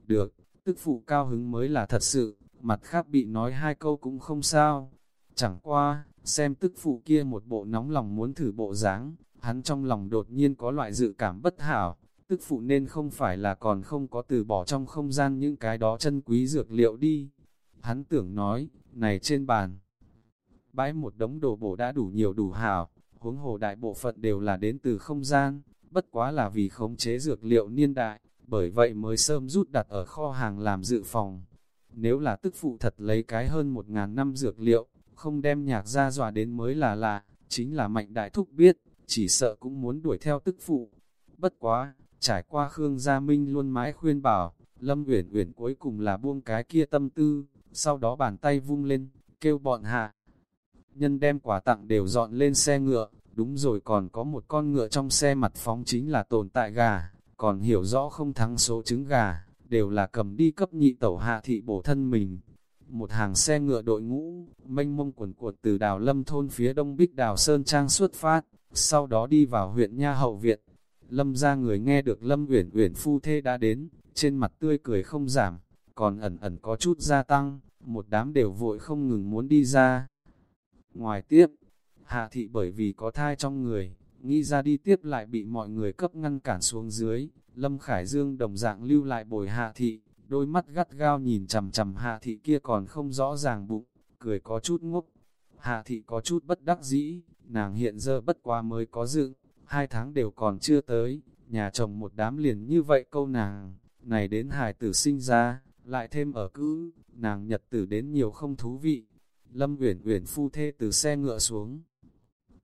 Được, tức phụ cao hứng mới là thật sự, mặt khác bị nói hai câu cũng không sao. Chẳng qua, xem tức phụ kia một bộ nóng lòng muốn thử bộ dáng, hắn trong lòng đột nhiên có loại dự cảm bất hảo, tức phụ nên không phải là còn không có từ bỏ trong không gian những cái đó chân quý dược liệu đi. Hắn tưởng nói, này trên bàn, bãi một đống đồ bổ đã đủ nhiều đủ hảo, huống hồ đại bộ phận đều là đến từ không gian, bất quá là vì khống chế dược liệu niên đại, bởi vậy mới sớm rút đặt ở kho hàng làm dự phòng. Nếu là tức phụ thật lấy cái hơn một ngàn năm dược liệu, không đem nhạc ra dọa đến mới là lạ, chính là mạnh đại thúc biết, chỉ sợ cũng muốn đuổi theo tức phụ. Bất quá, trải qua Khương Gia Minh luôn mãi khuyên bảo, Lâm Uyển Uyển cuối cùng là buông cái kia tâm tư, sau đó bàn tay vung lên, kêu bọn hạ. Nhân đem quà tặng đều dọn lên xe ngựa, đúng rồi còn có một con ngựa trong xe mặt phóng chính là tồn tại gà, còn hiểu rõ không thắng số trứng gà, đều là cầm đi cấp nhị tẩu hạ thị bổ thân mình. Một hàng xe ngựa đội ngũ, mênh mông quần cuột từ đào lâm thôn phía đông bích đào Sơn Trang xuất phát, sau đó đi vào huyện Nha Hậu Viện. Lâm ra người nghe được Lâm uyển uyển phu thê đã đến, trên mặt tươi cười không giảm, còn ẩn ẩn có chút gia tăng, một đám đều vội không ngừng muốn đi ra. Ngoài tiếp, hạ thị bởi vì có thai trong người, nghĩ ra đi tiếp lại bị mọi người cấp ngăn cản xuống dưới, Lâm Khải Dương đồng dạng lưu lại bồi hạ thị, đôi mắt gắt gao nhìn chầm chầm hạ thị kia còn không rõ ràng bụng, cười có chút ngốc. Hạ thị có chút bất đắc dĩ, nàng hiện giờ bất quá mới có dự, hai tháng đều còn chưa tới, nhà chồng một đám liền như vậy câu nàng, này đến hài tử sinh ra, lại thêm ở cữ, nàng nhật tử đến nhiều không thú vị. Lâm Uyển Uyển phu thê từ xe ngựa xuống.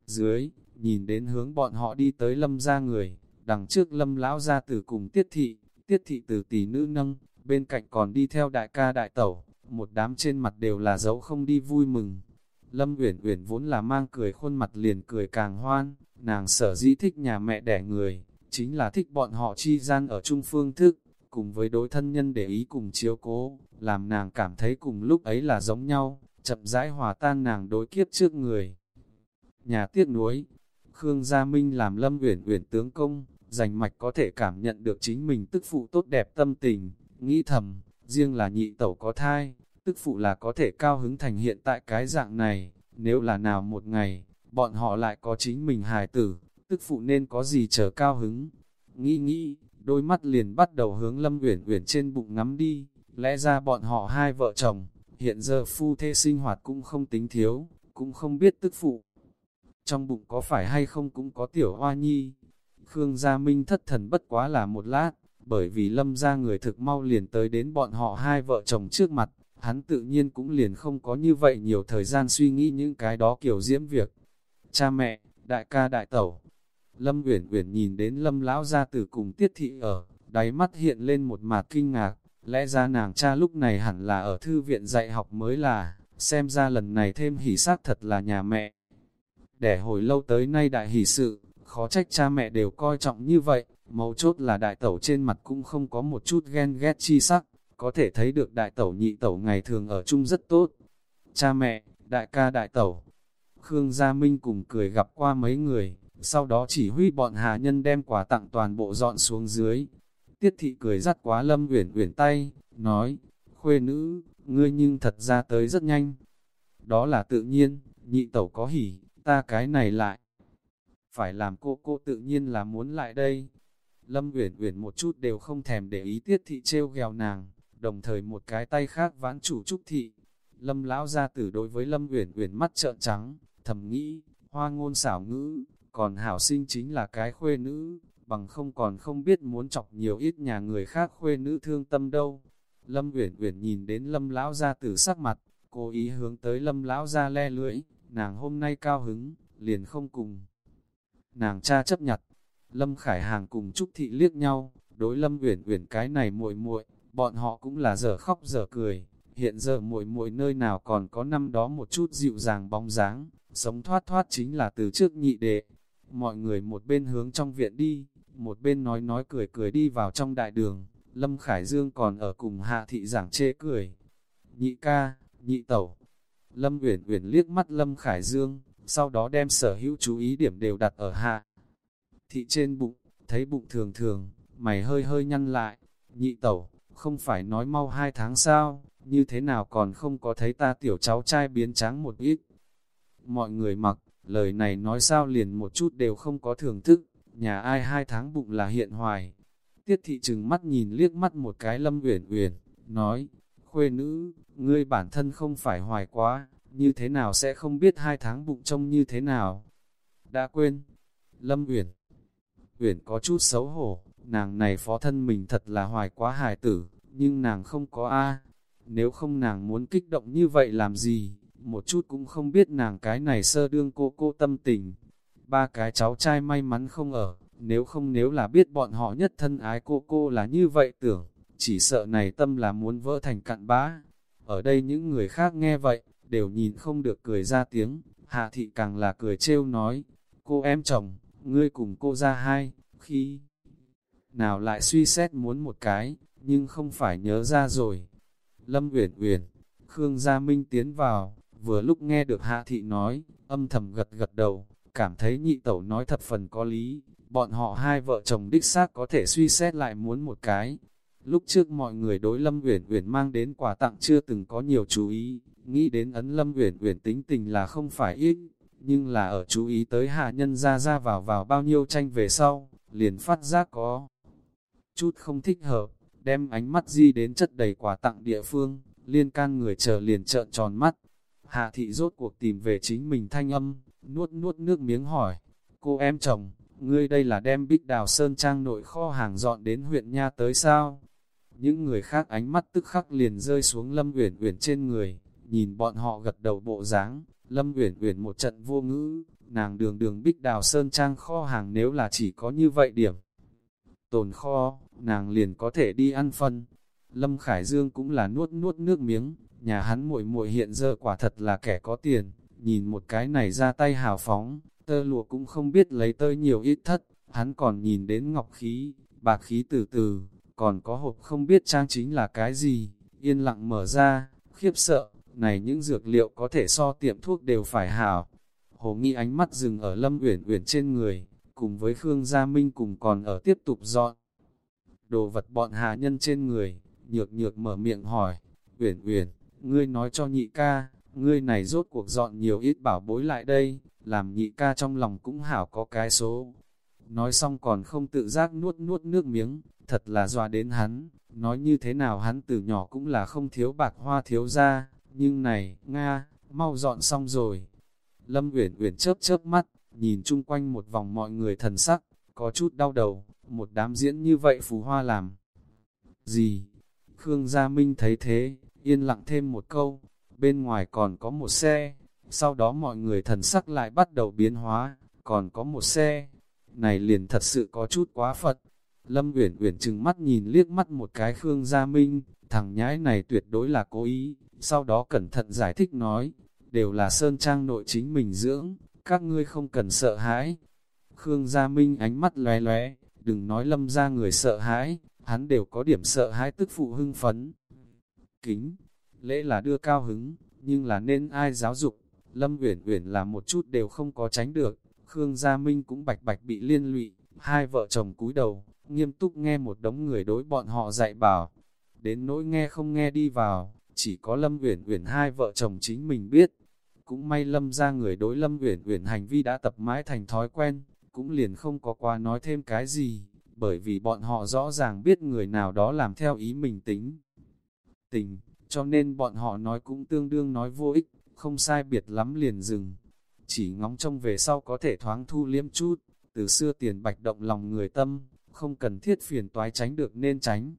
Dưới, nhìn đến hướng bọn họ đi tới Lâm ra người, đằng trước Lâm lão ra tử cùng Tiết thị, Tiết thị từ tỷ nữ nâng, bên cạnh còn đi theo đại ca đại tẩu, một đám trên mặt đều là dấu không đi vui mừng. Lâm Uyển Uyển vốn là mang cười khuôn mặt liền cười càng hoan, nàng sở dĩ thích nhà mẹ đẻ người, chính là thích bọn họ chi gian ở trung phương thức, cùng với đối thân nhân để ý cùng chiếu cố, làm nàng cảm thấy cùng lúc ấy là giống nhau, chậm rãi hòa tan nàng đối kiếp trước người. Nhà tiếc nuối, Khương Gia Minh làm Lâm Uyển Uyển tướng công, giành mạch có thể cảm nhận được chính mình tức phụ tốt đẹp tâm tình, nghĩ thầm, riêng là nhị tẩu có thai, tức phụ là có thể cao hứng thành hiện tại cái dạng này, nếu là nào một ngày, bọn họ lại có chính mình hài tử, tức phụ nên có gì chờ cao hứng. nghĩ nghĩ, đôi mắt liền bắt đầu hướng Lâm Uyển Uyển trên bụng ngắm đi, lẽ ra bọn họ hai vợ chồng, hiện giờ phu thê sinh hoạt cũng không tính thiếu, cũng không biết tức phụ. Trong bụng có phải hay không cũng có tiểu hoa nhi. Khương Gia Minh thất thần bất quá là một lát, bởi vì lâm ra người thực mau liền tới đến bọn họ hai vợ chồng trước mặt, hắn tự nhiên cũng liền không có như vậy nhiều thời gian suy nghĩ những cái đó kiểu diễm việc. Cha mẹ, đại ca đại tẩu, Lâm Uyển Uyển nhìn đến Lâm lão gia tử cùng Tiết thị ở, đáy mắt hiện lên một mạt kinh ngạc, lẽ ra nàng cha lúc này hẳn là ở thư viện dạy học mới là, xem ra lần này thêm hỉ sát thật là nhà mẹ. Để hồi lâu tới nay đại hỷ sự, khó trách cha mẹ đều coi trọng như vậy, mấu chốt là đại tẩu trên mặt cũng không có một chút ghen ghét chi sắc, có thể thấy được đại tẩu nhị tẩu ngày thường ở chung rất tốt. Cha mẹ, đại ca đại tẩu, Khương Gia Minh cùng cười gặp qua mấy người, sau đó chỉ huy bọn hà nhân đem quà tặng toàn bộ dọn xuống dưới. Tiết thị cười dắt quá Lâm Uyển Uyển tay, nói, khuê nữ, ngươi nhưng thật ra tới rất nhanh. Đó là tự nhiên, nhị tẩu có hỉ, ta cái này lại. Phải làm cô cô tự nhiên là muốn lại đây. Lâm Uyển Uyển một chút đều không thèm để ý tiết thị trêu ghẹo nàng, đồng thời một cái tay khác vãn chủ trúc thị. Lâm lão gia tử đối với Lâm Uyển Uyển mắt trợn trắng, thầm nghĩ, hoa ngôn xảo ngữ, còn hảo sinh chính là cái khuê nữ, bằng không còn không biết muốn chọc nhiều ít nhà người khác khuê nữ thương tâm đâu. Lâm Uyển Uyển nhìn đến Lâm lão gia tử sắc mặt, cố ý hướng tới Lâm lão gia le lưỡi, nàng hôm nay cao hứng, liền không cùng. Nàng cha chấp nhặt, Lâm Khải Hàng cùng Trúc Thị liếc nhau, đối Lâm Uyển Uyển cái này muội muội, bọn họ cũng là giờ khóc giờ cười, hiện giờ muội muội nơi nào còn có năm đó một chút dịu dàng bóng dáng, sống thoát thoát chính là từ trước nhị đệ. Mọi người một bên hướng trong viện đi, một bên nói nói cười cười đi vào trong đại đường, Lâm Khải Dương còn ở cùng Hạ Thị giảng chê cười. Nhị ca, nhị tẩu. Lâm Uyển Uyển liếc mắt Lâm Khải Dương, sau đó đem sở hữu chú ý điểm đều đặt ở Hạ. Thị trên bụng, thấy bụng thường thường, mày hơi hơi nhăn lại. Nhị tẩu, không phải nói mau hai tháng sao, như thế nào còn không có thấy ta tiểu cháu trai biến trắng một ít. Mọi người mặc, lời này nói sao liền một chút đều không có thưởng thức, nhà ai hai tháng bụng là hiện hoài. Tiết thị trừng mắt nhìn liếc mắt một cái lâm uyển uyển nói, khuê nữ, ngươi bản thân không phải hoài quá, như thế nào sẽ không biết hai tháng bụng trông như thế nào. Đã quên, lâm uyển uyển có chút xấu hổ, nàng này phó thân mình thật là hoài quá hài tử, nhưng nàng không có A. Nếu không nàng muốn kích động như vậy làm gì, một chút cũng không biết nàng cái này sơ đương cô cô tâm tình. Ba cái cháu trai may mắn không ở, nếu không nếu là biết bọn họ nhất thân ái cô cô là như vậy tưởng, chỉ sợ này tâm là muốn vỡ thành cặn bã. Ở đây những người khác nghe vậy, đều nhìn không được cười ra tiếng, hạ thị càng là cười trêu nói, cô em chồng, ngươi cùng cô ra hai, khi nào lại suy xét muốn một cái, nhưng không phải nhớ ra rồi. Lâm Uyển Uyển, Khương Gia Minh tiến vào, vừa lúc nghe được Hạ Thị nói, âm thầm gật gật đầu, cảm thấy nhị tẩu nói thật phần có lý, bọn họ hai vợ chồng đích xác có thể suy xét lại muốn một cái. Lúc trước mọi người đối Lâm Uyển Uyển mang đến quà tặng chưa từng có nhiều chú ý, nghĩ đến ấn Lâm Uyển Uyển tính tình là không phải ít, nhưng là ở chú ý tới hạ nhân ra ra vào vào bao nhiêu tranh về sau, liền phát giác có chút không thích hợp, đem ánh mắt di đến chất đầy quà tặng địa phương, liên can người chờ liền trợn tròn mắt. Hạ thị rốt cuộc tìm về chính mình thanh âm, nuốt nuốt nước miếng hỏi, cô em chồng, ngươi đây là đem bích đào sơn trang nội kho hàng dọn đến huyện Nha tới sao? Những người khác ánh mắt tức khắc liền rơi xuống Lâm Uyển Uyển trên người, nhìn bọn họ gật đầu bộ dáng, Lâm Uyển Uyển một trận vô ngữ, nàng đường đường bích đào sơn trang kho hàng nếu là chỉ có như vậy điểm. Tồn kho, nàng liền có thể đi ăn phân. Lâm Khải Dương cũng là nuốt nuốt nước miếng, nhà hắn muội muội hiện giờ quả thật là kẻ có tiền, nhìn một cái này ra tay hào phóng, tơ lụa cũng không biết lấy tơi nhiều ít thất, hắn còn nhìn đến ngọc khí, bạc khí từ từ, còn có hộp không biết trang chính là cái gì, yên lặng mở ra, khiếp sợ, này những dược liệu có thể so tiệm thuốc đều phải hảo. Hồ nghi ánh mắt dừng ở Lâm Uyển Uyển trên người, cùng với Khương Gia Minh cùng còn ở tiếp tục dọn. Đồ vật bọn hạ nhân trên người, nhược nhược mở miệng hỏi, Uyển Uyển, ngươi nói cho nhị ca, ngươi này rốt cuộc dọn nhiều ít bảo bối lại đây, làm nhị ca trong lòng cũng hảo có cái số. nói xong còn không tự giác nuốt nuốt nước miếng, thật là dọa đến hắn, nói như thế nào hắn từ nhỏ cũng là không thiếu bạc hoa thiếu ra, nhưng này, Nga, mau dọn xong rồi. Lâm Uyển Uyển chớp chớp mắt, nhìn chung quanh một vòng mọi người thần sắc, có chút đau đầu, một đám diễn như vậy phù hoa làm. Gì? Khương Gia Minh thấy thế, yên lặng thêm một câu, bên ngoài còn có một xe, sau đó mọi người thần sắc lại bắt đầu biến hóa, còn có một xe, này liền thật sự có chút quá phật. Lâm Uyển Uyển trừng mắt nhìn liếc mắt một cái Khương Gia Minh, thằng nhãi này tuyệt đối là cố ý, sau đó cẩn thận giải thích nói, đều là sơn trang nội chính mình dưỡng, các ngươi không cần sợ hãi. Khương Gia Minh ánh mắt lóe lóe, đừng nói lâm ra người sợ hãi, hắn đều có điểm sợ hãi tức phụ hưng phấn. Kính, lễ là đưa cao hứng, nhưng là nên ai giáo dục, Lâm Uyển Uyển là một chút đều không có tránh được, Khương Gia Minh cũng bạch bạch bị liên lụy, hai vợ chồng cúi đầu, nghiêm túc nghe một đống người đối bọn họ dạy bảo, đến nỗi nghe không nghe đi vào, chỉ có Lâm Uyển Uyển hai vợ chồng chính mình biết. Cũng may Lâm ra người đối Lâm Uyển Uyển hành vi đã tập mãi thành thói quen, cũng liền không có qua nói thêm cái gì, bởi vì bọn họ rõ ràng biết người nào đó làm theo ý mình tính. Tình, cho nên bọn họ nói cũng tương đương nói vô ích, không sai biệt lắm liền dừng. Chỉ ngóng trông về sau có thể thoáng thu liếm chút, từ xưa tiền bạch động lòng người tâm, không cần thiết phiền toái tránh được nên tránh.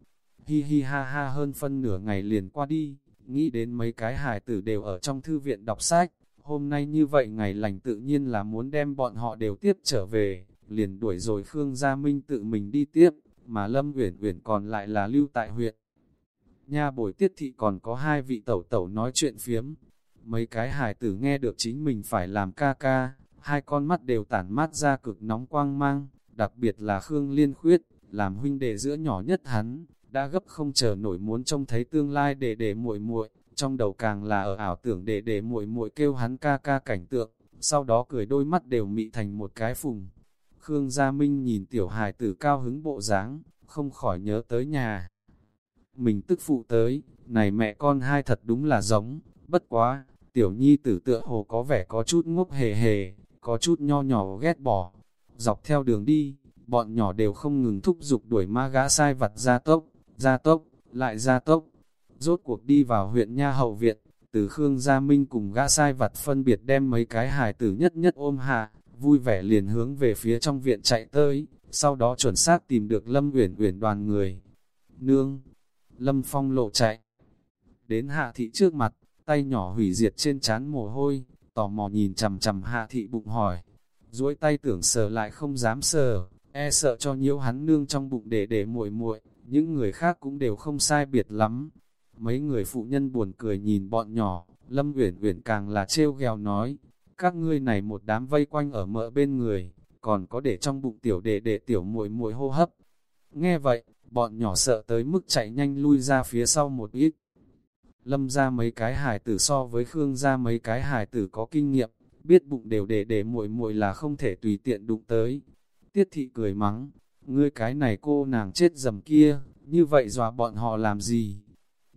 Hi hi ha ha hơn phân nửa ngày liền qua đi, nghĩ đến mấy cái hài tử đều ở trong thư viện đọc sách, hôm nay như vậy ngày lành tự nhiên là muốn đem bọn họ đều tiếp trở về, liền đuổi rồi Khương Gia Minh tự mình đi tiếp, mà Lâm Uyển Uyển còn lại là lưu tại huyện. Nha bồi tiết thị còn có hai vị tẩu tẩu nói chuyện phiếm, mấy cái hài tử nghe được chính mình phải làm ca ca, hai con mắt đều tản mát ra cực nóng quang mang, đặc biệt là Khương Liên Khuyết, làm huynh đệ giữa nhỏ nhất hắn, đã gấp không chờ nổi muốn trông thấy tương lai để để muội muội, trong đầu càng là ở ảo tưởng để để muội muội kêu hắn ca ca cảnh tượng, sau đó cười đôi mắt đều mị thành một cái phùng. Khương Gia Minh nhìn tiểu hài tử cao hứng bộ dáng, không khỏi nhớ tới nhà. Mình tức phụ tới, này mẹ con hai thật đúng là giống, bất quá, tiểu nhi tử tựa hồ có vẻ có chút ngốc hề hề, có chút nho nhỏ ghét bỏ. Dọc theo đường đi, bọn nhỏ đều không ngừng thúc giục đuổi ma gã sai vặt ra tốc, ra tốc, lại ra tốc. Rốt cuộc đi vào huyện Nha Hậu Viện, từ Khương Gia Minh cùng gã sai vặt phân biệt đem mấy cái hài tử nhất nhất ôm hạ, vui vẻ liền hướng về phía trong viện chạy tới, sau đó chuẩn xác tìm được Lâm Uyển Uyển đoàn người. Nương, Lâm Phong lộ chạy. Đến hạ thị trước mặt, tay nhỏ hủy diệt trên chán mồ hôi, tò mò nhìn chầm chầm hạ thị bụng hỏi. duỗi tay tưởng sờ lại không dám sờ, e sợ cho nhiễu hắn nương trong bụng để để muội muội những người khác cũng đều không sai biệt lắm. Mấy người phụ nhân buồn cười nhìn bọn nhỏ, Lâm Uyển Uyển càng là trêu gheo nói, các ngươi này một đám vây quanh ở mợ bên người, còn có để trong bụng tiểu đệ đệ tiểu muội muội hô hấp. Nghe vậy, bọn nhỏ sợ tới mức chạy nhanh lui ra phía sau một ít. Lâm ra mấy cái hài tử so với Khương ra mấy cái hài tử có kinh nghiệm, biết bụng đều để để muội muội là không thể tùy tiện đụng tới. Tiết thị cười mắng, ngươi cái này cô nàng chết dầm kia, như vậy dọa bọn họ làm gì?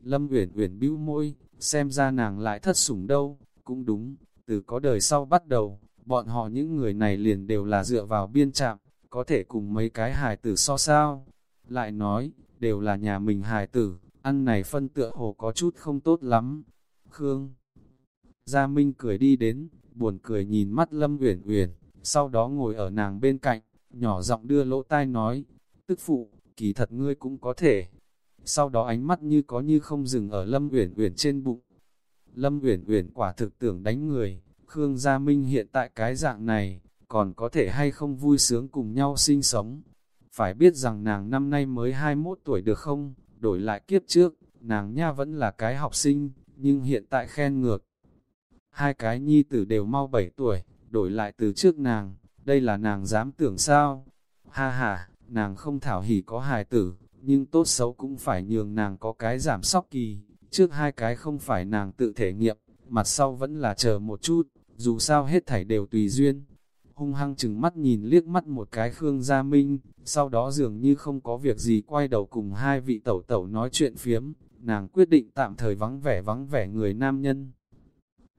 Lâm Uyển Uyển bĩu môi, xem ra nàng lại thất sủng đâu, cũng đúng, từ có đời sau bắt đầu, bọn họ những người này liền đều là dựa vào biên trạm, có thể cùng mấy cái hài tử so sao. Lại nói, đều là nhà mình hài tử, ăn này phân tựa hồ có chút không tốt lắm. Khương Gia Minh cười đi đến, buồn cười nhìn mắt Lâm Uyển Uyển, sau đó ngồi ở nàng bên cạnh, nhỏ giọng đưa lỗ tai nói, tức phụ, kỳ thật ngươi cũng có thể. Sau đó ánh mắt như có như không dừng ở Lâm Uyển Uyển trên bụng. Lâm Uyển Uyển quả thực tưởng đánh người, Khương Gia Minh hiện tại cái dạng này, còn có thể hay không vui sướng cùng nhau sinh sống. Phải biết rằng nàng năm nay mới 21 tuổi được không, đổi lại kiếp trước, nàng nha vẫn là cái học sinh, nhưng hiện tại khen ngược. Hai cái nhi tử đều mau 7 tuổi, đổi lại từ trước nàng, đây là nàng dám tưởng sao? Ha ha, nàng không thảo hỉ có hài tử, nhưng tốt xấu cũng phải nhường nàng có cái giảm sóc kỳ, trước hai cái không phải nàng tự thể nghiệm, mặt sau vẫn là chờ một chút, dù sao hết thảy đều tùy duyên. Hung hăng chừng mắt nhìn liếc mắt một cái Khương Gia Minh, sau đó dường như không có việc gì quay đầu cùng hai vị tẩu tẩu nói chuyện phiếm, nàng quyết định tạm thời vắng vẻ vắng vẻ người nam nhân.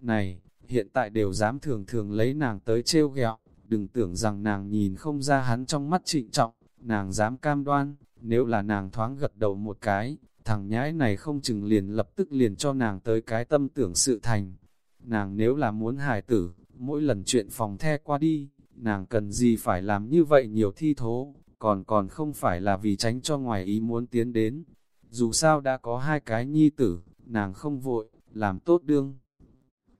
Này, hiện tại đều dám thường thường lấy nàng tới trêu ghẹo, Đừng tưởng rằng nàng nhìn không ra hắn trong mắt trịnh trọng, nàng dám cam đoan, nếu là nàng thoáng gật đầu một cái, thằng nhãi này không chừng liền lập tức liền cho nàng tới cái tâm tưởng sự thành. Nàng nếu là muốn hài tử, mỗi lần chuyện phòng the qua đi, nàng cần gì phải làm như vậy nhiều thi thố, còn còn không phải là vì tránh cho ngoài ý muốn tiến đến. Dù sao đã có hai cái nhi tử, nàng không vội, làm tốt đương.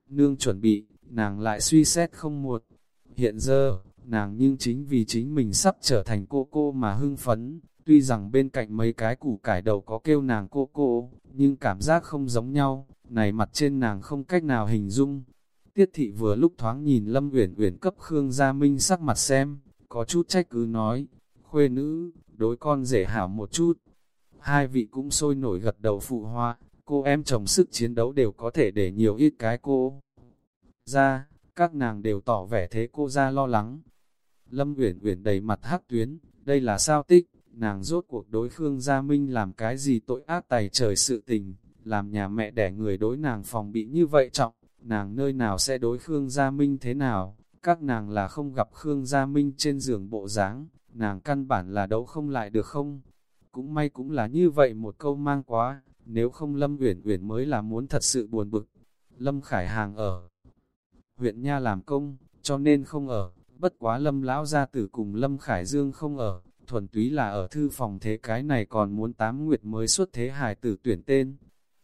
Nương chuẩn bị, nàng lại suy xét không một. Hiện giờ, nàng nhưng chính vì chính mình sắp trở thành cô cô mà hưng phấn, tuy rằng bên cạnh mấy cái củ cải đầu có kêu nàng cô cô, nhưng cảm giác không giống nhau, này mặt trên nàng không cách nào hình dung. Tiết thị vừa lúc thoáng nhìn Lâm Uyển Uyển cấp Khương Gia Minh sắc mặt xem, có chút trách cứ nói, khuê nữ, đối con rể hảo một chút. Hai vị cũng sôi nổi gật đầu phụ hoa, cô em chồng sức chiến đấu đều có thể để nhiều ít cái cô. Ra, các nàng đều tỏ vẻ thế cô ra lo lắng. Lâm Uyển Uyển đầy mặt hắc tuyến, đây là sao tích, nàng rốt cuộc đối Khương Gia Minh làm cái gì tội ác tài trời sự tình, làm nhà mẹ đẻ người đối nàng phòng bị như vậy trọng, nàng nơi nào sẽ đối Khương Gia Minh thế nào, các nàng là không gặp Khương Gia Minh trên giường bộ dáng nàng căn bản là đấu không lại được không? Cũng may cũng là như vậy một câu mang quá, nếu không Lâm Uyển Uyển mới là muốn thật sự buồn bực. Lâm Khải Hàng ở huyện Nha làm công, cho nên không ở, bất quá Lâm Lão Gia Tử cùng Lâm Khải Dương không ở, thuần túy là ở thư phòng thế cái này còn muốn tám nguyệt mới xuất thế hài tử tuyển tên.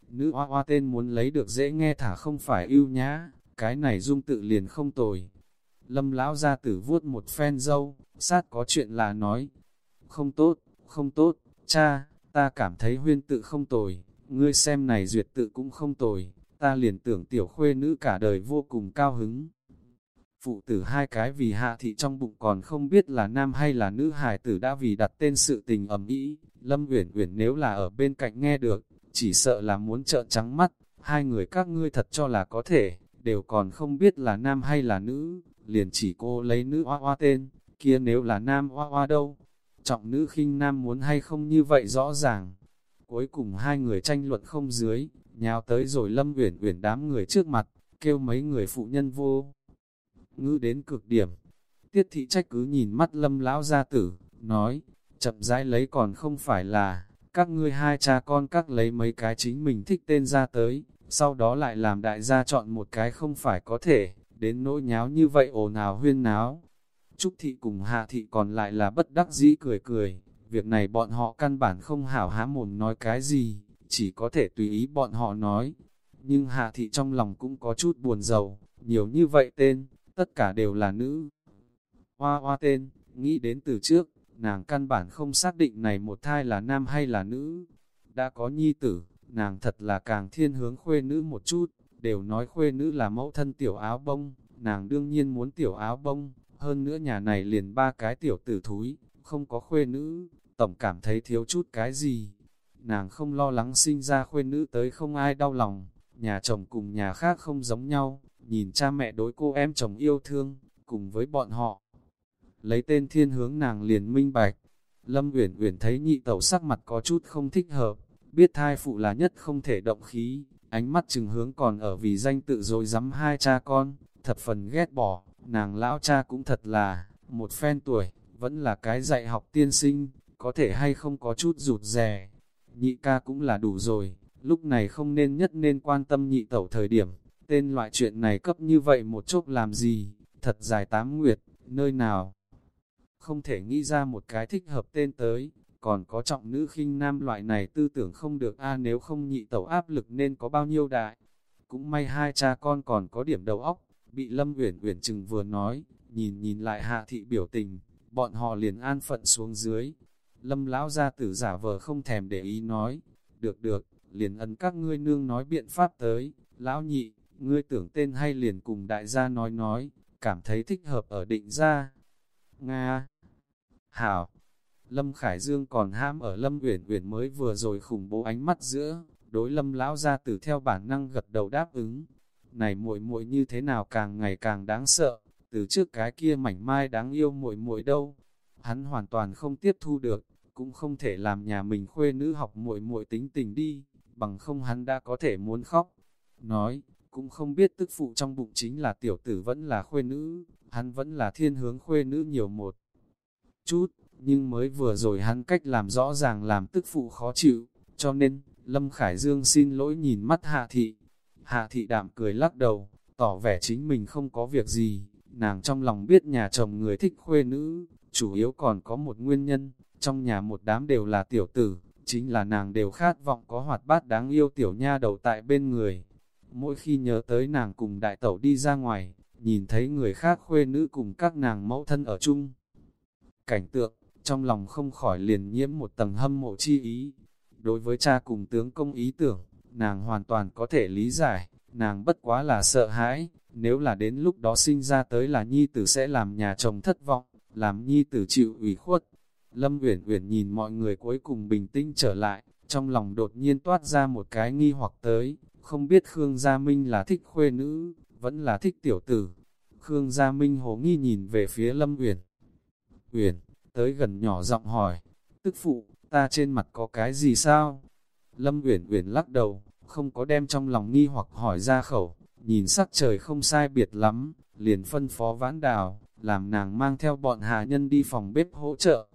Nữ hoa hoa tên muốn lấy được dễ nghe thả không phải ưu nhã, cái này dung tự liền không tồi. Lâm Lão Gia Tử vuốt một phen dâu, sát có chuyện là nói, không tốt, không tốt, cha, ta cảm thấy huyên tự không tồi, ngươi xem này duyệt tự cũng không tồi, ta liền tưởng tiểu khuê nữ cả đời vô cùng cao hứng. Phụ tử hai cái vì hạ thị trong bụng còn không biết là nam hay là nữ hài tử đã vì đặt tên sự tình ẩm ý, Lâm Uyển Uyển nếu là ở bên cạnh nghe được, chỉ sợ là muốn trợn trắng mắt, hai người các ngươi thật cho là có thể, đều còn không biết là nam hay là nữ, liền chỉ cô lấy nữ hoa hoa tên, kia nếu là nam hoa hoa đâu, trọng nữ khinh nam muốn hay không như vậy rõ ràng. Cuối cùng hai người tranh luận không dưới, nhào tới rồi Lâm Uyển Uyển đám người trước mặt, kêu mấy người phụ nhân vô. Ngữ đến cực điểm. Tiết thị trách cứ nhìn mắt Lâm lão gia tử, nói, chậm rãi lấy còn không phải là, các ngươi hai cha con các lấy mấy cái chính mình thích tên ra tới, sau đó lại làm đại gia chọn một cái không phải có thể, đến nỗi nháo như vậy ồn ào huyên náo. Trúc thị cùng hạ thị còn lại là bất đắc dĩ cười cười, việc này bọn họ căn bản không hảo há mồm nói cái gì, chỉ có thể tùy ý bọn họ nói. Nhưng hạ thị trong lòng cũng có chút buồn giàu, nhiều như vậy tên, tất cả đều là nữ. Hoa hoa tên, nghĩ đến từ trước, nàng căn bản không xác định này một thai là nam hay là nữ. Đã có nhi tử, nàng thật là càng thiên hướng khuê nữ một chút, đều nói khuê nữ là mẫu thân tiểu áo bông, nàng đương nhiên muốn tiểu áo bông, hơn nữa nhà này liền ba cái tiểu tử thúi, không có khuê nữ, tổng cảm thấy thiếu chút cái gì. Nàng không lo lắng sinh ra khuê nữ tới không ai đau lòng, nhà chồng cùng nhà khác không giống nhau, nhìn cha mẹ đối cô em chồng yêu thương, cùng với bọn họ. Lấy tên thiên hướng nàng liền minh bạch, Lâm Uyển Uyển thấy nhị tẩu sắc mặt có chút không thích hợp, biết thai phụ là nhất không thể động khí, ánh mắt chừng hướng còn ở vì danh tự rồi dám hai cha con, thật phần ghét bỏ, nàng lão cha cũng thật là, một phen tuổi, vẫn là cái dạy học tiên sinh, có thể hay không có chút rụt rè. Nhị ca cũng là đủ rồi, lúc này không nên nhất nên quan tâm nhị tẩu thời điểm, tên loại chuyện này cấp như vậy một chốc làm gì, thật dài tám nguyệt, nơi nào. Không thể nghĩ ra một cái thích hợp tên tới, còn có trọng nữ khinh nam loại này tư tưởng không được a nếu không nhị tẩu áp lực nên có bao nhiêu đại. Cũng may hai cha con còn có điểm đầu óc, bị Lâm Uyển Uyển chừng vừa nói, nhìn nhìn lại hạ thị biểu tình, bọn họ liền an phận xuống dưới. Lâm lão gia tử giả vờ không thèm để ý nói, được được, liền ấn các ngươi nương nói biện pháp tới, lão nhị, ngươi tưởng tên hay liền cùng đại gia nói nói, cảm thấy thích hợp ở định gia. Nga Hảo Lâm Khải Dương còn ham ở Lâm Uyển Uyển mới vừa rồi khủng bố ánh mắt giữa, đối Lâm lão gia tử theo bản năng gật đầu đáp ứng. Này muội muội như thế nào càng ngày càng đáng sợ, từ trước cái kia mảnh mai đáng yêu muội muội đâu. Hắn hoàn toàn không tiếp thu được, cũng không thể làm nhà mình khuê nữ học muội muội tính tình đi, bằng không hắn đã có thể muốn khóc. Nói, cũng không biết tức phụ trong bụng chính là tiểu tử vẫn là khuê nữ, hắn vẫn là thiên hướng khuê nữ nhiều một chút, nhưng mới vừa rồi hắn cách làm rõ ràng làm tức phụ khó chịu, cho nên, Lâm Khải Dương xin lỗi nhìn mắt Hạ Thị. Hạ Thị đạm cười lắc đầu, tỏ vẻ chính mình không có việc gì, nàng trong lòng biết nhà chồng người thích khuê nữ, chủ yếu còn có một nguyên nhân, trong nhà một đám đều là tiểu tử, chính là nàng đều khát vọng có hoạt bát đáng yêu tiểu nha đầu tại bên người. Mỗi khi nhớ tới nàng cùng đại tẩu đi ra ngoài, nhìn thấy người khác khuê nữ cùng các nàng mẫu thân ở chung. Cảnh tượng, trong lòng không khỏi liền nhiễm một tầng hâm mộ chi ý. Đối với cha cùng tướng công ý tưởng, nàng hoàn toàn có thể lý giải, nàng bất quá là sợ hãi, nếu là đến lúc đó sinh ra tới là nhi tử sẽ làm nhà chồng thất vọng, làm nhi tử chịu ủy khuất. Lâm Uyển Uyển nhìn mọi người cuối cùng bình tĩnh trở lại, trong lòng đột nhiên toát ra một cái nghi hoặc tới, không biết Khương Gia Minh là thích khuê nữ, vẫn là thích tiểu tử. Khương Gia Minh hồ nghi nhìn về phía Lâm Uyển. Uyển, tới gần nhỏ giọng hỏi, tức phụ, ta trên mặt có cái gì sao? Lâm Uyển Uyển lắc đầu, không có đem trong lòng nghi hoặc hỏi ra khẩu, nhìn sắc trời không sai biệt lắm, liền phân phó vãn đào, làm nàng mang theo bọn hạ nhân đi phòng bếp hỗ trợ.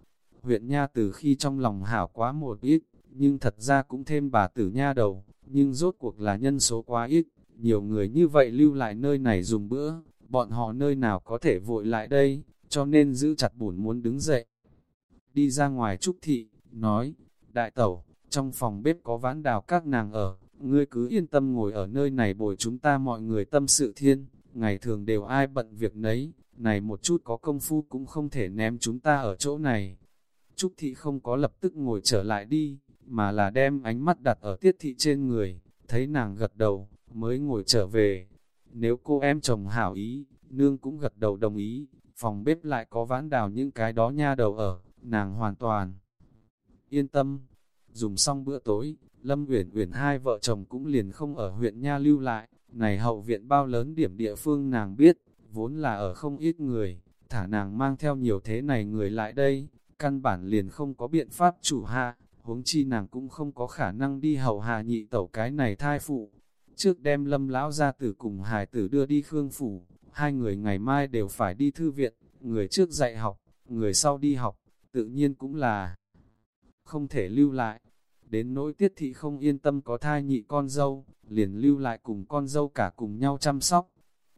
Huyện Nha từ khi trong lòng hảo quá một ít, nhưng thật ra cũng thêm bà tử nha đầu, nhưng rốt cuộc là nhân số quá ít, nhiều người như vậy lưu lại nơi này dùng bữa, bọn họ nơi nào có thể vội lại đây, cho nên giữ chặt bổn muốn đứng dậy. Đi ra ngoài trúc thị, nói, đại tẩu, trong phòng bếp có vãn đào các nàng ở, ngươi cứ yên tâm ngồi ở nơi này bồi chúng ta mọi người tâm sự thiên, ngày thường đều ai bận việc nấy, này một chút có công phu cũng không thể ném chúng ta ở chỗ này. Trúc thị không có lập tức ngồi trở lại đi, mà là đem ánh mắt đặt ở tiết thị trên người, thấy nàng gật đầu, mới ngồi trở về. Nếu cô em chồng hảo ý, nương cũng gật đầu đồng ý, phòng bếp lại có vãn đào những cái đó nha đầu ở, nàng hoàn toàn yên tâm. Dùng xong bữa tối, Lâm Uyển Uyển hai vợ chồng cũng liền không ở huyện Nha lưu lại, này hậu viện bao lớn điểm địa phương nàng biết, vốn là ở không ít người, thả nàng mang theo nhiều thế này người lại đây, căn bản liền không có biện pháp chủ hạ, huống chi nàng cũng không có khả năng đi hậu hạ nhị tẩu cái này thai phụ. Trước đem lâm lão ra tử cùng hài tử đưa đi khương phủ, hai người ngày mai đều phải đi thư viện, người trước dạy học, người sau đi học, tự nhiên cũng là không thể lưu lại. Đến nỗi tiết thị không yên tâm có thai nhị con dâu, liền lưu lại cùng con dâu cả cùng nhau chăm sóc.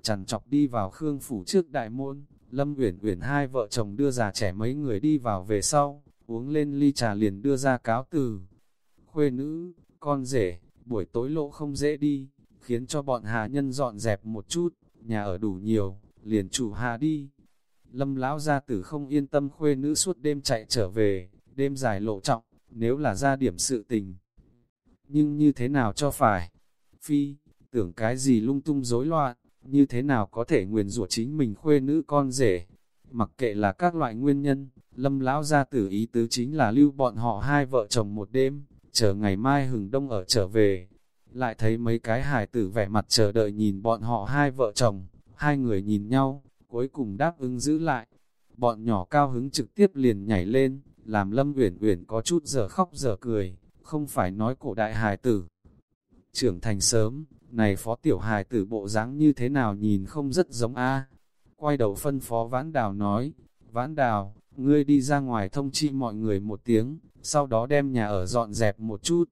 Chằn chọc đi vào khương phủ trước đại môn, Lâm Uyển Uyển hai vợ chồng đưa già trẻ mấy người đi vào về sau, uống lên ly trà liền đưa ra cáo từ. Khuê nữ, con rể, buổi tối lộ không dễ đi, khiến cho bọn hà nhân dọn dẹp một chút, nhà ở đủ nhiều, liền chủ hà đi. Lâm lão gia tử không yên tâm khuê nữ suốt đêm chạy trở về, đêm dài lộ trọng, nếu là ra điểm sự tình. Nhưng như thế nào cho phải? Phi, tưởng cái gì lung tung rối loạn, như thế nào có thể nguyền rủa chính mình khuê nữ con rể? Mặc kệ là các loại nguyên nhân, lâm lão gia tử ý tứ chính là lưu bọn họ hai vợ chồng một đêm, chờ ngày mai hừng đông ở trở về. Lại thấy mấy cái hài tử vẻ mặt chờ đợi nhìn bọn họ hai vợ chồng, hai người nhìn nhau, cuối cùng đáp ứng giữ lại. Bọn nhỏ cao hứng trực tiếp liền nhảy lên, làm Lâm Uyển Uyển có chút giờ khóc giờ cười, không phải nói cổ đại hài tử. Trưởng thành sớm, này phó tiểu hài tử bộ dáng như thế nào nhìn không rất giống a. Quay đầu phân phó Vãn Đào nói, Vãn Đào, ngươi đi ra ngoài thông chi mọi người một tiếng, sau đó đem nhà ở dọn dẹp một chút.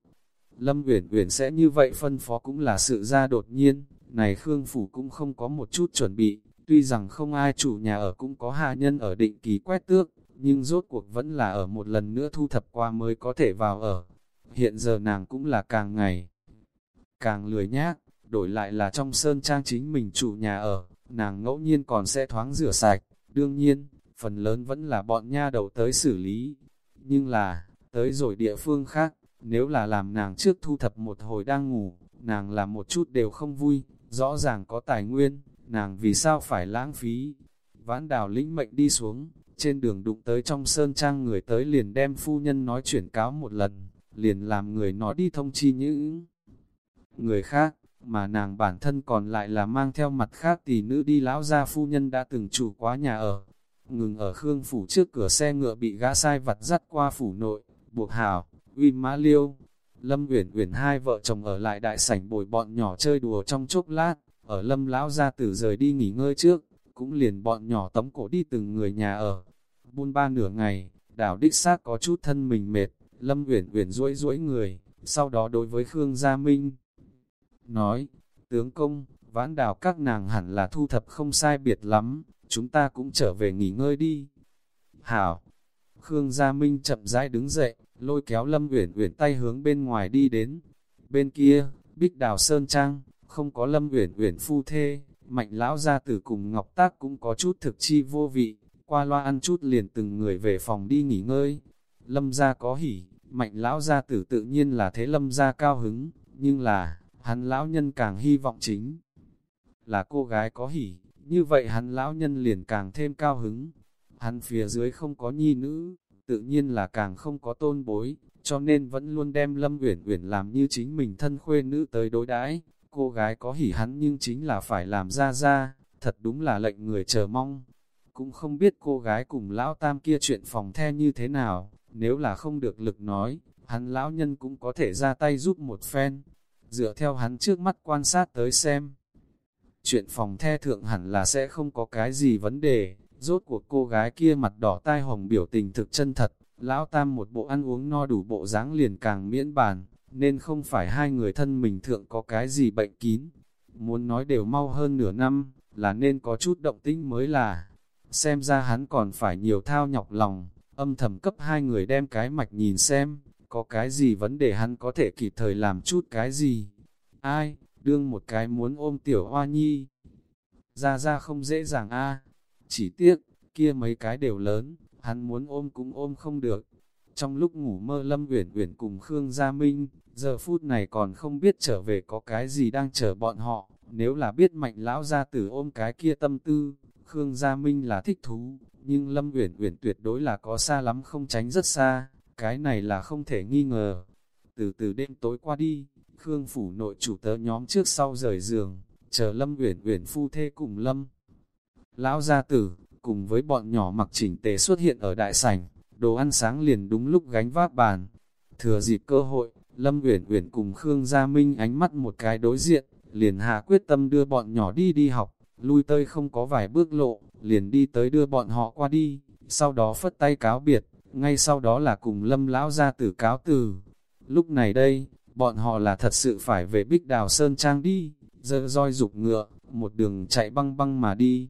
Lâm Uyển Uyển sẽ như vậy phân phó cũng là sự ra đột nhiên, này Khương Phủ cũng không có một chút chuẩn bị, tuy rằng không ai chủ nhà ở cũng có hạ nhân ở định kỳ quét tước, nhưng rốt cuộc vẫn là ở một lần nữa thu thập qua mới có thể vào ở. Hiện giờ nàng cũng là càng ngày càng lười nhác, đổi lại là trong sơn trang chính mình chủ nhà ở, nàng ngẫu nhiên còn sẽ thoáng rửa sạch, đương nhiên, phần lớn vẫn là bọn nha đầu tới xử lý. Nhưng là, tới rồi địa phương khác, nếu là làm nàng trước thu thập một hồi đang ngủ, nàng làm một chút đều không vui, rõ ràng có tài nguyên, nàng vì sao phải lãng phí. Vãn đào lĩnh mệnh đi xuống, trên đường đụng tới trong sơn trang người tới liền đem phu nhân nói chuyển cáo một lần, liền làm người nói đi thông chi những người khác, mà nàng bản thân còn lại là mang theo mặt khác tỷ nữ đi lão gia phu nhân đã từng chủ quá nhà ở. Ngừng ở khương phủ trước cửa xe ngựa bị gã sai vặt dắt qua phủ nội, buộc hào, uy mã liêu. Lâm uyển uyển hai vợ chồng ở lại đại sảnh bồi bọn nhỏ chơi đùa trong chốc lát, ở lâm lão gia tử rời đi nghỉ ngơi trước, cũng liền bọn nhỏ tống cổ đi từng người nhà ở. Buôn ba nửa ngày, đảo đích xác có chút thân mình mệt, Lâm Uyển Uyển duỗi duỗi người, sau đó đối với Khương Gia Minh nói, tướng công, vãn đào các nàng hẳn là thu thập không sai biệt lắm, chúng ta cũng trở về nghỉ ngơi đi. Hảo! Khương Gia Minh chậm rãi đứng dậy, lôi kéo Lâm Uyển Uyển tay hướng bên ngoài đi đến. Bên kia, Bích Đào Sơn Trang, không có Lâm Uyển Uyển phu thê, Mạnh lão gia tử cùng Ngọc Tác cũng có chút thực chi vô vị, qua loa ăn chút liền từng người về phòng đi nghỉ ngơi. Lâm gia có hỉ, Mạnh lão gia tử tự nhiên là thế Lâm gia cao hứng, nhưng là, hắn lão nhân càng hy vọng chính là cô gái có hỉ, như vậy hắn lão nhân liền càng thêm cao hứng. Hắn phía dưới không có nhi nữ, tự nhiên là càng không có tôn bối, cho nên vẫn luôn đem Lâm Uyển Uyển làm như chính mình thân khuê nữ tới đối đãi. Cô gái có hỉ hắn nhưng chính là phải làm ra ra, thật đúng là lệnh người chờ mong. Cũng không biết cô gái cùng lão tam kia chuyện phòng the như thế nào, nếu là không được lực nói, hắn lão nhân cũng có thể ra tay giúp một phen. Dựa theo hắn trước mắt quan sát tới xem. Chuyện phòng the thượng hẳn là sẽ không có cái gì vấn đề, rốt cuộc cô gái kia mặt đỏ tai hồng biểu tình thực chân thật, lão tam một bộ ăn uống no đủ bộ dáng liền càng miễn bàn, nên không phải hai người thân mình thượng có cái gì bệnh kín. Muốn nói đều mau hơn nửa năm, là nên có chút động tĩnh mới là. Xem ra hắn còn phải nhiều thao nhọc lòng, âm thầm cấp hai người đem cái mạch nhìn xem, có cái gì vấn đề hắn có thể kịp thời làm chút cái gì. Ai, đương một cái muốn ôm tiểu hoa nhi. Ra ra không dễ dàng a chỉ tiếc, kia mấy cái đều lớn, hắn muốn ôm cũng ôm không được. Trong lúc ngủ mơ Lâm Uyển Uyển cùng Khương Gia Minh, giờ phút này còn không biết trở về có cái gì đang chờ bọn họ, nếu là biết mạnh lão gia tử ôm cái kia tâm tư, Khương Gia Minh là thích thú, nhưng Lâm Uyển Uyển tuyệt đối là có xa lắm không tránh rất xa, cái này là không thể nghi ngờ. Từ từ đêm tối qua đi, Khương phủ nội chủ tớ nhóm trước sau rời giường, chờ Lâm Uyển Uyển phu thê cùng Lâm. Lão gia tử, cùng với bọn nhỏ mặc chỉnh tề xuất hiện ở đại sảnh, đồ ăn sáng liền đúng lúc gánh vác bàn. Thừa dịp cơ hội, Lâm Uyển Uyển cùng Khương Gia Minh ánh mắt một cái đối diện, liền hạ quyết tâm đưa bọn nhỏ đi đi học, lui tơi không có vài bước lộ, liền đi tới đưa bọn họ qua đi, sau đó phất tay cáo biệt, ngay sau đó là cùng Lâm lão gia tử cáo từ. Lúc này đây, bọn họ là thật sự phải về Bích Đào Sơn Trang đi, dơ roi dục ngựa, một đường chạy băng băng mà đi.